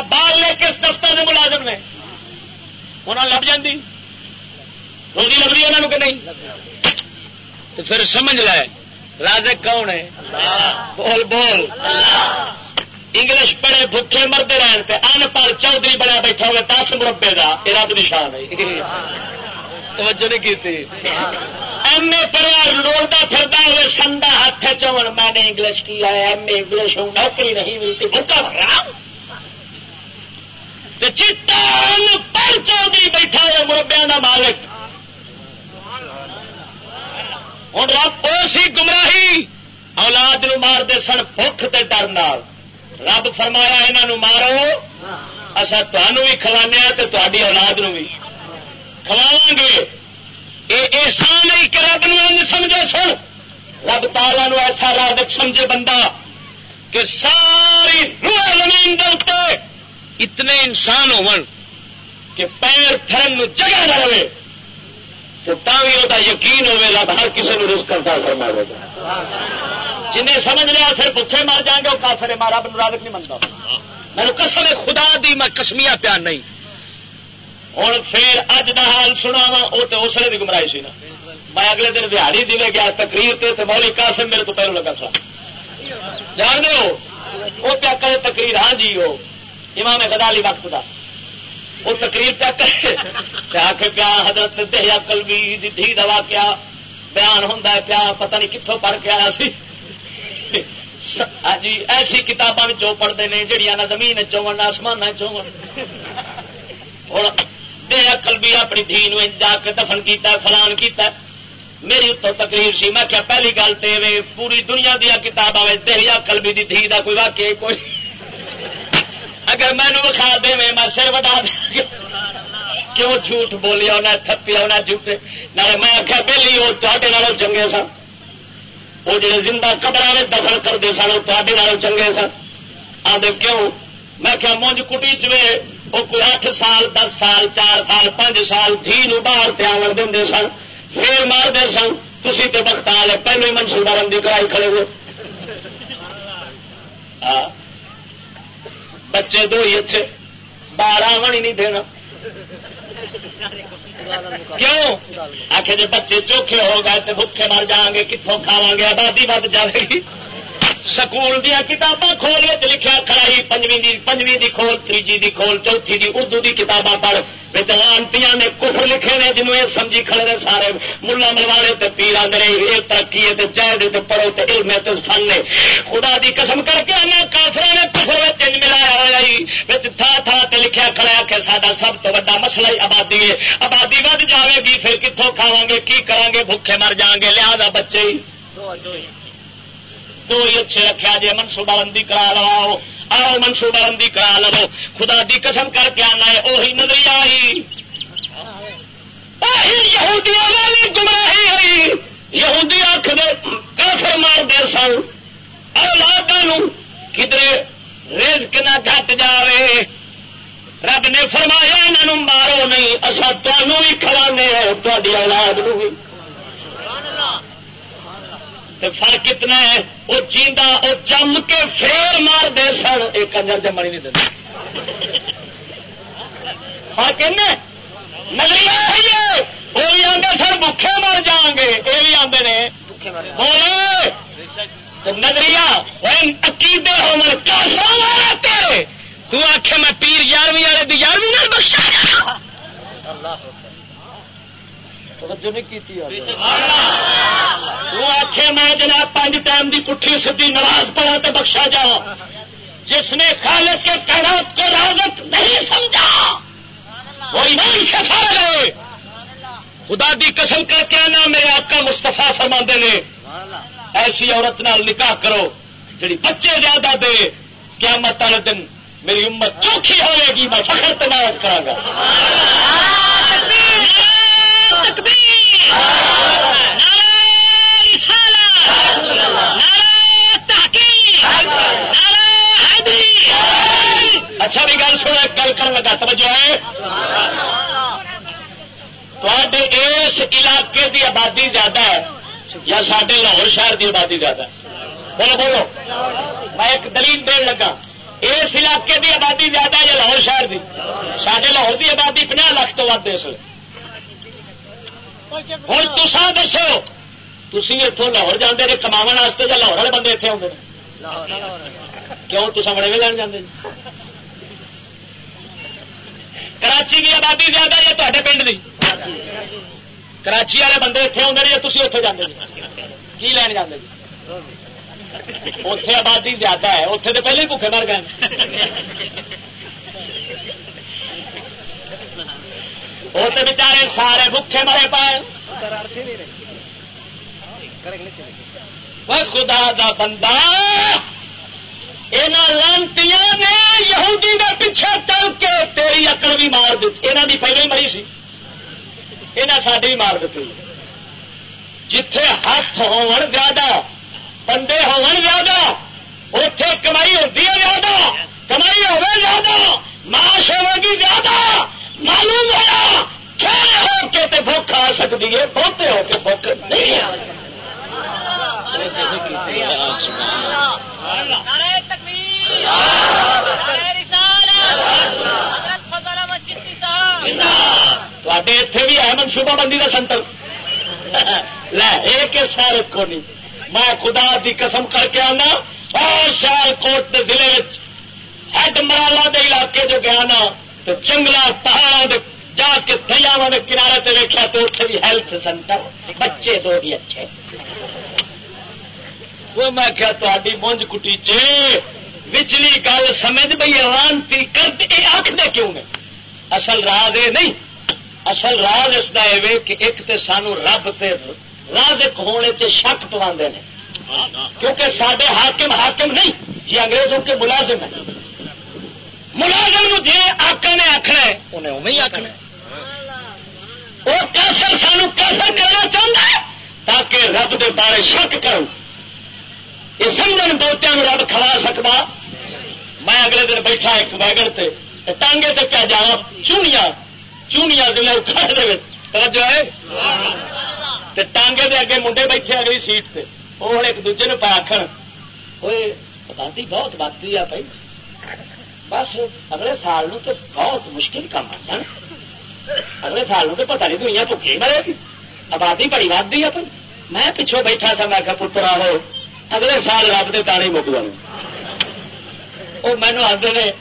بال لے کس دفتر کے ملازم نے۔ انہوں لب جاتی روزی لگ رہی انہوں کہ نہیں؟ تو پھر سمجھ لے۔ رازق کون ہے؟ بول بول۔ انگلش پڑھے بھوکے مرتے رہن پہ ان پڑھ چودھری بڑا بیٹھا ہوئے دس مربے کا یہ رب نشان ہے۔ توجہ نہیں کی ایم اے پڑھا روڑتا پھرتا ہوئے سنڈا ہاتھ چون۔ میں نے انگلش کیا ہے ایم اے انگلش ہوں نوکری نہیں ملتی۔ بھوکا چیتان پڑھ چودھری بیٹھا ہوئے مربیا کا مالک۔ ہوں رب اسی گمراہی اولاد نو مار دے سن بخ تے ڈر رب فرمایا یہاں مارو اصا تمہوں بھی کھوانے تو تاری اولاد نو بھی کھواو گے یہ احسان نہیں کہ رب نو سمجھے سن رب تالا نو ایسا رادک سمجھے بندہ کہ ساری روح زمین اتنے انسان ہو پیر پھرن جگہ نہ رہے تو بھی وہ یقین ہوے رب ہر کسی نے رس کرتا فرما گا۔ جنہیں سمجھ لیا پھر بھوکے مر جائیں گے، وہ کافر مارا بن رادک نہیں منتا میرے قسم خدا دی میں کسمیا پیار نہیں۔ ہوں پھر اج کا حال سنا وا وہ تو اس لیے بھی گمرائی سی نا۔ میں اگلے دن دہڑی دے گیا، تقریر تے مولی قاسم میرے تو پہلو لگا سا جان دو وہ پیا کرے تقریر ہاں جی وہ امام غزالی وقت کا وہ تقریر پیا کرے پیا حضرت دہیا کلوی دھی دوا کیا بیان ہوں پیا پتہ نہیں کتوں پڑھ کے آیا سی۔ ہاں جی ایسی کتاباں پڑھتے ہیں جہیا نہ زمین چون آسمان چون دہیا کلبی اپنی دھی نو جا کے دفن کیتا فلان کیتا میری اتوں تقریر سی۔ میں کیا پہلی گل تو پوری دنیا دیا کتاباں دہیا کلبی دی دھی دا کوئی واقعہ کوئی۔ اگر مینو وکھا دے میں سر وڈا دیا کیوں جھوٹ بولیا؟ انہیں تھپیا انہیں جھوٹے۔ نہ میں آخیا بہلی وہ تے چنگے سن۔ وہ جڑے زندہ قبر میں دفن کرتے سن، وہ تے چنگے سن۔ آدھے کیوں؟ میں کیا مونج کٹی چوے وہ کوئی اٹھ سال، دس سال، چار سال پانچ سال دھی باہر تیار دے سن۔ پھر مارتے سن۔ تھی تو وقت آ پہلے ہی منصوبہ بندی کرائی کھڑے ہوئے۔ بچے دو ہی اتے باہر آن ہی نہیں دینا۔ کیوں؟ آخر جی بچے چوکھے ہو گئے تو بھوکے مر جان گے کتوں کھاوا گے؟ آبادی ود جائے گی۔ سکول دیا کتاباں کھول کے لکھا کھڑائی پنجویں پنجویں دی کھول، تیجی دی کھول، چوتھی دی اردو دی کتاباں پڑھ لانتی نے کفر لکھے نے جنوب یہ سمجھی کھڑے نے سارے ملا ملوانے تے پیر آدھے یہ ترقی ہے جائے پڑھو تے علم ہے فن نے۔ خدا دی قسم کر کے آنا کافر نے کفر چنج ملایا ہوا تھا تھا تے لکھیا کھڑا کہ سارا سب تو وا مسئلہ ہی آبادی ہے۔ آبادی ود جائے گی، پھر کتوں کھاوا گے کی کریں گے بھوکے مر جان گے لیا بچے ہی۔ دو ہی اچھے رکھا جی منصوبہ بندی کرا لو آؤ منصوبہ بندی کرا لو۔ خدا دی قسم کر کے آنا ہے وہی نظری آئی والی گمراہی آئی یہودی آخ دے کافر مار دے سن۔ اولادوں کدھر رزق نہ گھٹ جاوے۔ رب نے فرمایا یہاں مارو نہیں اصا تمہوں بھی کھوانے تاری اولاد بھی۔ فرق کتنا ہے وہ چیندا وہ جم کے فیر مار دے سن ایک کنجر جمنی نہیں دے فرق نظریہ ہے وہ بھی آتے سر بکھے مر جان گے۔ یہ بھی آتے نے بولے نظریہ عقیدے ہو تیرے۔ تو آخ میں پیر یارویں والے یارویں نہ بخشا توجہ نہیں کی آخ میں جناب پانچ ٹائم کی پٹھی سدھی نماز پڑھا تو بخشا جا جس نے خالق کے تعداد کو راغت نہیں سمجھا وہی نہیں سفا رہے خدا دی قسم کر کے آنا میرے آقا مستفا فرما نے۔ ایسی عورت نال نکاح کرو جی بچے زیادہ دے کیا مت والے دن میری امت چوکھی ہوئے گی میں فخر تناز کرا گا۔ اچھا بھی گل سو گل کر لگا، توجہ ہے؟ تے اس علاقے دی آبادی زیادہ ہے یا سڈے لاہور شہر دی آبادی زیادہ ہے؟ بولو بولو۔ میں ایک دلیل دین لگا۔ اس علاقے دی آبادی زیادہ ہے یا لاہور شہر دی؟ سڈے لاہور دی آبادی پناہ لاکھ تو ود اس ہوں تسا دسو تھی اتوں لاہور جانے جی کما واسطے یا لاہور والے بندے اتنے آتے کیوں تسا بڑے میں لین جانے جی؟ کراچی کی آبادی زیادہ یا تے پنڈ کی کراچی والے بندے اتنے آتے یا تھی اتنے جانے جی؟ کی لین جانے جی؟ اتے آبادی زیادہ ہے اتنے تو پہلے ہی بھوکے مر گئے۔ وہ تو بچارے سارے بھوکے مرے پائے۔ خدا دا بندہ۔ لانتی نے یہودی دے پیچھے چل کے تیری اکڑ بھی مار دیتی۔ یہاں کی پہلے ہی مری سی۔ یہاں ساری بھی مار دیتی۔ جتھے ہاتھ زیادہ، بندے زیادہ اتے کمائی ہوتی ہے زیادہ، کمائی ہوگی زیادہ، معاش ہوگی زیادہ۔ معلوم ہوا کھیل ہو کے تے بھوک آ سکتی ہے بہتے ہو کے بھوک نہیں آ اتے بھی ہے منصوبہ بندی کا سنتر۔ لے ایک سارے کو نہیں۔ میں خدا دی قسم کر کے آنا اور سیال کوٹ کے ضلع ہیڈ مرالا دے علاقے جو گیا نا تو جنگل پہاڑوں کے جا کے دریاوا کے کنارے پہ ویکیا تو اتنے بھی ہیلتھ سینٹر بچے دو بھی اچھے۔ وہ میں کیا تاری مونج کٹی چے۔ وچلی گل سمجھ بھائی روانتی کرتے آخ دے کیوں نے؟ اصل راز یہ نہیں۔ اصل راز اس کا یہ کہ ایک تے سانو رب تے رازق ہونے سے شک پوا کیونکہ سڈے حاکم حاکم نہیں، یہ انگریزوں کے ملازم ہیں۔ ملازم جی آکا نے آخنا ہے۔ انہیں اوی آخنا وہ کیسر سانو کیسر کرنا چاہتا ہے تاکہ رب دے بارے شک کروں یہ سمجھ بہتوں رب کھوا سکتا میں اگلے دن بیٹھا ایک ویگن سے ٹانگے تے کیا جا چونیاں چونیاں ضلع اکھاڑ توجہ ہے؟ ٹانگے دے اگے منڈے بیٹھے اگلی سیٹ سے وہ ہوں ایک دوجے پہ آخر بات بہت باتی آ پائی بس اگلے سال تو بہت مشکل کام آتا اگلے سال تو پتا نہیں دنیا بھوکھی مرے گی۔ آبادی بڑی ودی ہے میں پچھوں بیٹھا سا، میں پتر آو اگلے سال رب کے تانے مک جانے وہ مینو آتے نہیں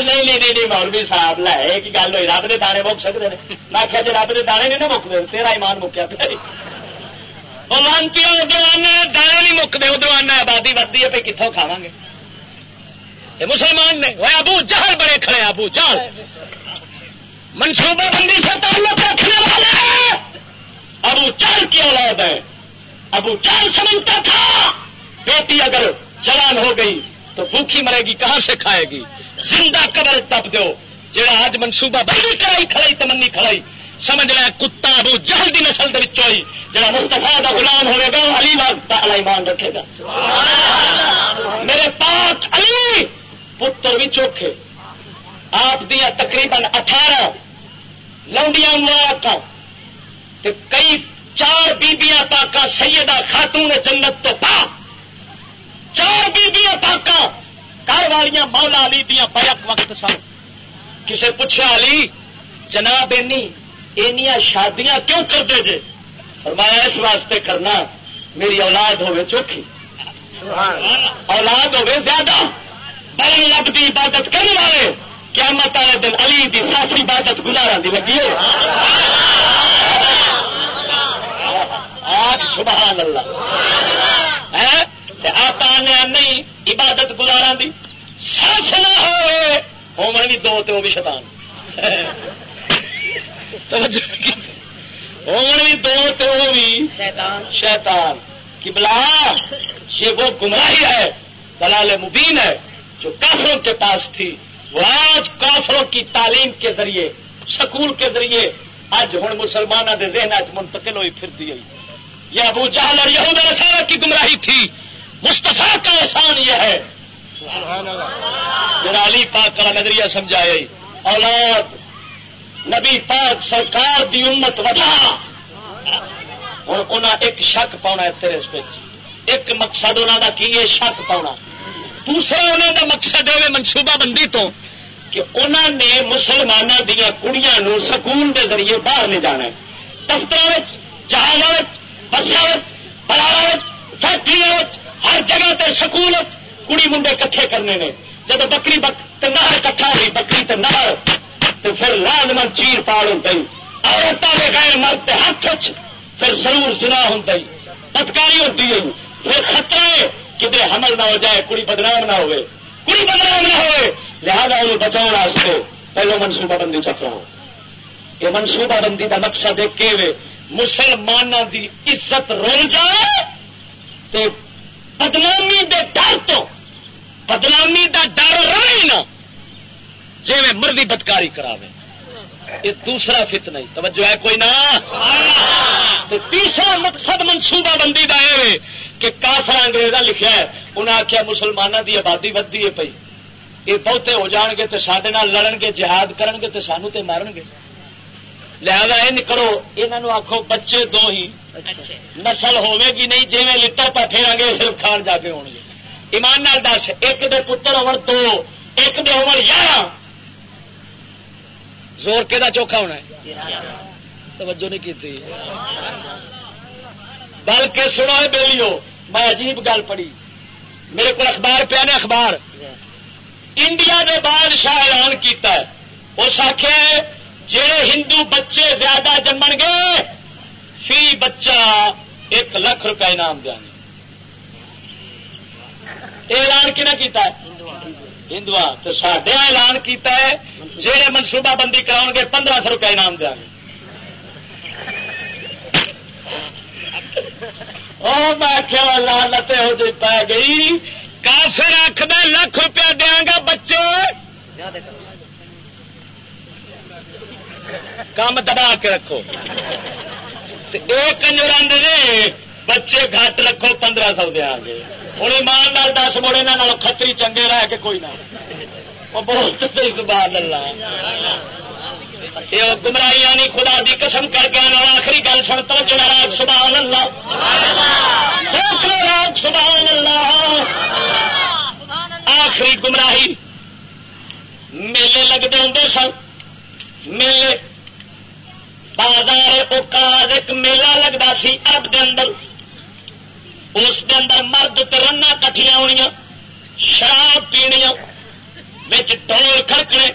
نہیں نہیں مولوی صاحب، لے کہ گل ہوئی؟ رب کے دانے مک سکتے ہیں میں آخیا جی رب کے دانے نہیں نا مکتے تیرا ایمان مکیا پہ لانتی جی۔ ادھر آنا، دانے نہیں مکتے ادھر آنا، آبادی ودی ہے پہ کتوں کھاوا گے؟ یہ مسلمان نے وہ ابو جہل بڑے کھڑے ابو جہل۔ منصوبہ بندی سے تعلق رکھنے والے۔ ابو چال کی اولاد ہے۔ ابو چال سمجھتا تھا بیٹی اگر جوان ہو گئی تو بھوکھی مرے گی کہاں سے کھائے گی؟ زندہ قبر تب دو۔ جہاں آج منصوبہ بندی کرائی کھڑائی تمنی کھڑائی۔ سمجھ لیا کتا ابو جہل کی نسل ہوئی جڑا مستفا کا غلام ہوئے گا علی ایمان رکھے گا۔ میرے پاک علی! پتر بھی چوکھے۔ آپ دیا تقریباً اٹھارہ لمبیاں مبارک کئی چار بیبیاں پاکا سیدہ خاتون جنت تو پا۔ چار بیبیاں پاکا گھر والیاں مولا علی دیا بیک وقت سن۔ کسے پوچھا علی جناب اینی اینیا شادیاں کیوں کرتے جے؟ فرمایا اس واسطے کرنا میری اولاد ہوے چوکھی۔ اولاد ہوے زیادہ۔ بڑی لب کی عبادت کرنے والے کیا مت والے دن علی کی سافی عبادت گزارا دی لگی ہے۔ سبحان اللہ۔ آپ آنے نہیں عبادت گزارا دی۔ سف نہ ہوئے، ہومن بھی دو تو بھی شیطان۔ ہومن بھی دو تو بھی شیطان۔ کہ بلا یہ وہ گمراہی ہے، دلال مبین ہے۔ جو کافروں کے پاس تھی، وہ آج کافروں کی تعلیم کے ذریعے، سکول کے ذریعے، آج ہوں مسلمانوں کے ذہن منتقل ہوئی پھرتی ہے یہ ابو جہل اور یہود رسالت کی گمراہی تھی۔ مستفا کا احسان یہ ہے۔ میرا علی پاک کا نظریہ سمجھایا۔ اولاد، نبی پاک سرکار دی امت ودا ہوں انہیں ایک شک پاؤنا تیرے ایک مقصد انہوں کا کی ہے؟ شک پاؤنا دوسرا انہوں کا مقصد ہے منصوبہ بندی تو کہ انہوں نے مسلمانوں دیا کڑیاں سکول کے ذریعے باہر لے جانا دفتر جہاز بسوں بڑا فیکٹری ہر جگہ تے سکول کڑی منڈے کٹھے کرنے نے۔ جب بکری بک نہر کٹھا ہوئی، بکری تے نہر تو پھر لازمن چیر پال ہوں عورتوں کے غیر مرد ہاتھ پھر ضرور سنا ہوں پتکاری ہوتی ہے پھر خطرہ ہے۔ کتنے حمل نہ ہو جائے کڑی بدنام نہ ہوئے۔ کڑی بدنام نہ ہوئے۔ لہذا انہوں بچاؤ واسطے پہلو منصوبہ بندی چکر ہو یہ منصوبہ بندی کا نقشہ دیکھ کے مسلمانوں کی عزت رول جائے تو بدنامی دے ڈر تو، بدنامی دا ڈر رہے نا جی میں مرضی بدکاری کرا یہ دوسرا فت نہیں توجہ ہے کوئی نہ تیسرا مقصد منصوبہ بندی کا ہے کہ کافر انگریزا لکھا ہے انہیں آخیا مسلمانوں کی آبادی ودی ہے پی یہ بہتے ہو جان گے تو سڈے لڑن گے جہاد کرن گے تو سانو تے مارن گے۔ لہذا یہ کرو یہ آخو بچے دو ہی۔ نسل ہوے گی نہیں جی لٹر پا پھیرا گے صرف کھان جا کے ہو گے ایمان نال دس ایک دے پتر ہو دو ایک دے ہو زور کہ چوکھا ہونا ہے؟ توجہ نہیں کی بلکہ سنو بےلیو میں عجیب گل پڑھی۔ میرے کو اخبار پیا نے، اخبار۔ انڈیا کے بادشاہ اعلان کیتا ہے۔ اس آخر جہے ہندو بچے زیادہ جمن گے، فی بچہ ایک لاکھ روپیہ انعام دیا اعلان کیتا ہے؟ ہندو تو سڈیا اعلان کیتا ہے جہے منصوبہ بندی کراؤ گے، پندرہ سو روپیہ انعام دیا گے۔ میں کیا لانت ہو جی پی گئی؟ کافر آخد لاکھ روپیہ دیا گا بچے۔ کام دبا کے رکھو۔ ایک کنجر آدھے بچے گھٹ رکھو، پندرہ سو دیا گے۔ ہوں ایماندار دس مڑے یہاں کتری چنگے رہ کے کوئی نہ بہت زبان اللہ نہیں خدا دی قسم کر کے آخری گل سنتا جڑا راگ سبحان اللہ راگ سبحان اللہ آخری گمراہی میلے لگتے ہوں سن میلے بازار اوکاز ایک میلہ لگتا سی اب دے اندر اس کے اندر مرد ترنا کٹیاں ہونی شراب پینیا ڈول کھڑکنے،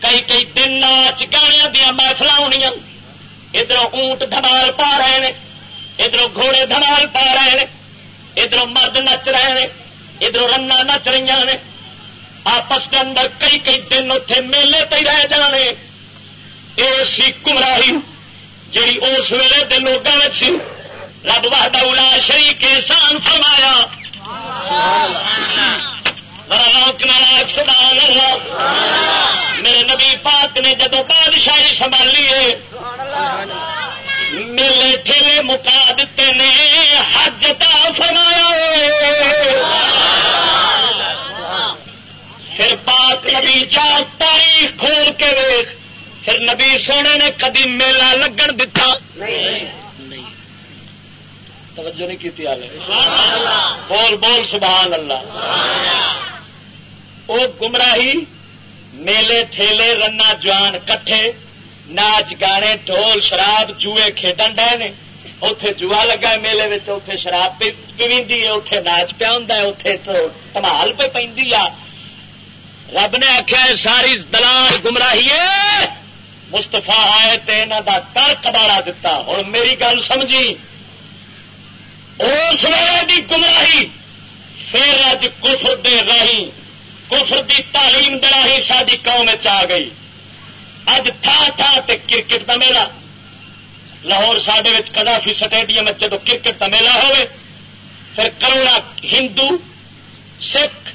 کئی کئی دن ناچ گاڑیاں دیا محفل ہونی ادھر اونٹ دھمال پا رہے ہیں ادھر گھوڑے دھمال پا رہے ہیں ادھر مرد نچ رہے ہیں ادھر رنا نچ رہی نے۔ آپس کے اندر کئی کئی دن اتے میلے پہ رہ جانے۔ یہ سی گمراہی جی اس ویلے کے لوگوں میں رب وحدہ اولا شری کے سان فرمایا میرے نبی پاک نے جدو بادشاہی سنبھالی ہے، میلے ٹھیلے مکا دیتے نے، حج تا فرمایا پھر پاک نبی جا تاریخ کھول کے ویخ پھر نبی سونے نے کدی میلہ لگن دتا؟ توجہ نہیں کی بول بول، سبحان اللہ۔ وہ گمراہی، میلے، ٹھیلے، رنا، جوان، کٹھے، ناچ، گانے، ڈھول، شراب، جوئے، کھیڈن ڈے نے۔ اتے جوا لگا میلے میں اتے شراب پہ پیوی اتے ناچ پیا ہوں اتے دمال پہ پہ رب نے آخیا ساری دلال گمراہی مستفا آئے تو یہاں کا ترک باڑا دتا۔ ہوں میری گل سمجھی۔ اس ویلے کی گمراہی، پھر اج کفر دے رہی کفر دی تعلیم دے راہی ساری قوم آ گئی۔ اج تھا تھا تے کرکٹ کا میلہ۔ لاہور سڈے کدافی سٹیڈیم جب کرکٹ کا میلہ ہوئے، پھر کروڑا ہندو، سکھ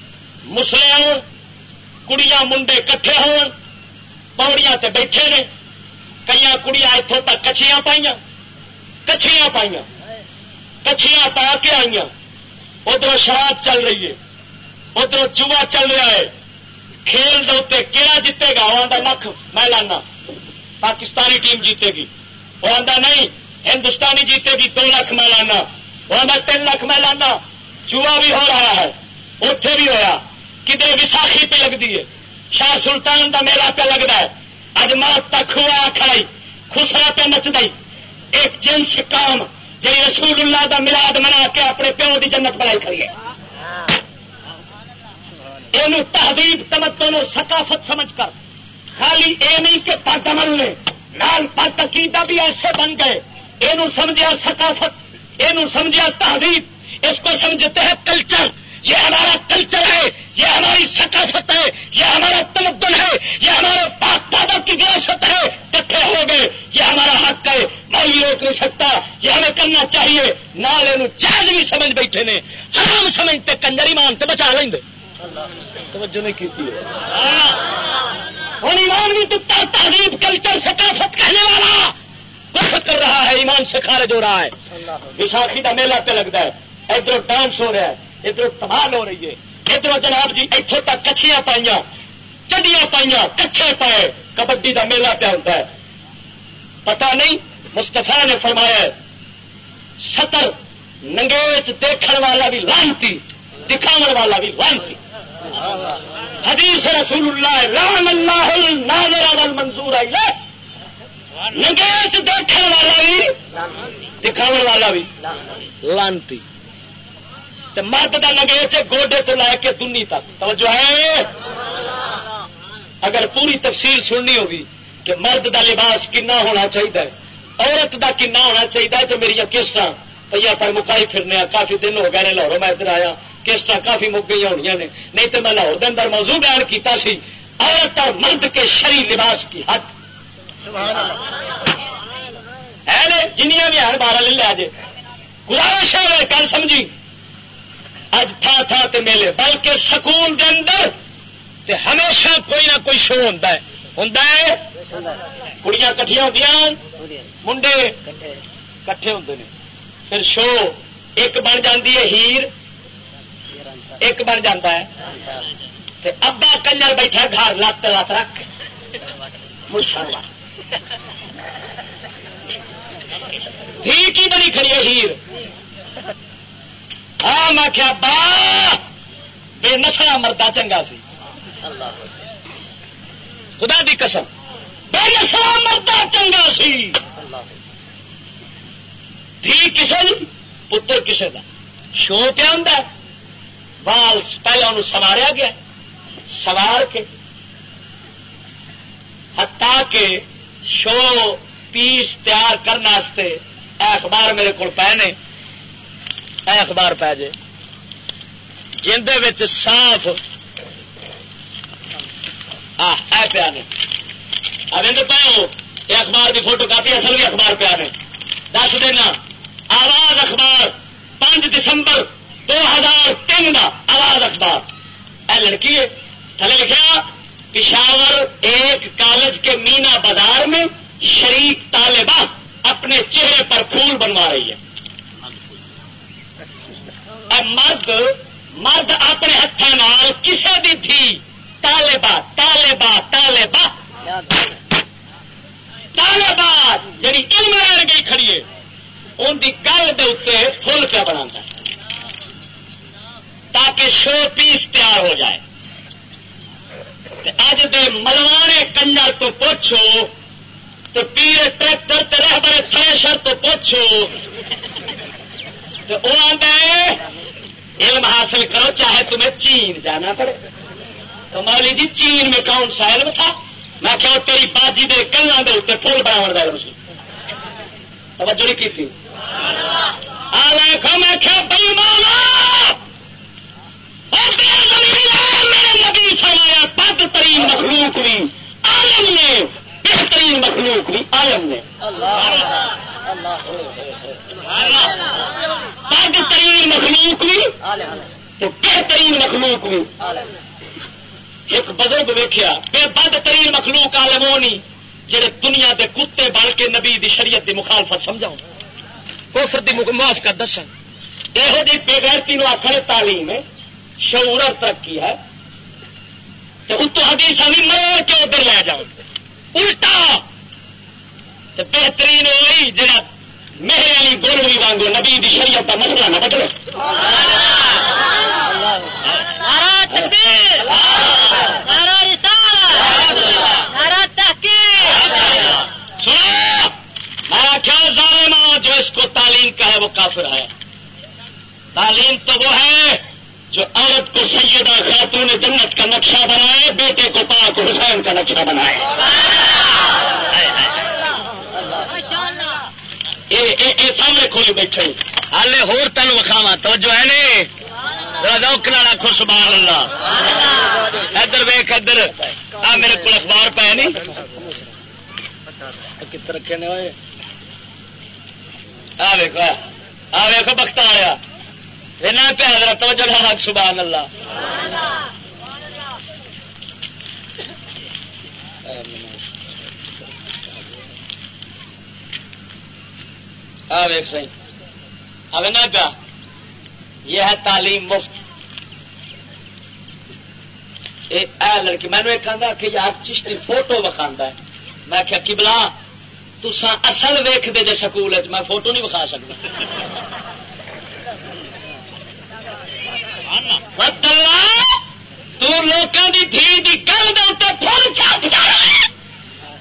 مسلم کڑیاں منڈے کٹھے ہون پوڑیاں تے بیٹھے نے کئی کڑیاں اتوں تک کچھیاں پائیاں کچھیاں پائیاں۔ کچھیاں پا کے آئی ادھر شراب چل رہی ہے۔ ادھر چوہا چل رہا ہے۔ کھیل دے کہڑا جیتے گا؟ وہ آتا لکھ میں لانا۔ پاکستانی ٹیم جیتے گی۔ وہ آتا نہیں، ہندوستانی جیتے گی، دو لاکھ میں لانا۔ وہ آتا تین لاکھ میں لانا۔ چوہا بھی ہو رہا ہے۔ اتے بھی ہوا کدھر وساخی پہ لگتی ہے؟ شاہ سلطان کا میلہ پہ لگتا ہے۔ اج موت تک ہوا کھڑائی خسرا پہ نچد ایک جنس کام جی رسول اللہ دا ملاد منا کے اپنے پیو کی جنت بنائی کریے یہ تہذیب، تمدن ثقافت سمجھ کر۔ خالی یہ نہیں کہ پگ عمل نے، نال پگ عقیدہ بھی ایسے بن گئے۔ یہ سمجھا ثقافت یہ سمجھا تہذیب۔ اس کو سمجھتے ہیں کلچر۔ یہ ہمارا کلچر ہے یہ ہماری ثقافت ہے یہ ہمارا تمدن ہے یہ ہمارے پاک پادا کی وراثت ہے کٹھے ہو گئے یہ ہمارا حق ہے۔ میں بھی روک نہیں سکتا یہ ہمیں کرنا چاہیے۔ نالے جائز بھی سمجھ بیٹھے نے حرام سمجھتے کنجری مانتے بچا لیں گے توجہ نہیں کی ہوں ایمان بھی تو تہذیب کلچر ثقافت کہنے والا وقت کر رہا ہے ایمان سے خارج ہو رہا ہے۔ وساخی کا میلہ پہ لگتا ہے۔ ادھر ڈانس ہو رہا ہے۔ ادھر تباہ ہو رہی ہے۔ ادھر جناب جی اتوں تک کچھیاں پائیا چڈیاں پائیا کچھے پائے، کبڈی کا میلہ پہ ہوتا ہے۔ پتا نہیں مستفا نے فرمایا ستر ننگیچ دیکھنے والا بھی لانتی دکھاو والا بھی لانتی۔ حدیث رسول اللہ رام اللہ ناظر منظور آئی نگیچ دیکھنے والا بھی دکھاو والا بھی لانتی۔ مرد کا نگیچ گوڈے تو لے کے دنی تک۔ توجہ ہے؟ اگر پوری تفصیل سننی ہوگی کہ مرد کا لباس کنا ہونا چاہیے عورت کا کنا ہونا چاہیے تو میری کسٹ پہ پر مکائی پھرنے کافی دن ہو گئے لاہوروں میں ادھر آیا۔ کسٹ کافی مک گئی ہونی نے۔ نہیں تو میں لاہور کے اندر موضوع بیان کیتا سی، عورت اور مرد کے شری لباس کی حد۔ جنیا بھی ہر بارہ لے لیا جی گزارش ہے کل سمجھی۔ اج تھا تھا تے میلے، بلکہ سکول دے اندر تے ہمیشہ کوئی نہ کوئی شو ہوتا ہے۔ ہوں کڑیاں کٹیا ہوتی منڈے کٹھے ہوتے ہیں پھر شو، ایک بن جاتی ہے ہیر، ایک بن جاتا ہے۔ تے ابا کنجر بیٹھا گھر لت لت رکھ۔ ٹھیک ہی بنی کھڑی ہے ہیر؟ ہاں میں کیا با بے نسلا مردا چنگا سی۔ خدا دی قسم، بے نسلا مردا چنگا سی۔ دھی کسے پتر کسے کا شو پہ آتا بال پہلے انہوں سواریا گیا۔ سوار کے۔ ہتا کے شو پیس تیار کرنے اخبار میرے کو پے نے۔ اخبار پی جائے۔ جن صاف پیا نے پاؤ یہ اخبار کی فوٹو کاپی، اصل بھی اخبار پیا نے دس دینا، آواز اخبار، پانچ دسمبر دو ہزار تین کا آواز اخبار۔ اے لڑکی ہے تھلے لکھا پشاور ایک کالج کے مینا بازار میں شریف طالبہ اپنے چہرے پر پھول بنوا رہی ہے۔ اور مرد مرد اپنے ہاتھوں کسی بھی تھی۔ تالے با تالے با تالے با۔ تالے جی علم گئی کھڑی ہے ان کی گل کے اتنے فل پہ بنا تاکہ شو پیس تیار ہو جائے۔ اج دے ملوانے کنجر تو پوچھو تو پیڑ ٹریکٹر رہ بڑے تھریشر تو پوچھو تو وہ آدھا علم حاصل کرو، چاہے تمہیں چین جانا پڑے۔ تو مولی جی چین میں کون سا علم تھا؟ میں کیا تیری باجی دے کلوں کے اتنے پھول بنا علم سی۔ توجہ نہیں کی تھی؟ میں کیا بئی مانا میرے نبی فرمایا، بد ترین مخلوق بھی عالم نے، بہترین مخلوق بھی عالم نے۔ اللہ۔ پگ ترین مخلوق بھی تو بہترین مخلوق بھی۔ ایک بزرگ ویخیا بے بد ترین مخلوق آلے وہ نہیں جہے دنیا دے کتے بن کے نبی دی شریعت دی مخالفت سمجھاؤ کفر دی معاف کر دس یہو جی بےغیرتی نو آخر تعلیم ہے شعور اور ترقی ہے۔ تو اتو حدیث بھی مروڑ کے ادھر لے جاؤ۔ الٹا بہترین وہی جا میرے والی گولوی وانگو نبی دی شریعت کا مسئلہ نہ بدلو میں کیا ظالمہ جو اس کو تعلیم کا ہے وہ کافر ہے تعلیم تو وہ ہے جو عورت کو سیدہ خاتون جنت کا نقشہ بنائے بیٹے کو پاک حسین کا نقشہ بنائے۔ سامنے کھولی بیٹھے ہالے ہور تین وکھاوا توجہ ہے نی روکنا کھو سبحان اللہ ادھر ویخ ادھر۔ آ میرے کو اخبار پہ نہیں رکھے نے آ ویکو آ۔ ویکو بخت آیا ایسا پہ حضرت توجہ حق سبحان اللہ ویک سی اب نہ پیا۔ یہ ہے تعلیم مفت۔ اے لڑکی، میں نے ایک کہا کہ یار چشتی فوٹو وکھا ہے۔ میں کیا کبلا تسا اصل ویخ دے جے سکول میں فوٹو نہیں وکھا سکتا لوگوں کی دھی کی گل دے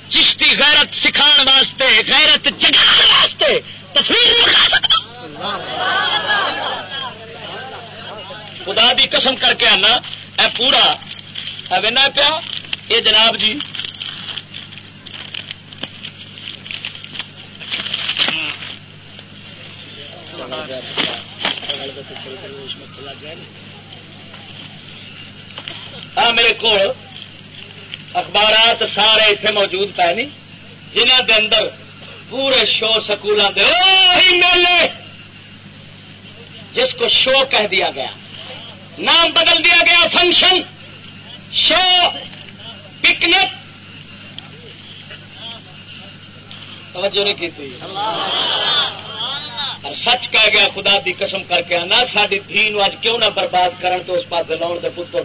چشتی غیرت سکھان واسطے، غیرت جگان واسطے۔ تصویر نہیں دکھا سکتا۔ خدا بھی قسم کر کے آنا، اے پورا اینا پیا یہ جناب جی۔ میرے کو اخبارات سارے اتنے موجود پے نہیں جنہ کے اندر پورے شو سکولوں کے میلے! جس کو شو کہہ دیا گیا، نام بدل دیا گیا، فنکشن، شو، پکنک۔ توجہ نہیں کی اور سچ کہہ گیا، خدا دی قسم کر کے آنا ساری دھی اج کیوں نہ برباد کرن تو اس پاس لاؤن کے پتر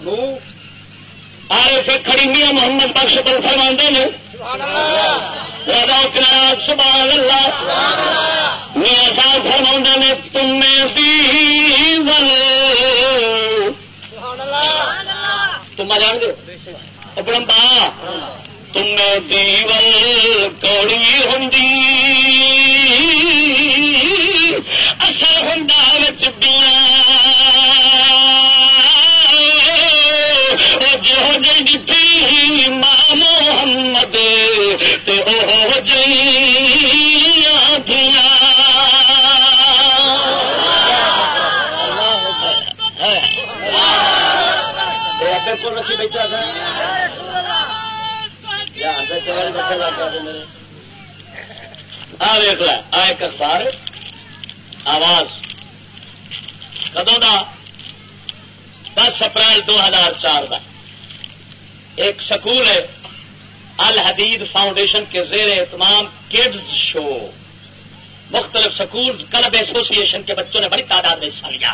آئے پھر کھڑی میاں محمد بخش بل فرما نے۔ سبحان اللہ۔ میاں صاحب فرما نے تمہیں بھی تم جان گے؟ برمبا تمہیں دیول کوڑی ہوں اصل ہوں بیا جو جی تھی ماں محمد تے او دیا رکھی بیٹھا تھا دیکھ ل اخبار، آواز۔ کدوں کا دس اپریل دو ہزار چار کا ایک سکول ہے، الحدید فاؤنڈیشن کے زیر اہتمام کڈز شو۔ مختلف سکول کلب ایسوسیشن کے بچوں نے بڑی تعداد میں حصہ لیا۔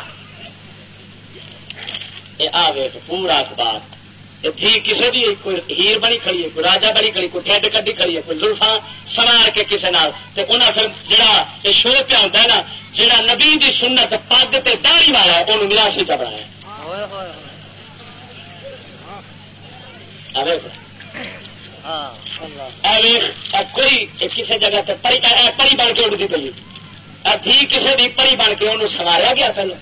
پورا اخبار۔ تھی کسی بھی کوئی ہیر بڑی کھڑی ہے، کوئی راجا بڑی کھڑی، کوئی ٹھڈ کڈی کھڑی ہے، کوئی زلفا سوار کے کسی نال۔ انہیں پھر جڑا یہ شو پہ ہوتا ہے نا، جڑا نبی دی سنت پگ تے داڑی والا ہے انہوں ملاسی چ بنایا۔ کوئی کسی جگہ پری بن کے اڑتی پی کسی بھی پری بن کے انہوں سواریا گیا پہلے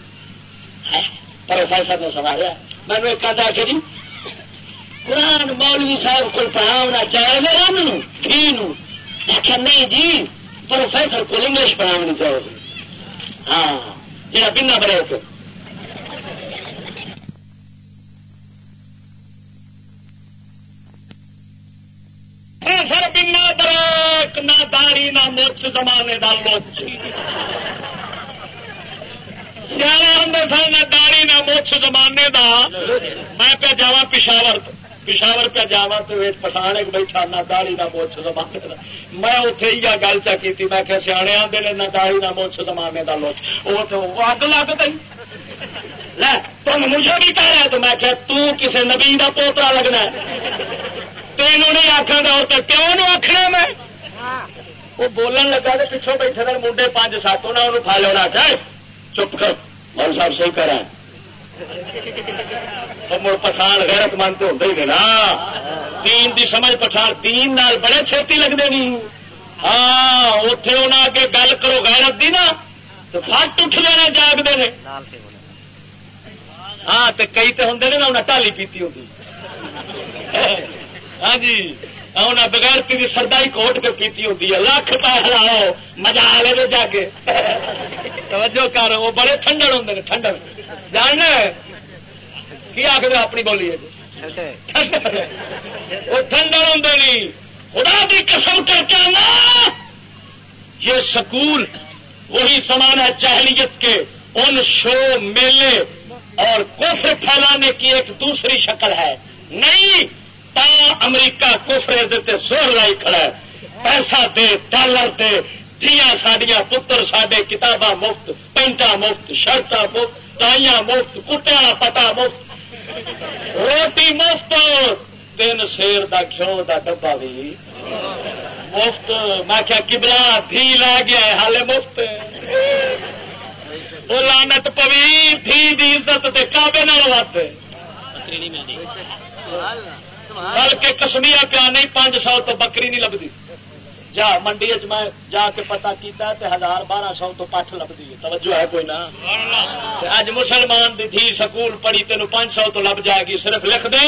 پروفیسر نے سواریا میں نے کہا کہ جی قرآن مولوی صاحب کو پڑھاونا چاہے گا انہوں نہیں جی پروفیسر کو انگلش پڑھاونی چاہیے ہاں جا بنا بڑے ہوتے سر بنا بریک نہ داری نہ مچھ زمانے کا لوچ سیاح ہوں سن نہ داڑی نہ مچھ زمانے کا میں پہ جا پشاور پشاور پہ جا تو پٹھان ایک بیٹھا، نہ داڑی نہ مچھ زمانے کا میں اتے ہی گل چا کی میں کہ سیانے آتے نے نہ داڑی نہ مچھ زمانے کا لوچ وہ تو اگ لگ گئی۔ تم مجھے بھی کہہ رہا تو میں کہ تسے نبی کا پوترا لگنا ہے۔ تینوں نہیں آخر گا تو پیو نو آخنا میں وہ بولن لگا تو پچھوں بیٹھے دن منڈے پانچ سات انہوں نے کھا لو رکھ چپ کر مول صاحب صحیح کر مڑ پٹھان غیرت مند تو ہوتا ہی نا تین دی سمجھ پٹھان تین نال بڑے چھتی لگتے نہیں ہاں اتے انہیں اگے گل کرو غیرت دی نا تو فٹ اٹھ جانا جاگتے ہیں ہاں تو کئی تو ہوں نا انہیں ٹالی پیتی ہوتی ہاں جی۔ انہیں بغیر کی سردائی کوٹ کے پیتی ہوتی ہے۔ لکھ پہ ہلاؤ، مزہ آ لے جا کے۔ توجہ کر، وہ بڑے ٹھنڈن ہوں ٹھنڈن جاننا کی آخر اپنی بولی ہے؟ وہ ٹھنڈن ہوں نہیں خدا بھی قسم کر کے نا یہ سکول، وہی سامان ہے جہلیت کے۔ ان شو میلے اور کفر پھیلانے کی ایک دوسری شکل ہے۔ نہیں تا امریکہ کفر دیتے زور لائی کھڑا ہے۔ پیسہ دے، ڈالر دے دیا سڈیا پتر سڈے کتاباں مفت پینٹا مفت شرطا مفت تائیاں مفت کٹیا پتا مفت۔ روٹی مفت تین شیر کا گھیو کا ڈبا بھی مفت، میں کیا کبلا دھی لا گیا ہے ہالے مفت وہ لانت پوی تھی دی عزت دے کابے نال وت بلکہ کسمیا پیا نہیں، پانچ سو تو بکری نہیں لبھی۔ جا منڈی میں جا کے پتا کیتا تے ہزار بارہ سو تو پٹ لبھی توجہ ہے کوئی نہ اج مسلمان دی تھی سکول پڑھی تین پانچ سو تو لب جائے گی۔ صرف لکھ دے،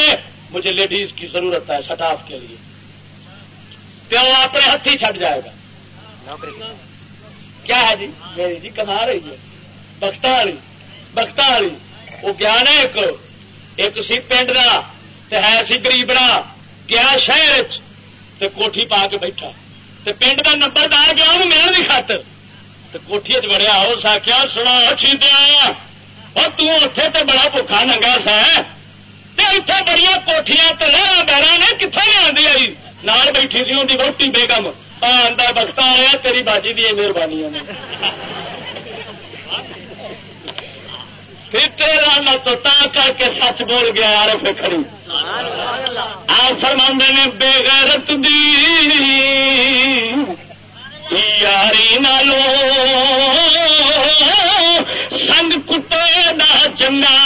مجھے لیڈیز کی ضرورت ہے سٹاف کے لیے۔ پیو اپنے ہاتھ ہی چھٹ جائے گا۔ کیا ہے جی؟ میری جی کما رہی ہے، بخت والی بخت والی۔ وہ گیا نا ایک ایک سی پنڈ کا ہے سی گریبڑا گیا شہر تے کوٹھی پا کے بیٹھا۔ تے پنڈ کا نمبر دار گیا وہ ملنے کی خاطر۔ کوٹھی چڑیا اس آخیا سنا چیزیں اور تے بڑا بکا ننگا سا اتنے بڑی کوٹیاں تو لہرا بہرا نے کتنے لے آدھی آئی۔ نال بیٹھی تھی ان کی روٹی بیگم آدھا بخت آیا تیری باجی دی مہربانی نے تیرا تو تا کر کے سچ بول گیا یار پھر کھڑی۔ آپ فرما نے بے غیرت دی۔ یاری نالو سنگ کٹے دا چنگا۔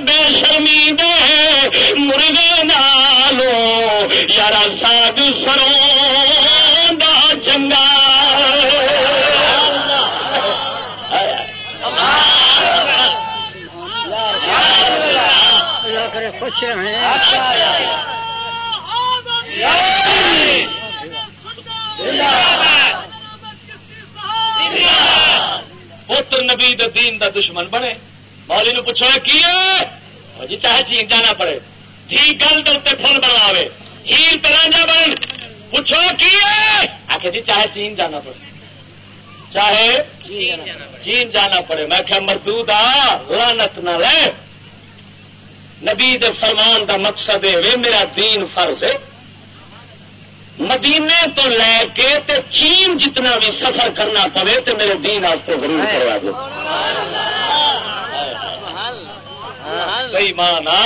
بے شرمی دے مرغے نالو یار ساگ سروں دا چنگا۔ پتر نبی دین دا دشمن بنے۔ مولی نو پوچھو کی جی چاہے چین جانا پڑے۔ جی گل دے فل بناوے ہیر ترانجا بن۔ پوچھو، کی آخر جی چاہے چین جانا پڑے۔ چاہے جی، چین جانا پڑے۔ میں کیا مردود آ لانت نہ لے۔ نبی دے فرمان دا مقصد ہے میرا دین فرض ہے مدینے تو لے کے تے چین جتنا بھی سفر کرنا پڑے تو میرے دین کو ضرور کروا دو۔ مانا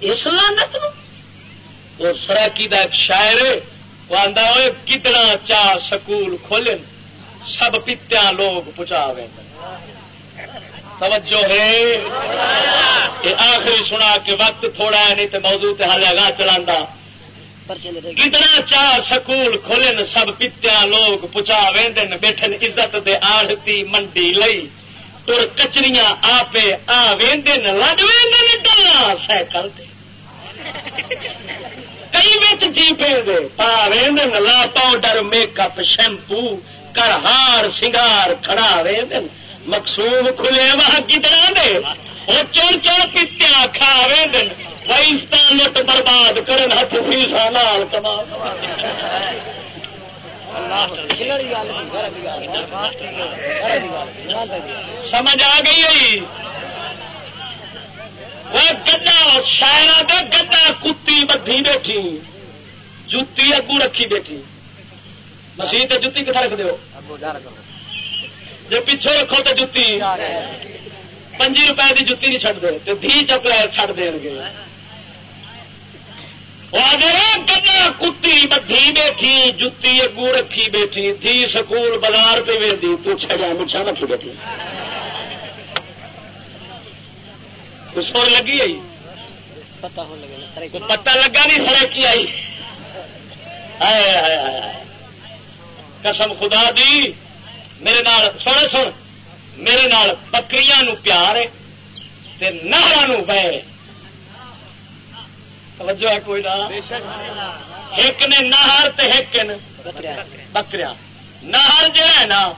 اس لانت وہ سراکی دا ایک شاعر وہ آدھا کتنا چاہ سکول کھولن سب پتیا لوگ پچا توجہ ہے۔ آخری سنا کے وقت تھوڑا ہے نہیں تو موضوع حال گاہ چلا کتنا چاہ سکول کھولن، سب پتیا لوگ پچا وین بیٹھن عزت دے آڑتی منڈی لئی۔ تر کچریاں آپ آ وین لگ وین ڈلنا سائیکل کئی بچ جیپے دے پا وین لا پاؤڈر، میک اپ، شیمپو، کر ہار، سنگار، کھڑا وین مقصوب کھلے وہاں کتنا دے وہ چڑ چڑ پیتیا کھا وین پاکستان لٹ برباد کرن ہاتھ فیسا نال کما سمجھ آ گئی وہ گڈا شاعر کا گڈا کتی بدھی بیٹھی، جتی اگو رکھی بیٹھی۔ مسیح تو جتی کتنا رکھ دو جی پیچھے رکھو تو جتی۔ پنجی روپئے کی جتی نہیں چڑھتے دھی چپلے چڑ دیں گے۔ گنا کتی بدھی بیٹھی جتی اگو رکھی بیٹھی تھی سکول بازار پہ ویدی تو چھڑا مچھا رکھی بیٹھی۔ سر لگی آئی؟ پتا لگا نہیں سر کی آئی؟ قسم خدا دی میرے نال سن سن میرے نال بکریاں پیار ہے نہرا بہ توجہ ہے کوئی نہ؟ ایک نے نہر ایک بکریا۔ نہر جہا ہے نا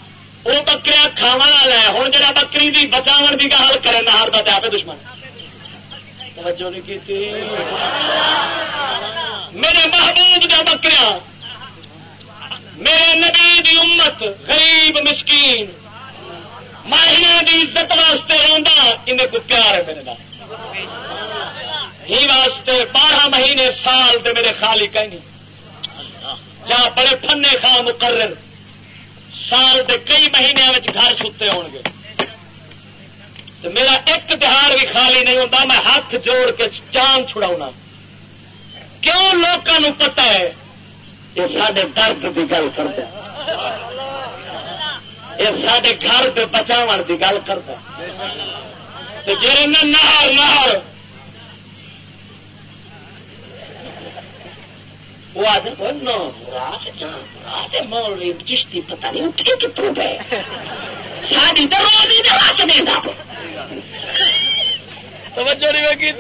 وہ بکریا کھا والا ہے۔ ہوں جا بکری کی بچاو کی گل کرے، نہر کا آپ دشمن۔ توجہ نہیں کی میرے محبوب کا بکریا۔ میرے نبی دی امت، غریب، مسکین۔ ماہیا کی عزت واسطے روا انہیں کو پیار ہے میرے نام ہی واسطے بارہ مہینے سال دے میرے خالی کہیں جہاں بڑے پنے خا مقرر۔ سال دے کئی مہینے گھر ستے ہو گے۔ تو میرا ایک تہار بھی خالی نہیں ہوتا میں ہاتھ جوڑ کے جان چھڑا کیوں لوگوں پتا ہے؟ یہ سارے درد کی گل کرتا یہ سارے گھر کے بچاو کی گل کرتا جی نہار نہار وہ چشتی پتا نہیں اٹھے کتوں پہ۔ ساری دروازی دوا کے دینا توجہ نہیں کی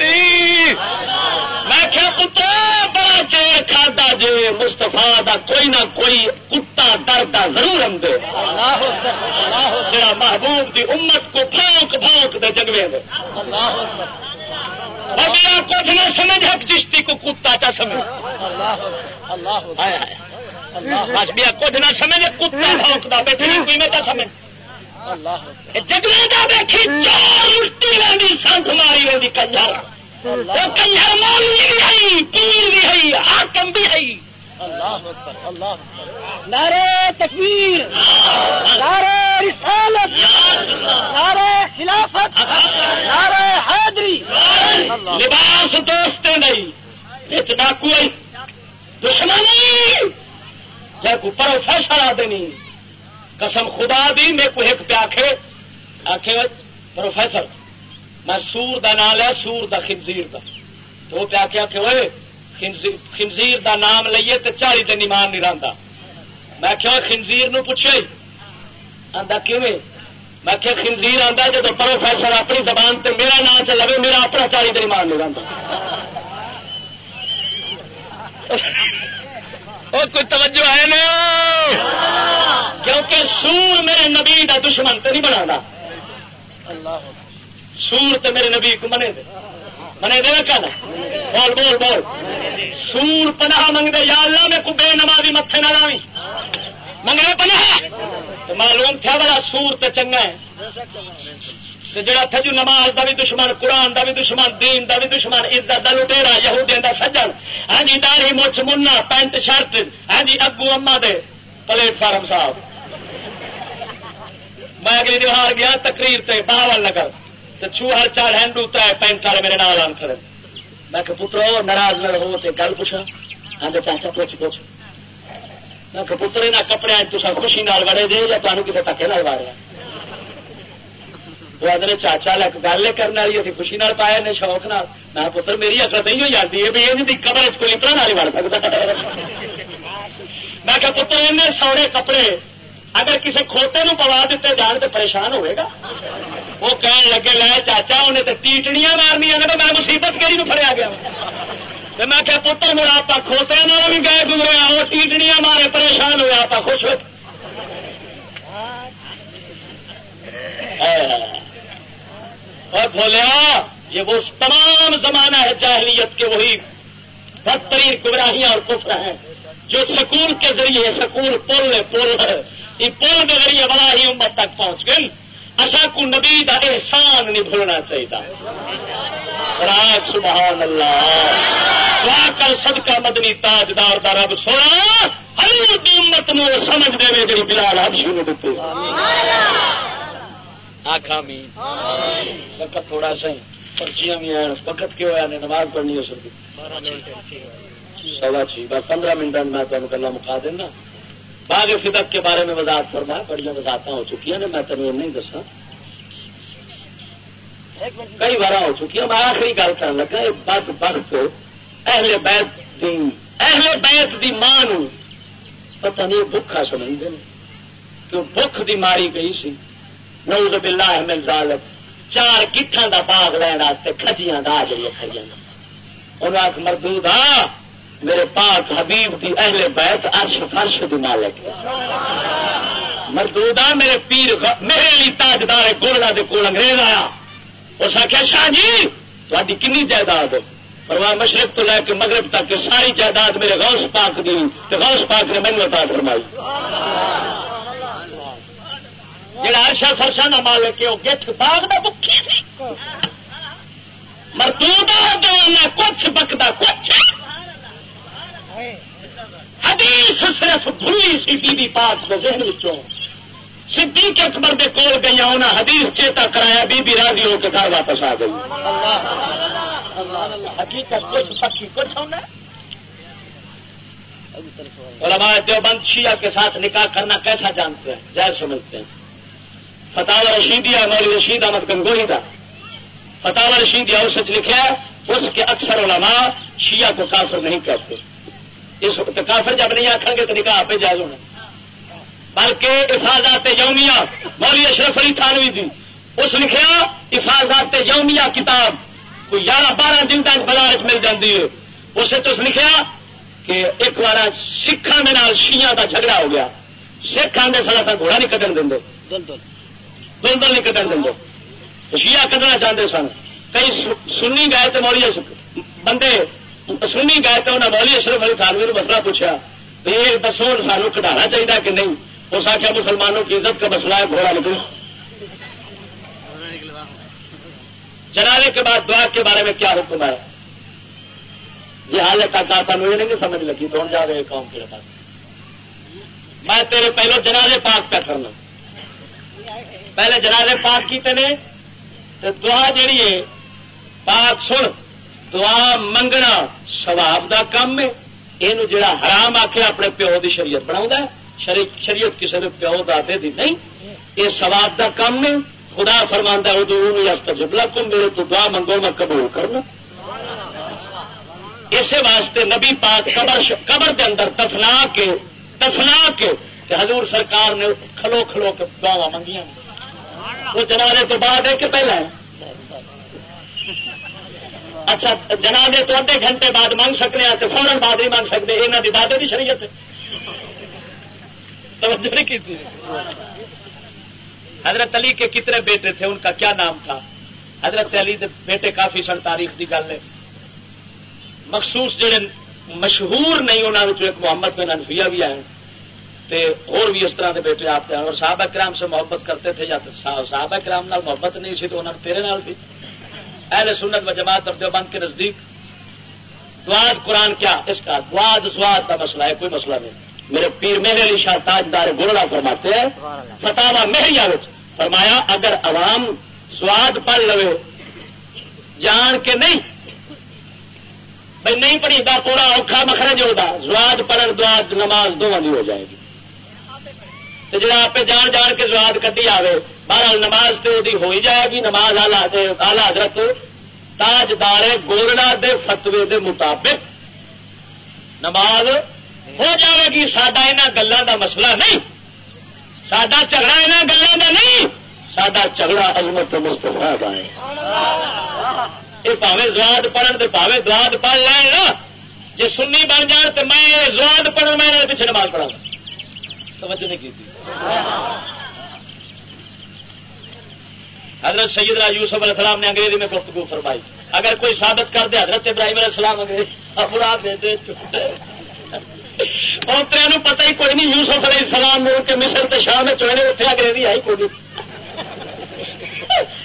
میں کیا کتا بڑا چیر کھاتا جی مستفا دا کوئی نہ کوئی کتا ڈرتا ضرور آدھے جڑا محبوب دی امت کو پھونک پھونک دے جگوے دے میرا کچھ نہ سمجھ حق چشتی کو کتا چا سمجھ۔ بس بیا کچھ نہ سمجھ کتا بھونکتا بیٹھے کوئی میں سمجھ۔ جگہ بیٹھی، چار الٹی لینی سنت ماری وی کنجر کنجر مولی بھی ہے، پیر بھی ہے حاکم بھی ہے۔ نعرے تکبیر نعرے رسالت نعرے خلافت نعرے حیدری لباس دوست نہیں ڈاکو دشمنی! چاہے کو پروفیسر آدمی نہیں قسم خدا دی، میں کو ایک پہ آخے آخے پروفیسر، میں سور دا نام لیا سور دا خنزیر دا۔ تو پہ آخے آخے ہوئے خنزیر دا نام لئیے تو چالی دن ایمان نہیں رہتا میں کیا خنزیر نو پوچھے آدھا کیوں میں کہ خنزیر آتا جب پروفیسر اپنی زبان تے میرا نام چ لگے میرا اپنا چالی دن ایمان نہیں رہتا کوئی توجہ ہے نا؟ کیونکہ سور میرے نبی دا دشمن تو نہیں بنا سور تو میرے نبی کو منے دے۔ منے دے کیا بول بول بول۔ سور پناہ منگتے، یا اللہ، میں کو بے نمازی متے نہ لاوی منگنے پناہ تو معلوم تھا بڑا سور تو چنگا ہے۔ جڑا تھجو نماز دا بھی دشمن، قرآن دا بھی دشمن، دین دا بھی دشمن، عزت دا لٹےرا یہودین دا سجن۔ ہاں جی داڑھی، مچھ، منا، پینٹ، شرٹ۔ ہاں جی اگو اما دے پلیٹ فارم صاحب۔ میں اگلی دیوار گیا، تقریر تے بہاول نگر۔ تو چوہر چار ہینڈو تر پینٹ والے میرے نال آن کھڑے۔ میں کہ پترو ناراض نہ رہو، تے گل پوچھا ہاں چاچا پوچھ پوچھ۔ میں کہ پتر یہاں کپڑے تو خوشی نال وڑے دے، یا تمہیں کسی ٹکے نال واریا وہ آدھے چاچا لک گل کرنے والی ابھی خوشی نال پایا نے، شوق نال۔ میں پتر میری اکل نہیں ہو جاتی ہے بھی یہ قبر کوئی پڑھا نہیں بڑھ سکتا میں کہ پتر ان سونے کپڑے، اگر کسی کھوتے نو پوا دیتے، جان تو پریشان ہوئے گا۔ وہ کہنے لگے، لے چاچا، انہیں تو ٹیٹنیاں مارنیا نے میں مصیبت کہڑی نو فریا گیا میں کیا پتر میرا آپ کھوتے بھی گئے گزرے وہ ٹیٹنیاں مارے پریشان ہوئے آپ خوش ہوئے۔ اور بولیا، یہ وہ تمام زمانہ ہے جاہلیت کے، وہی بدترین گمراہیاں اور کفر ہیں۔ جو سکول کے ذریعے سکول پل پل ہے، یہ پل کے ذریعے بڑا ہی امت تک پہنچ گئی اصا کو نبی کا احسان نہیں بھولنا چاہیے راج سبحان اللہ کر صدقہ مدنی تاجدار کا رب سونا ہر امت نو سمجھ دے جی بلال ہبشی نے دیتے آخامی وقت تھوڑا سا پرچیاں بھی ہیں۔ وقت کیوں ہوا نے نماز پڑھنی ہو سکتی سوا چھ بس پندرہ منٹ میں تمہیں کلا مکا دینا۔ باغ فدق کے بارے میں وضاحت فرما بڑی وضاحت ہو چکی ہیں، میں تمہیں نہیں دسا کئی بار ہو چکی ہے میں آخری گل کر لگا بد بخت اہل بیت دی، اہل بیت دی ماں پتہ نہیں بکھا سمجھتے کیوں بخ دی ماری گئی سی۔ نوز باللہ من ظالم چار کٹھان دا باغ لین واسطے کھجیاں دا جڑی کھجیاں انہوں آخ مردود آ میرے پاک حبیب دی اہل بیت عرش فرش دی مالک۔ مردود آ میرے پیر میرے علی تاجدار گولڑا دے کول انگریز آیا۔ اس آخیا، شاہ جی تاری کنی جائیداد پرواہ مشرق تو لے کے مغرب تک کے ساری جائیداد میرے غوث پاک دی غوث پاک نے مینو عطا فرمائی۔ جڑا ارشا فرشا کا مالک ہے وہ گٹھ باغ کا بکی مردو کچھ بکتا کچھ حدیث صرف بھولی سی بی بی پاک کے ذہن سدھی کے اکبر کے کول گئی انہیں حدیث چیتا کرایا، بی بی راضی ہو کے گھر واپس آ گئی۔ حقیقت کچھ کچھ ہونا علماء دیوبند شیعہ کے ساتھ نکاح کرنا کیسا جانتے ہیں؟ جائز سمجھتے ہیں۔ فتح رشیدیا مول رشید احمد گنگوئی کا فتح رشیدیا اس لکھا اس کے اکثر علماء شیعہ کو کافر نہیں کہتے۔ اس وقت کافر جب نہیں آخر گے تو نکاح پہ جائز ہونا بلکہ حفاظات یومیہ مولی اشرف علی تھانوی دی اس لکھا حفاظات یومیہ کتاب کوئی گیارہ بارہ دن تک بازار مل جاتی ہے۔ اسے تو لکھا کہ ایک بار سکھان کے کا جھگڑا ہو گیا۔ سکھ آدھے سڑا تک گھوڑا نہیں کٹن دیں دلدل نہیں کٹن دیں شیعہ کٹنا چاہتے سن۔ کئی سنی گئے تو مولی بندے سنی گئے تو انہیں مولی اشرف علی تھانوی مسئلہ پوچھا یہ دسو سانو کٹانا چاہیے کہ نہیں؟ اس آخیا مسلمانوں کی عزت کا مسئلہ ہے گھوڑا نکل جنازے کے بعد دعا کے بارے میں کیا حکم ہے؟ یہ حال تک آتا مجھے نہیں سمجھ لگی تو جا رہے قوم کے پاس میں تیرے پہلو جنازے پاک پہ کرنا۔ پہلے جنازے پاک کیتے نے؟ تو دعا جیڑی ہے، پاک سن۔ دعا منگنا سواب دا کام ہے۔ یہ جڑا حرام آ کے اپنے پیو کی شریعت بنا شریعت کسی نے پیو دے دی نہیں۔ یہ سواب دا کام ہے۔ خدا فرمانا ادو جبلا کو میرے تو دعا منگو، میں قبول کرنا اسی واسطے نبی پاک قبر قبر کے اندر دفنا کے دفنا کے حضور سرکار نے کھلو کھلو کے دعوا منگیاں۔ وہ جنازے تو بعد ہے کہ پہلے؟ اچھا جنازے تو ادھے گھنٹے بعد مانگ سکتے ہیں تو بعد ہی مانگ سکتے یہاں کی دادے کی شریعت حضرت علی کے کتنے بیٹے تھے، ان کا کیا نام تھا؟ حضرت علی کے بیٹے کافی سن، تاریخ کی گل ہے۔ مخصوص جڑے مشہور نہیں انہوں نے ایک محمد بن انفیا بھی آئے اور بھی اس طرح کے بیٹے آپ ہیں اور صحابہ کرام سے محبت کرتے تھے، یا صحابہ کرام نال محبت نہیں سی تو انہوں نے تیرے نال بھی اہل سنت و جماعت اور دیوبند کے نزدیک دعاد قرآن کیا؟ اس کا دعاد سواد کا مسئلہ ہے، کوئی مسئلہ نہیں۔ میرے پیر میرے علی شاہ تاجدار گولڑا فرماتے ہیں فتوا مہریا فرمایا، اگر عوام سواد پڑھ لو جان کے نہیں بھائی نہیں پڑھی دا پورا اوکھا مخرج ہوتا سواد پڑھن دعاد نماز دونوں ہو جائے گی۔ جا آپ جان جان کے زواد کٹی آئے بہرحال نماز تو وہ ہو ہی جائے گی نماز آلہ حضرت تاجدار گولڑا دے فتوے دے مطابق نماز ہو جائے گی۔ سڈا یہاں گلوں کا مسئلہ نہیں سڈا جھگڑا یہاں گلوں کا نہیں سڈا جھگڑا عظمت مستفا کا ہے۔ یہ پاوے زواد پڑھن تو پاوے دعاد پڑھ لین نا جی سنی بن جان تو میں زواد پڑھن میں پیچھے نماز پڑھا توجہ نہیں کی حضرت سید یوسف علیہ السلام نے انگریزی میں گفتگو فرمائی۔ اگر کوئی ثابت کر دے حضرت ابراہیم علیہ السلام انگریزی پوترے پتہ ہی کوئی نہیں یوسف علیہ السلام مڑ کے مصر تے شام میں چونے اتنے انگریزی آئی کوئی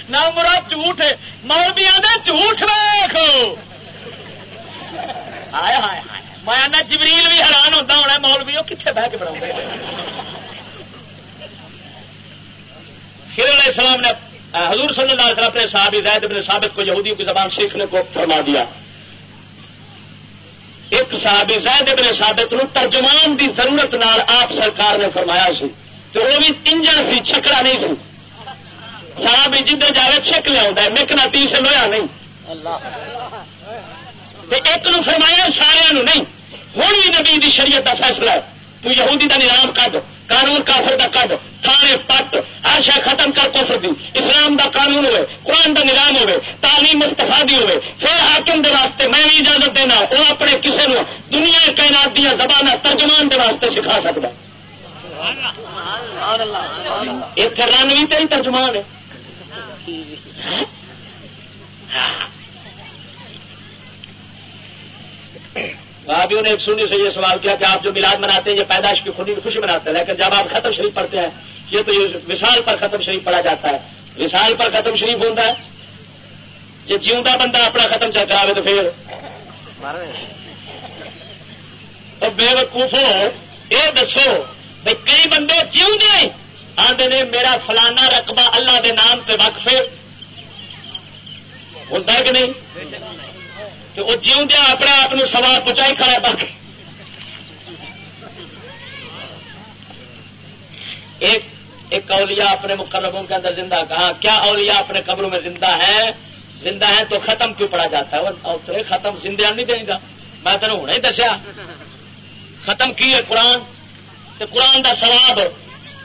نہ مراد جھوٹ ہے۔ مولوی آدھا جھوٹ ویخو آیا ہائے ہائے۔ میں جبریل بھی حیران ہوتا ہونا مولوی وہ کتنے بہ کے بنا پھر علیہ السلام نے حضور صلی اللہ علیہ وسلم اپنے صحابی زید بن ثابت کو یہودیوں کی زبان سیکھنے کو فرما دیا۔ ایک صحابی زید بن ثابت نو ترجمان دی ضرورت نال آپ سرکار نے فرمایا سی تو وہ بھی انجن سی، چھکڑا نہیں سی۔ صحابی جدے جائے چھک لیا مکنا تی سے لویا نہیں۔ ایک نو فرمایا سارا نہیں۔ ہوں بھی نبی دی شریعت کا فیصلہ ہے۔ تو یہودی دا نظام کڈ۔ قانون کافر دا کڈ تھانے پٹ ہر شا ختم کر کفر دی۔ اسلام دا قانون ہوئے، قرآن دا نظام ہوئے، تعلیم مستفا دی ہوئے، پھر حاکم دے واسطے میں بھی اجازت دینا، وہ اپنے کسی نو دنیا کائنات دیا زبان ترجمان دے واسطے سکھا سکتا۔ ایک رن بھی تو ترجمان ہے۔ ہاں؟ بھابھیوں نے ایک سنی سے یہ سوال کیا کہ آپ جو میلاد مناتے ہیں، یہ پیدائش کی خودی خوشی مناتے ہیں، لیکن جب آپ ختم شریف پڑھتے ہیں، یہ تو وشال پر ختم شریف پڑھا جاتا ہے۔ وشال پر ختم شریف ہوتا ہے۔ یہ جیوندا بندہ اپنا ختم چل کرا تو پھر۔ بے وقوفو یہ دسو بھائی کئی بندے جیوں گے آدھے نے، میرا فلانا رقبہ اللہ دے نام پہ وقف ہوتا ہے کہ نہیں؟ تو وہ جیوں دیا اپنے آپ سوال پہنچائی کھڑا باقی۔ ایک ایک اولیاء اپنے مقربوں کے اندر زندہ کہا، کیا اولیاء اپنے قبروں میں زندہ ہے زندہ ہے تو ختم کیوں پڑا جاتا ہے؟ وہ ختم زندہ نہیں دیں گا۔ میں تینوں ہونا ہی دسیا۔ ختم کی ہے قرآن؟ تو قرآن کا سواب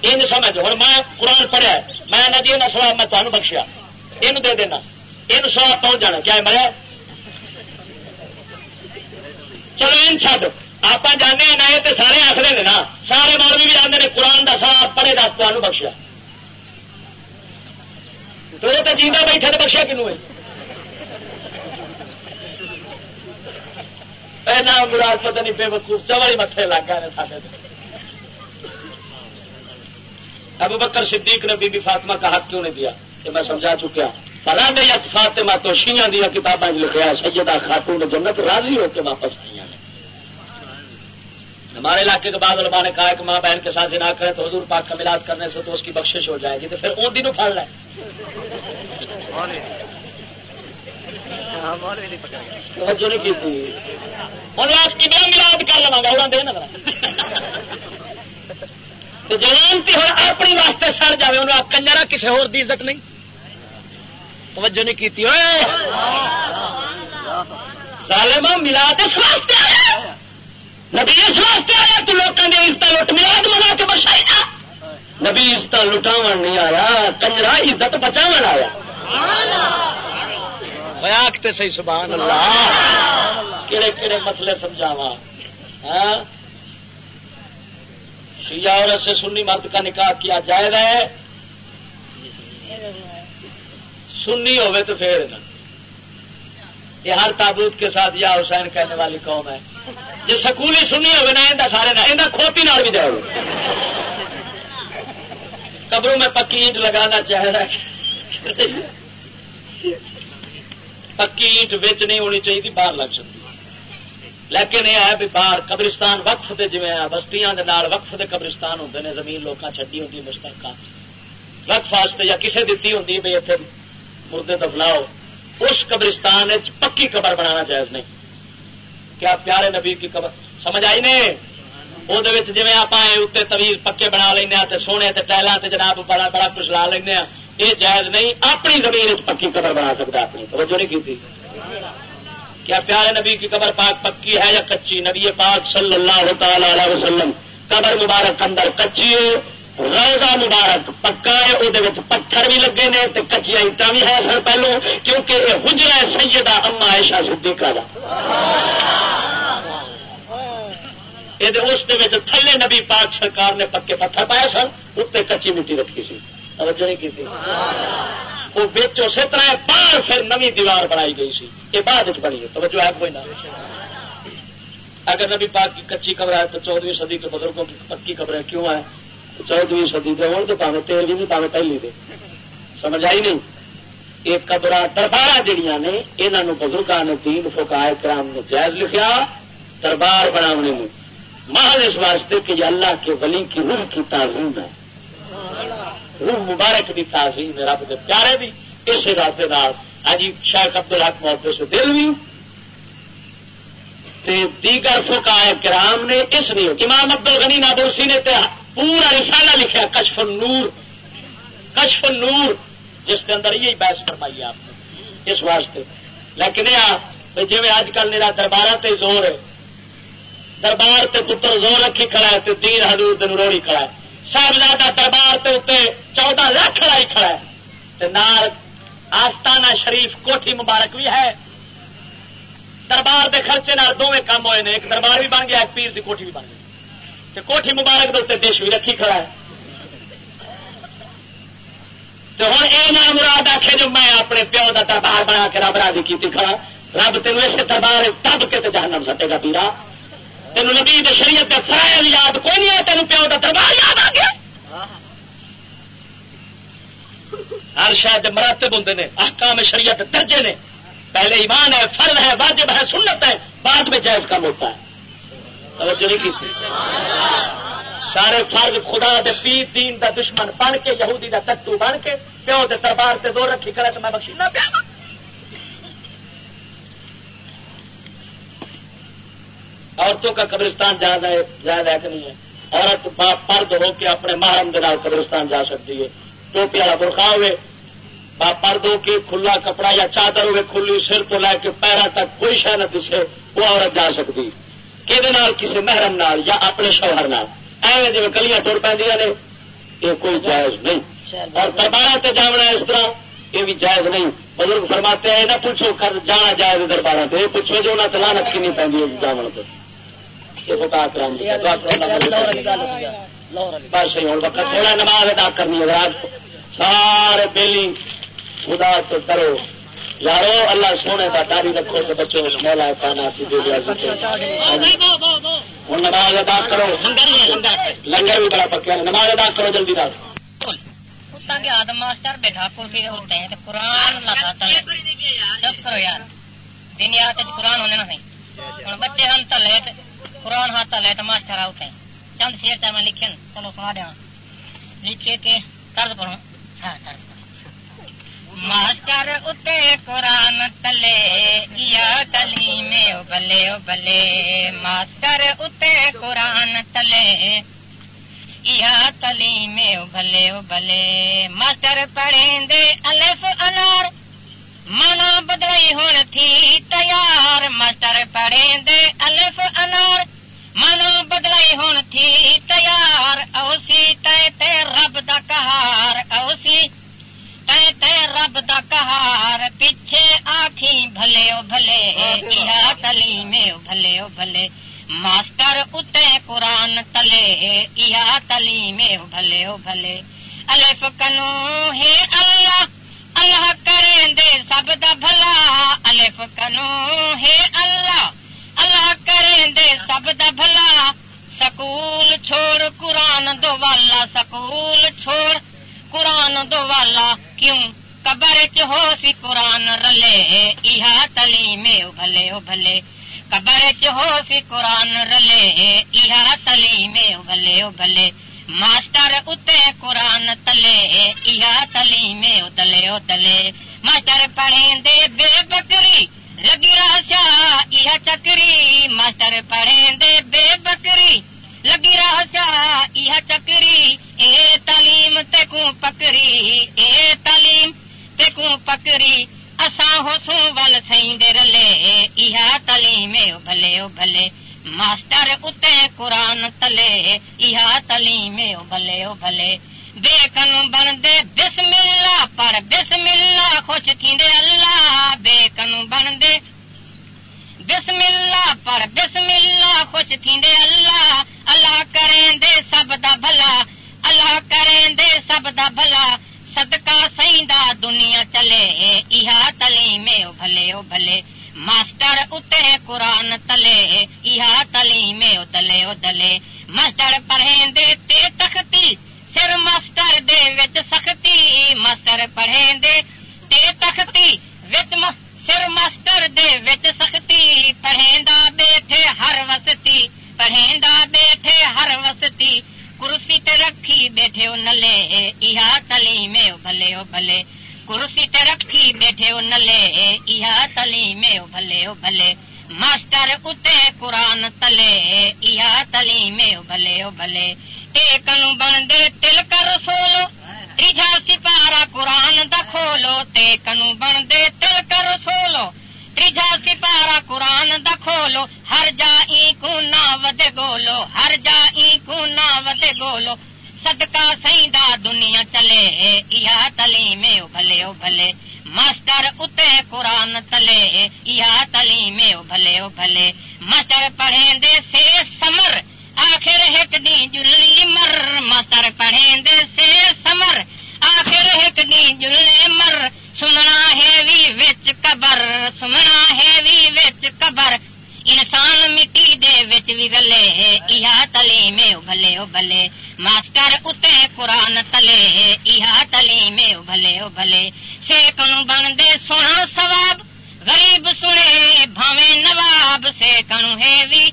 یہ سمجھ ہوں میں قرآن پڑھیا میں نہ جی سواب میں تمہیں بخشیا۔ یہ دے دینا۔ یہ سواب پہنچ جانا۔ کیا مریا چلو ان چڈ آپ جانے نئے تو سارے آخر نا سارے مولوی بھی جانے نے قرآن کا سا پڑے دس تمہیں بخشیا تو یہ تو جیتا بیٹھا تو بخشیا کنو ہے مراد پتہ نہیں بے وقوف چوڑی متے لگ گئے سارے ابو بکر صدیق نے بی بی فاطمہ کا حق کیوں نہیں دیا کہ میں سمجھا چکیا فلاں فاطمہ تو شیاں دیا کتابیں لکھا سیدہ خاتون جنت راضی ہو کے واپس آئی ہمارے علاقے کے بعد علماء نے کہا کہ ماں بہن کے ساتھ جنا کرے تو حضور پاک کا ملاد کرنے سے تو اس کی بخشش ہو جائے گی، تو پھر اون دنوں پھڑ لیں ملاد کر لوا گا دے جان ہوں اپنی واسطے سڑ جائے انہوں کنجرا کسی ہور دی عزت نہیں۔ توجہ نہیں کی سالما ملاد اس واسطے آیا! نبی اس واسطے آیا، تو لوگوں نے عزت لٹ ملاد منا کے بچائی نا! نبی عزت لٹاو نہیں آیا کنجرا عزت بچاو آیا۔ آختے سی سبحان اللہ! کہڑے کہڑے مسئلے سمجھاوا ہاں؟ شیعہ اور سے سنی مرد کا نکاح کیا جائے گا؟ سنی ہوئے تو پھر یہ ہر تابوت کے ساتھ یا حسین کہنے والی قوم ہے۔ جی سکولی سنی ہوگی نا یہ سارے نہ۔ کھوتی نال بھی جاؤ۔ قبروں میں پکی اینٹ لگانا چاہیے پکی اینٹ بچ نہیں ہونی چاہیے، باہر لگ سکتی۔ لیکن یہ ہے بھی باہر قبرستان وقف دے جی بستیاں دے نال وقف دے قبرستان ہوتے ہیں زمین لوگ چڈی ہوتی مشترکہ وقف واسطے یا کسے دیتی ہوتی بھائی اتنے مردے دفناؤ اس قبرستان پکی قبر بنانا جائز نہیں۔ کیا پیارے نبی کی قبر، سمجھ آئی نے؟ وہ جی آپ اتنے طویل پکے بنا لینا ہاں سونے ٹائلوں سے جناب بڑا بڑا کچھ لا لینا ہاں، یہ جائز نہیں۔ اپنی زمین پکی قبر بنا سکتا اپنی۔ توجہ نہیں کی تھی کیا پیارے نبی کی قبر پاک پکی ہے یا کچی؟ نبی پاک صلی اللہ تعالی علیہ وسلم، قبر مبارک اندر کچی ہے۔ روزہ مبارک پکا ہے وہ پتھر بھی لگے نے کچیا اٹا بھی ہے سر پہلو، کیونکہ یہ حجرا سیدہ اما ایشا صدیقہ دا۔ اس تھلے نبی پاک سرکار نے پکے پتھر پایا سن اتنے کچی مٹی رکھی سی۔ توجہ نہیں کی وہ بچ اسی طرح باہر پھر نوی دیوار بنائی گئی سی۔ یہ بعد بنی ہے۔ توجہ ہے کوئی نہ۔ اگر نبی پاک کی کچی قبر ہے تو چودہویں صدی کے بزرگوں کی پکی قبر ہے کیوں ہے چودہویں صدی کے ہوں تو پاوے تیل بھی پاوے پہلی دے سمجھ آئی نہیں؟ یہ قبر دربار جہیا نے یہاں بزرگوں نے دین فکائے کرام نے جائز لکھا دربار بنانے میں محل اس واسطے کہ یہ اللہ کے ولی کی روح کی تعظیم ہے۔ روح مبارک کی تعظیم ہے، رب کے پیارے بھی اس راستے حاجی شاہ ابد الحق موقع سے دل بھی۔ دیگر فکائے کرام نے اس لیے، امام عبد الغنی نابوسی نے پورا رسالہ لکھا کشف نور کشف نور جس کے اندر یہی بحث فرمائی آپ نے، اس واسطے۔ لیکن یہ جی اج کل میرا دربار تے زور ہے۔ دربار تے پتر زور رکھی کھڑا ہے دین حضور دن روڑی کھڑا ہے۔ صاحبزادہ دربار تے اتنے چودہ لاکھ لائی کھڑا ہے۔ نار آستانہ شریف کوٹھی مبارک بھی ہے۔ دربار دے خرچے نال دونوں کام ہوئے ہیں ایک دربار بھی بن گیا، ایک پیر دی کوٹھی بھی بن گئی۔ کوٹھی مبارک دے اتنے دیش بھی رکھی کھڑا ہے۔ تو ہوں یہ نام مراد آخے جو میں اپنے پیو کا دربار بنا کے رب راضی کی کھڑا ہاں۔ رب تین اسے دربار دب کے جہنم سٹے گا پیرا۔ تین نبی شریعت کے فرائض یاد کوئی نہیں ہے تین پیو کا دربار یاد آ گیا۔ ہر شاید مراتب ہوں نے، احکام شریعت درجے نے۔ پہلے ایمان ہے، فرض ہے، واجب ہے، سنت ہے، بعد میں جائز کم ہوتا ہے۔ توجہ نہیں کی سارے فرض خدا دے پیر دین دا دشمن بن کے، یہودی دا تٹو بن کے، پیو دے دربار سے دو رکھی کرے تو میں بخشی نہ پیا عورتوں کا قبرستان زیادہ ہے زیادہ ہے کہ نہیں ہے؟ عورت پرد ہو کے اپنے محرم کے نام قبرستان جا سکتی ہے۔ ٹوپی والا برخا ہوئے پرد ہو کے کھلا کپڑا یا چادر ہوئے، کھلی سر تو لے کے پیرا تک کوئی شہ نہ دسے، وہ عورت جا سکتی۔ ہے کہ کسی محرم نال یا اپنے شوہر نال ایویں جی کلیاں ٹر پہ نے یہ کوئی جائز نہیں اور دربار سے جانا اس طرح یہ بھی جائز نہیں بزرگ فرماتے ہیں نہ پوچھو کر جانا جائز دربار سے یہ پوچھو جو نہ تلا رکھی نہیں پہ جامن سے بس ہوں وقت تھوڑا نماز ادا کرنی ہے سارے بیلی خدا تو کرو یارو، اللہ سونے کا داری رکھو تو بچوں مولا پانا ہوں نماز ادا کرو لنگر بھی بڑا پکیا نماز ادا کرو جلدی رات آدم ماسٹر بیٹھا کرسی ہوتے ہیں قرآن کرو یار۔ دنیا قرآن ہونے نہ بچے ہم تلے قرآن ہاتھ تلے تو ماسٹر آؤتے ہیں۔ چند شیر میں لکھے چلو سنا دیا لکھے کہ پڑھوں۔ ہاں ماسٹر اتنے قرآن تلے یا تلی میں ابلے ابلے ماسٹر اتنے قرآن تلے یا تلی میں ابلے ابلے ماسٹر پڑھیں دے الف انار مانا بدلائی ہون تھی تیار ماسٹر پڑھیں دے الف انار مانا بدلائی ہون تھی تیار اوسی تے تے رب دا کہار اوسی رب دا کہار پیچھے آخی بھلے او بھلے تلی میں بھلے او بھلے؟ ماسٹر اتنے قرآن تلے یا تلی میں بھلے او بھلے؟ الف کنو ہے اللہ اللہ کریں دے سب دا بھلا۔ الف کنو ہے اللہ اللہ کریں دے سب دا بھلا۔ سکول چھوڑ، قرآن دو والا سکول چھوڑ۔ قرآن دو والا کیوں؟ قبر چ ہو سی قرآن رلے یہ تلی میں ابھلے ابھلے قبر چ ہو سی قرآن رلے یہ تلی میں ابھلے ابھلے ماسٹر اتنے قرآن تلے یہ تلی میں ادلے ادلے ماسٹر پڑھیں دے بے بکری، لگی رہا یہ چکری۔ ماسٹر پڑھیں دے بے بکری۔ لگی رہا یہ چکری، اے تعلیم تکو پکری، اے تعلیم تکو پکری۔ اسا ہو سو ول سی دے رلے یہ تعلیم بھلے، او بھلے۔ ماسٹر اتنے قرآن تلے یہ تعلیم بھلے، او بھلے۔ بیکن بن دے بسم اللہ پر بسم اللہ، خوش تھی دے اللہ۔ بیکن بن دے بسم اللہ پر بسم اللہ خوش تھی اللہ اللہ کریں دے سب دا بھلا، اللہ کریں دے سب دا بھلا، صدقہ سیندا دنیا چلے یہ تلیم بھلے، او بھلے۔ ماسٹر اتنے قرآن تلے یہ تلیم دلے، او دلے۔ ماسٹر پڑھیں دے تے تختی، سر ماسٹر دے وچ سختی۔ ماسٹر پڑھیں دے تے تختی، وچ سر ماسٹر دے وچ سختی پڑھیں دا بیٹھے ہر وستی پڑھیں دا بیٹھے ہر وستی کرسی تے رکھی بیٹھے او نلے ایہا یہ تلیم بھلے او بھلے کرسی تے رکھی بیٹھے او نلے ایہا یہ تلیم بھلے او بھلے ماسٹر اتنے قرآن تلے ایہا یہ تلیم بھلے او بھلے ایک نو بن دے تل کر سولو تیجا سپارا قرآن دا کھولو تے کنو بن دے تل کر سولو تیجا سپارا قرآن دا کھولو ہر جا کو نہ ودے بولو ہر جا کو نہ ودے بولو صدقہ سیدا دنیا چلے یا تلیم بھلے او ماسٹر اتنے قرآن تلے یا تلیم بھلے او بھلے ماسٹر پڑھیں دے سے سمر آخر ایک دی جلی مر ماسٹر پڑھیں دے سے سمر۔ آخر ایک دی جلے مر، سننا ہے وی وچ قبر، سننا ہے وی وچ قبر۔ انسان مٹی دے وچ بھی گلے یہ تلیم بھلے او بھلے ماسٹر اتنے قرآن تلے یہ تلیم بھلے او بھلے سیک نو بن دے سونا سواب غریب سنے بھاوے نواب۔ سیک نو ہے بھی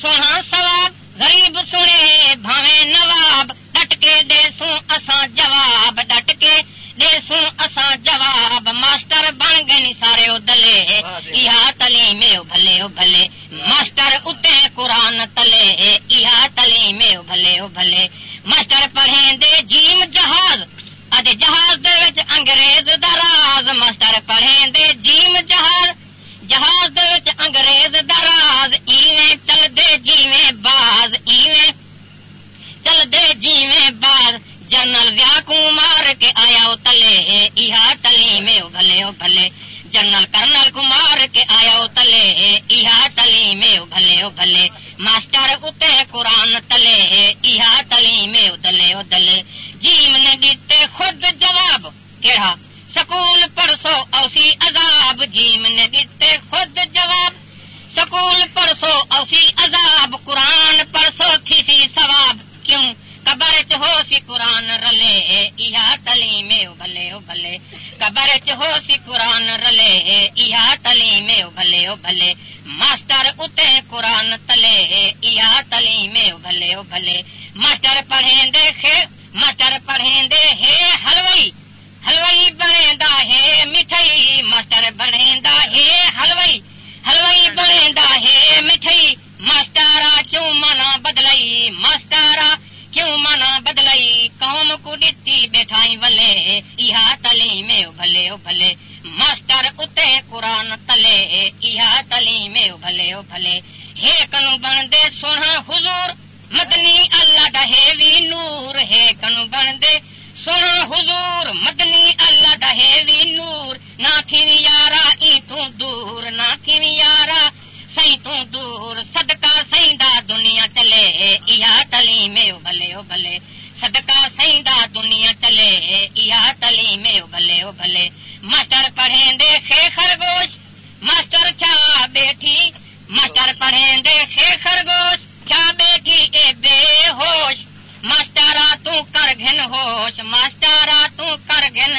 سونا سواب غریب سنے بھاوے نواب ڈٹ کے دے سو اساں جواب ڈٹ کے دے سو اساں جواب ماسٹر بن گئے سارے او دلے یہ تلیم بھلے او بھلے ماسٹر اتنے قرآن تلے یہ تلیم بھلے او بھلے ماسٹر پڑھیں دے جیم جہاز ادے جہاز دے وچ انگریز دراز ماسٹر پڑھیں دے جیم جہاز جہاز وچ انگریز دراز ایویں چل دے جیویں باز، ایویں چل دے جیویں باز۔ جنرل ویا کو مار کے آیا او تلے یہ تلیم بھلے او بھلے۔ جنرل کرنل کو مار کے آیا او تلے یہ تلیم بھلے او بھلے۔ ماسٹر اتنے قرآن تلے یہ تلیم دلے او دلے۔ جیم نے دیتے خود جواب کہا سکول پرسو اوسی عذاب جیم نے دیتے خود جواب۔ سکول پرسو اوسی عذاب، قرآن پرسو کسی ثواب۔ کیوں؟ قبر چ ہو سی قرآن رلے یہ تلیم بھلے او بھلے قبر چ ہو سی قرآن رلے یہ تلیم بھلے او بھلے ماسٹر اتنے قرآن تلے یہ تلیم بھلے او بھلے ماسٹر پڑھیں دے خیر ماسٹر پڑھیں دے ہے حلوئی حلوئی بنے دا ہے مٹھائی ماسٹر بنے ہے، حلوئی حلوئی بنے دا ہے، مٹھائی ماسٹارا کیوں منا بدلئی ماسٹارا کیوں منا بدلئی قوم کو ڈتی بیٹھائی ولے یہ تلیم بھلے او بھلے ماسٹر اتنے قرآن تلے یہ تلیم بھلے او بھلے ہے کنو بن دے سونا حضور، مدنی اللہ ڈہے وی نور۔ ہے کنو بن دے سونا حضور، مدنی اللہ ڈہے وی نور۔ نہ تھی یارا، ای تو دور۔ نہ تھی یارا سی تو دور۔ صدقہ سیندا دنیا چلے یہ تلیم بھلے، او بھلے۔ صدقہ سیندا دنیا چلے یہ تلیم بھلے، او بھلے۔ ماسٹر پڑھیں دے خے خرگوش، ماسٹر کیا بیٹھی۔ ماسٹر پڑھیں دے خے خرگوش کیا بیٹھی اے بے ہوش۔ ماسٹرا تو کر گھن ہوش ماسٹرا تو کر گھن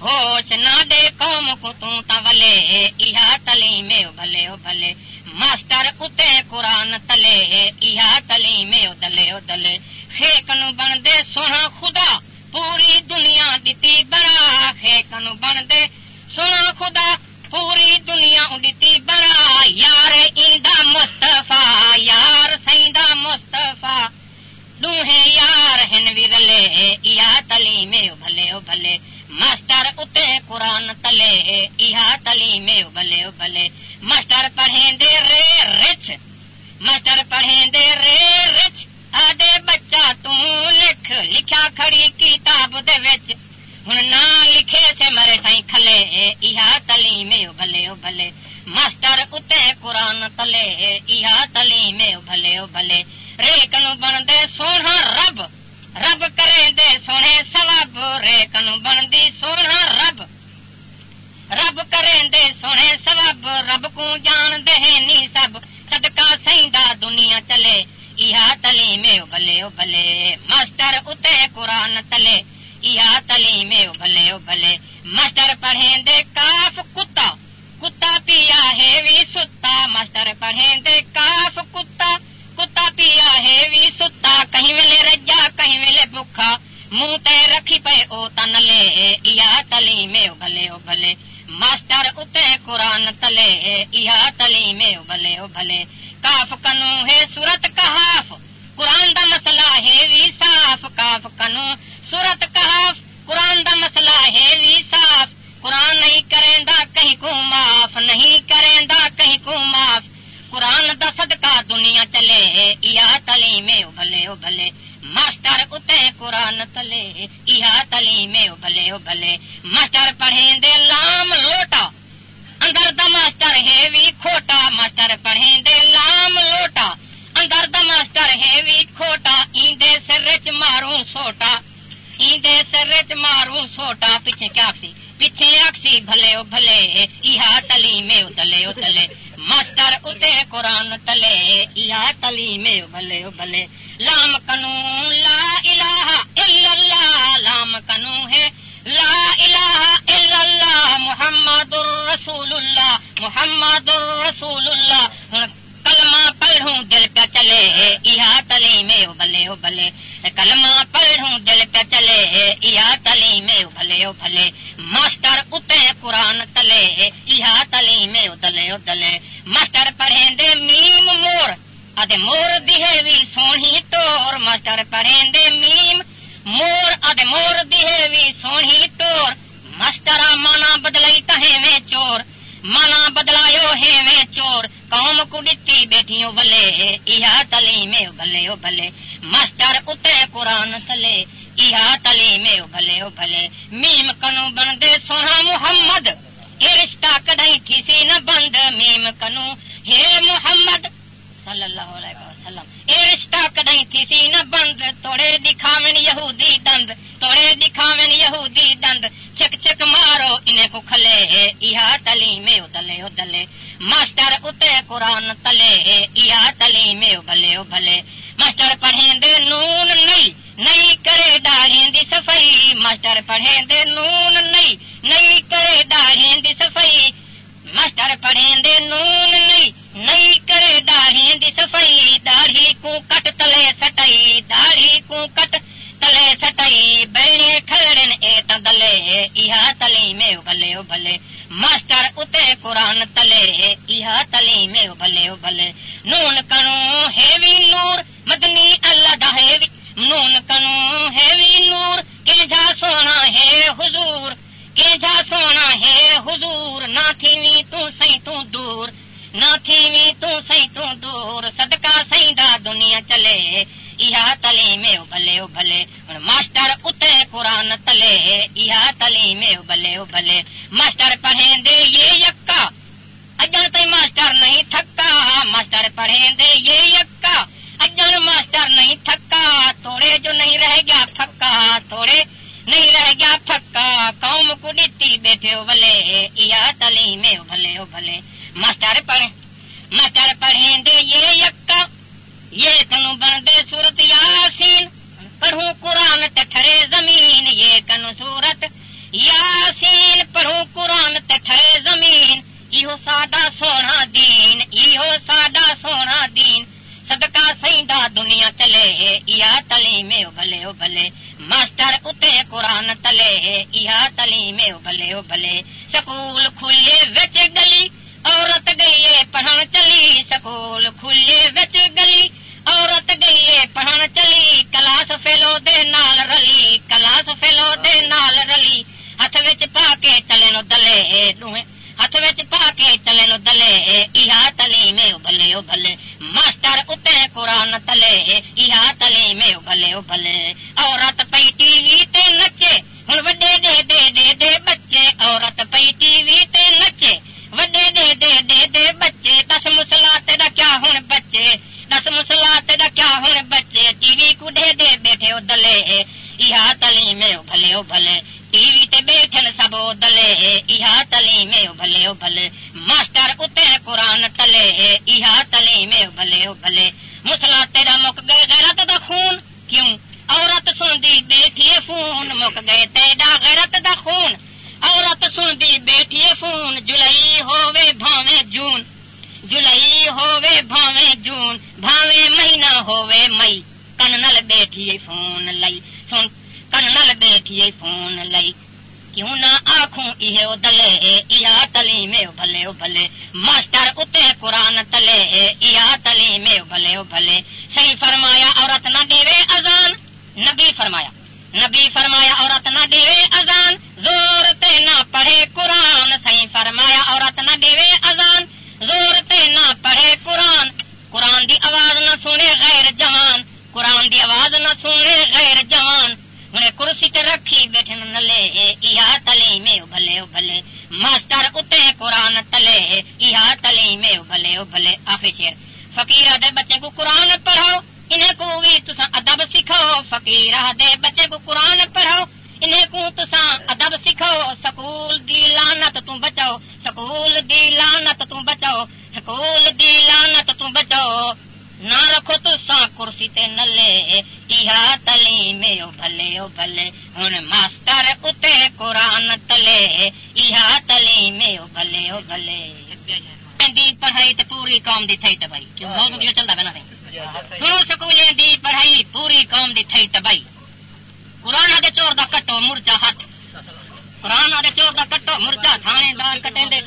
ہوش نہ دے قوم کو تو تولے یہ تلیم بھلے او بھلے ماسٹر اتنے قرآن تلے یہ تلیم دلے دلے خیک نو بن دے سونا خدا پوری دنیا دیتی بڑا خیک نو بن دے سونا خدا پوری دنیا دیتی بڑا یار ایندا مستفا یار سیندا مستفا دوہے یار ہن بھی رلے یا تلیم بھلے، او بھلے۔ ماسٹر اتنے قرآن تلے یہ تلیم بھلے، او بھلے۔ ماسٹر پڑھیں دے رے رچ، ماسٹر پڑھیں دے رے رچ۔ آدے بچہ لکھ لکھا کھڑی کتاب دے وچ۔ ہن نہ لکھے سے مرے سائیں کھلے یہ تلیم بھلے، او بھلے۔ ماسٹر اتنے قرآن تلے یہ تلیم بھلے، او بھلے۔ ریکنو بن دے سونا رب رب کرے دے سونے سواب ریکنو بن دی سونا رب رب کرے دے سونے سواب رب کو جان دے سب صدقہ سیندا دنیا چلے ایہا تلی میں بلے او بھلے ماسٹر اتے قرآن تلے ایہا تلی میں بلے او بھلے ماسٹر پڑھیں دے کاف کتا کتا پیا ہے وی ستا ماسٹر پڑھیں دے کاف کتا کتا پیا ہے، وی ستا، کہیں ویلے رجا، کہیں ویلے بکھا۔ منہ تے رکھی پے او تن لے یا تلیم بھلے بھلے۔ ماسٹر اتنے قرآن تلے یا تلیم بھلے بھلے۔ کاف کنو ہے سورت کہاف۔ قرآن دا مسئلہ ہے، وی صاف۔ کاف کنو سورت کہاف۔ قرآن دا مسئلہ ہے، وی صاف۔ قرآن نہیں کریں دا کہیں کو معاف۔ نہیں کریں دا کہیں کو معاف۔ قرآن دا صدقہ دنیا چلے یا تلیم ابلے ابلے ماسٹر اتنے قرآن تلے یا تلیم ابلے ابلے ماسٹر پڑھیں دے لام لوٹا، اندر دا ماسٹر ہے وی کھوٹا۔ ماسٹر پڑھیں دے لام لوٹا، اندر دا ماسٹر ہے وی کھوٹا۔ ایندے سر چ ماروں سوٹا، ایندے سر چ ماروں سوٹا۔ پیچھے کیا سی پیچھے آکسی بھلے، او بھلے۔ ایہا تلیم ادلے ادلے ماسٹر اتے قرآن تلے ایہا تلیم بھلے او بھلے لام کنو لا الہ الا اللہ، لام کنو ہے۔ لا الہ الا اللہ، محمد الرسول اللہ، محمد الرسول اللہ۔ ہوں کلمہ پڑھوں دل پہ چلے، یا تلیم بلے او بلے کلمہ پڑھوں دل پہ چلے یا تلیم بلے او بلے ماسٹر اتنے قرآن تلے یا تلیم دلے او دلے ماسٹر پڑھیں دے میم مور ادے مور دیے بھی سونی ٹور ماسٹر پڑھیں دے میم مور اد مور دیے بھی سونی ٹور ماسٹرا مانا بدلائی تہیں میں چور مانا بدلایو ہے میں چور قوم کو ڈٹی بیٹھیوں بلے یہ تلیم بلے او بلے ماسٹر اتنے قرآن تلے یہ تلیم بلے او بلے میم کنو بن دے سونا محمد یہ رشتہ کدی کسی نہ بند میم کنو ہے محمد صلی اللہ علیہ وسلم اے رشتہ کدی کسی نہ بند توڑے دکھاون یہودی دند توڑے دکھاون یہودی دند چک چک مارو انہیں کو کھلے یا تلیم ادلے ادلے ماسٹر اتنے قرآن تلے یا تلیم ابلے ابلے۔ ماسٹر پڑھیں دے نون نہیں نہیں کرے داڑھی دی صفائی۔ ماسٹر پڑھیں دے نون نہیں نہیں کرے داڑھی دی صفائی۔ ماسٹر پڑھیں دے نون نہیں نہیں کرے داڑھی دی صفائی۔ داڑھی کو کٹ تلے سٹائی، داڑھی کو کٹ تلے سٹائی۔ بہنے کھڑن اے تلے یہ تلیم ابلے ابلے۔ ماسٹر اتنے قرآن تلے یہ تلیم ابلے ابلے نون کنو ہے بھی نور مدنی اللہ دا ہے نون کنو ہے بھی نور کہ جا سونا ہے حضور کہ جا سونا ہے حضور نہ تھی تو سی تو دور نہ تھی تو سی تو دور صدقہ سی دا دنیا چلے یہ تلیم ابلے ابلے ماسٹر اتنے قرآن تلے یہ تلیم ابلے ابلے ماسٹر پڑھیں دے یہ یکا اجن تھی ماسٹر نہیں تھکا ماسٹر پڑھیں دے یہ یکا اجن ماسٹر نہیں تھکا تھوڑے جو نہیں رہ گیا تھکا تھوڑے نہیں رہ گیا تھکا قوم کو ڈٹی بیٹھے بلے یہ تلیم ابلے ابلے ماسٹر پڑھ ماسٹر پڑھیں دے یہ یکا یہ کنو بن دے سورت یاسین، پڑھوں قرآن ٹھرے زمین، یہ کنو سورت یاسین، پڑھوں قرآن ٹھرے زمین۔ یہ ساڈا سونا دین یہ ساڈا سونا دین۔ صدقہ سیدا دنیا چلے یا تلیم ابلے ابلے ماسٹر اتنے قرآن تلے یا تلیم ابلے ابلے سکول کھلے وچ گلی، عورت گئی پڑھن چلی، سکول کھلے وچ گلی۔ عورت گئی ہے پڑھن چلی، کلاس فیلو دے نال رلی، کلاس فیلو دے نال رلی۔ ہاتھ وچ پا کے چلے نو دلے دوہیں ہاتھ وچ پا کے چلے نو دلے یہ تلیم ابلے ابلے ماسٹر اتنے قرآن تلے یہ تلیم ابلے ابلے عورت پی ٹی وی تے نچے ہوں وڈے دے دے دے دے بچے۔ عورت پی ٹی وی تے نچے، وڈے دے دے دے دے بچے۔ دس مسلات دا کیا ہوں بچے؟ دس مسلات دا کیا ہوں بچے ٹی وی کو دے دے بیٹھے دلے یہ تلیم ابلے ابلے ٹی وی تے بیٹھن سب دلے یہ تلیم ابلے ابلے ماسٹر اتنے قرآن تلے یہ تلیم ابلے ابلے مسلا تیرا مک گئے غیرت دا خون کیوں عورت سنتی بیٹھیے فون مک گئے تیرا غیرت دا خون عورت سنتی بیٹھیے فون جلائی ہووے بھاویں جون جلائی ہووے بھاویں جون بھاویں مہینہ ہووے مئی کن نل بیٹھیے فون لئی سن کن نل بیٹھیے فون لئی کیوں نہ آخوں یہ دلے یا تلی میں بھلے او بھلے ماسٹر اتنے قرآن تلے یا تلی میں بھلے او بھلے صحیح فرمایا عورت نہ دیوے ازان نبی فرمایا نبی فرمایا عورت نہ دیوے ازان زور تے نہ پڑھے قرآن صحیح فرمایا عورت نہ دیوے ازان زور تے نہ پڑھے قرآن۔ قرآن دی آواز نہ سنے غیر جوان قرآن دی آواز نہ سنے غیر جوان انہیں کرسی تے رکھی بیٹھے نلے یا تلیم بھلے، او بھلے۔ ماسٹر اتنے قرآن تلے یا تلیم بھلے، او بھلے۔ آخری شیر فقیر دے بچے کو قرآن پڑھاؤ، انہیں کو بھی تسا ادب سکھاؤ۔ فقیر دے بچے کو قرآن پڑھاؤ انہیں کو تسا ادب سکھاؤ، سکول دی لانت تو بچاؤ، سکول دی لانت تو بچاؤ، سکول دی لانت تو بچاؤ۔ نہ رکھو تو کرسی تے نلے یا تلیم بھلے، او بھلے۔ ہوں ماسٹر اتے قرآن تلے یا تلیم بھلے، او بھلے۔ دی پڑھائی تے پوری قوم دی تھئی تباہی۔ کیوں؟ بہت ویڈیو چلتا بنا سنو سکولیں دی پڑھائی پوری قوم دی تھئی تباہی۔ قرآن آدھے چور دا کٹو مرجا ہاتھ۔ قرآن آدھے چور دا کٹو مرجا تھانے دار کٹیں دے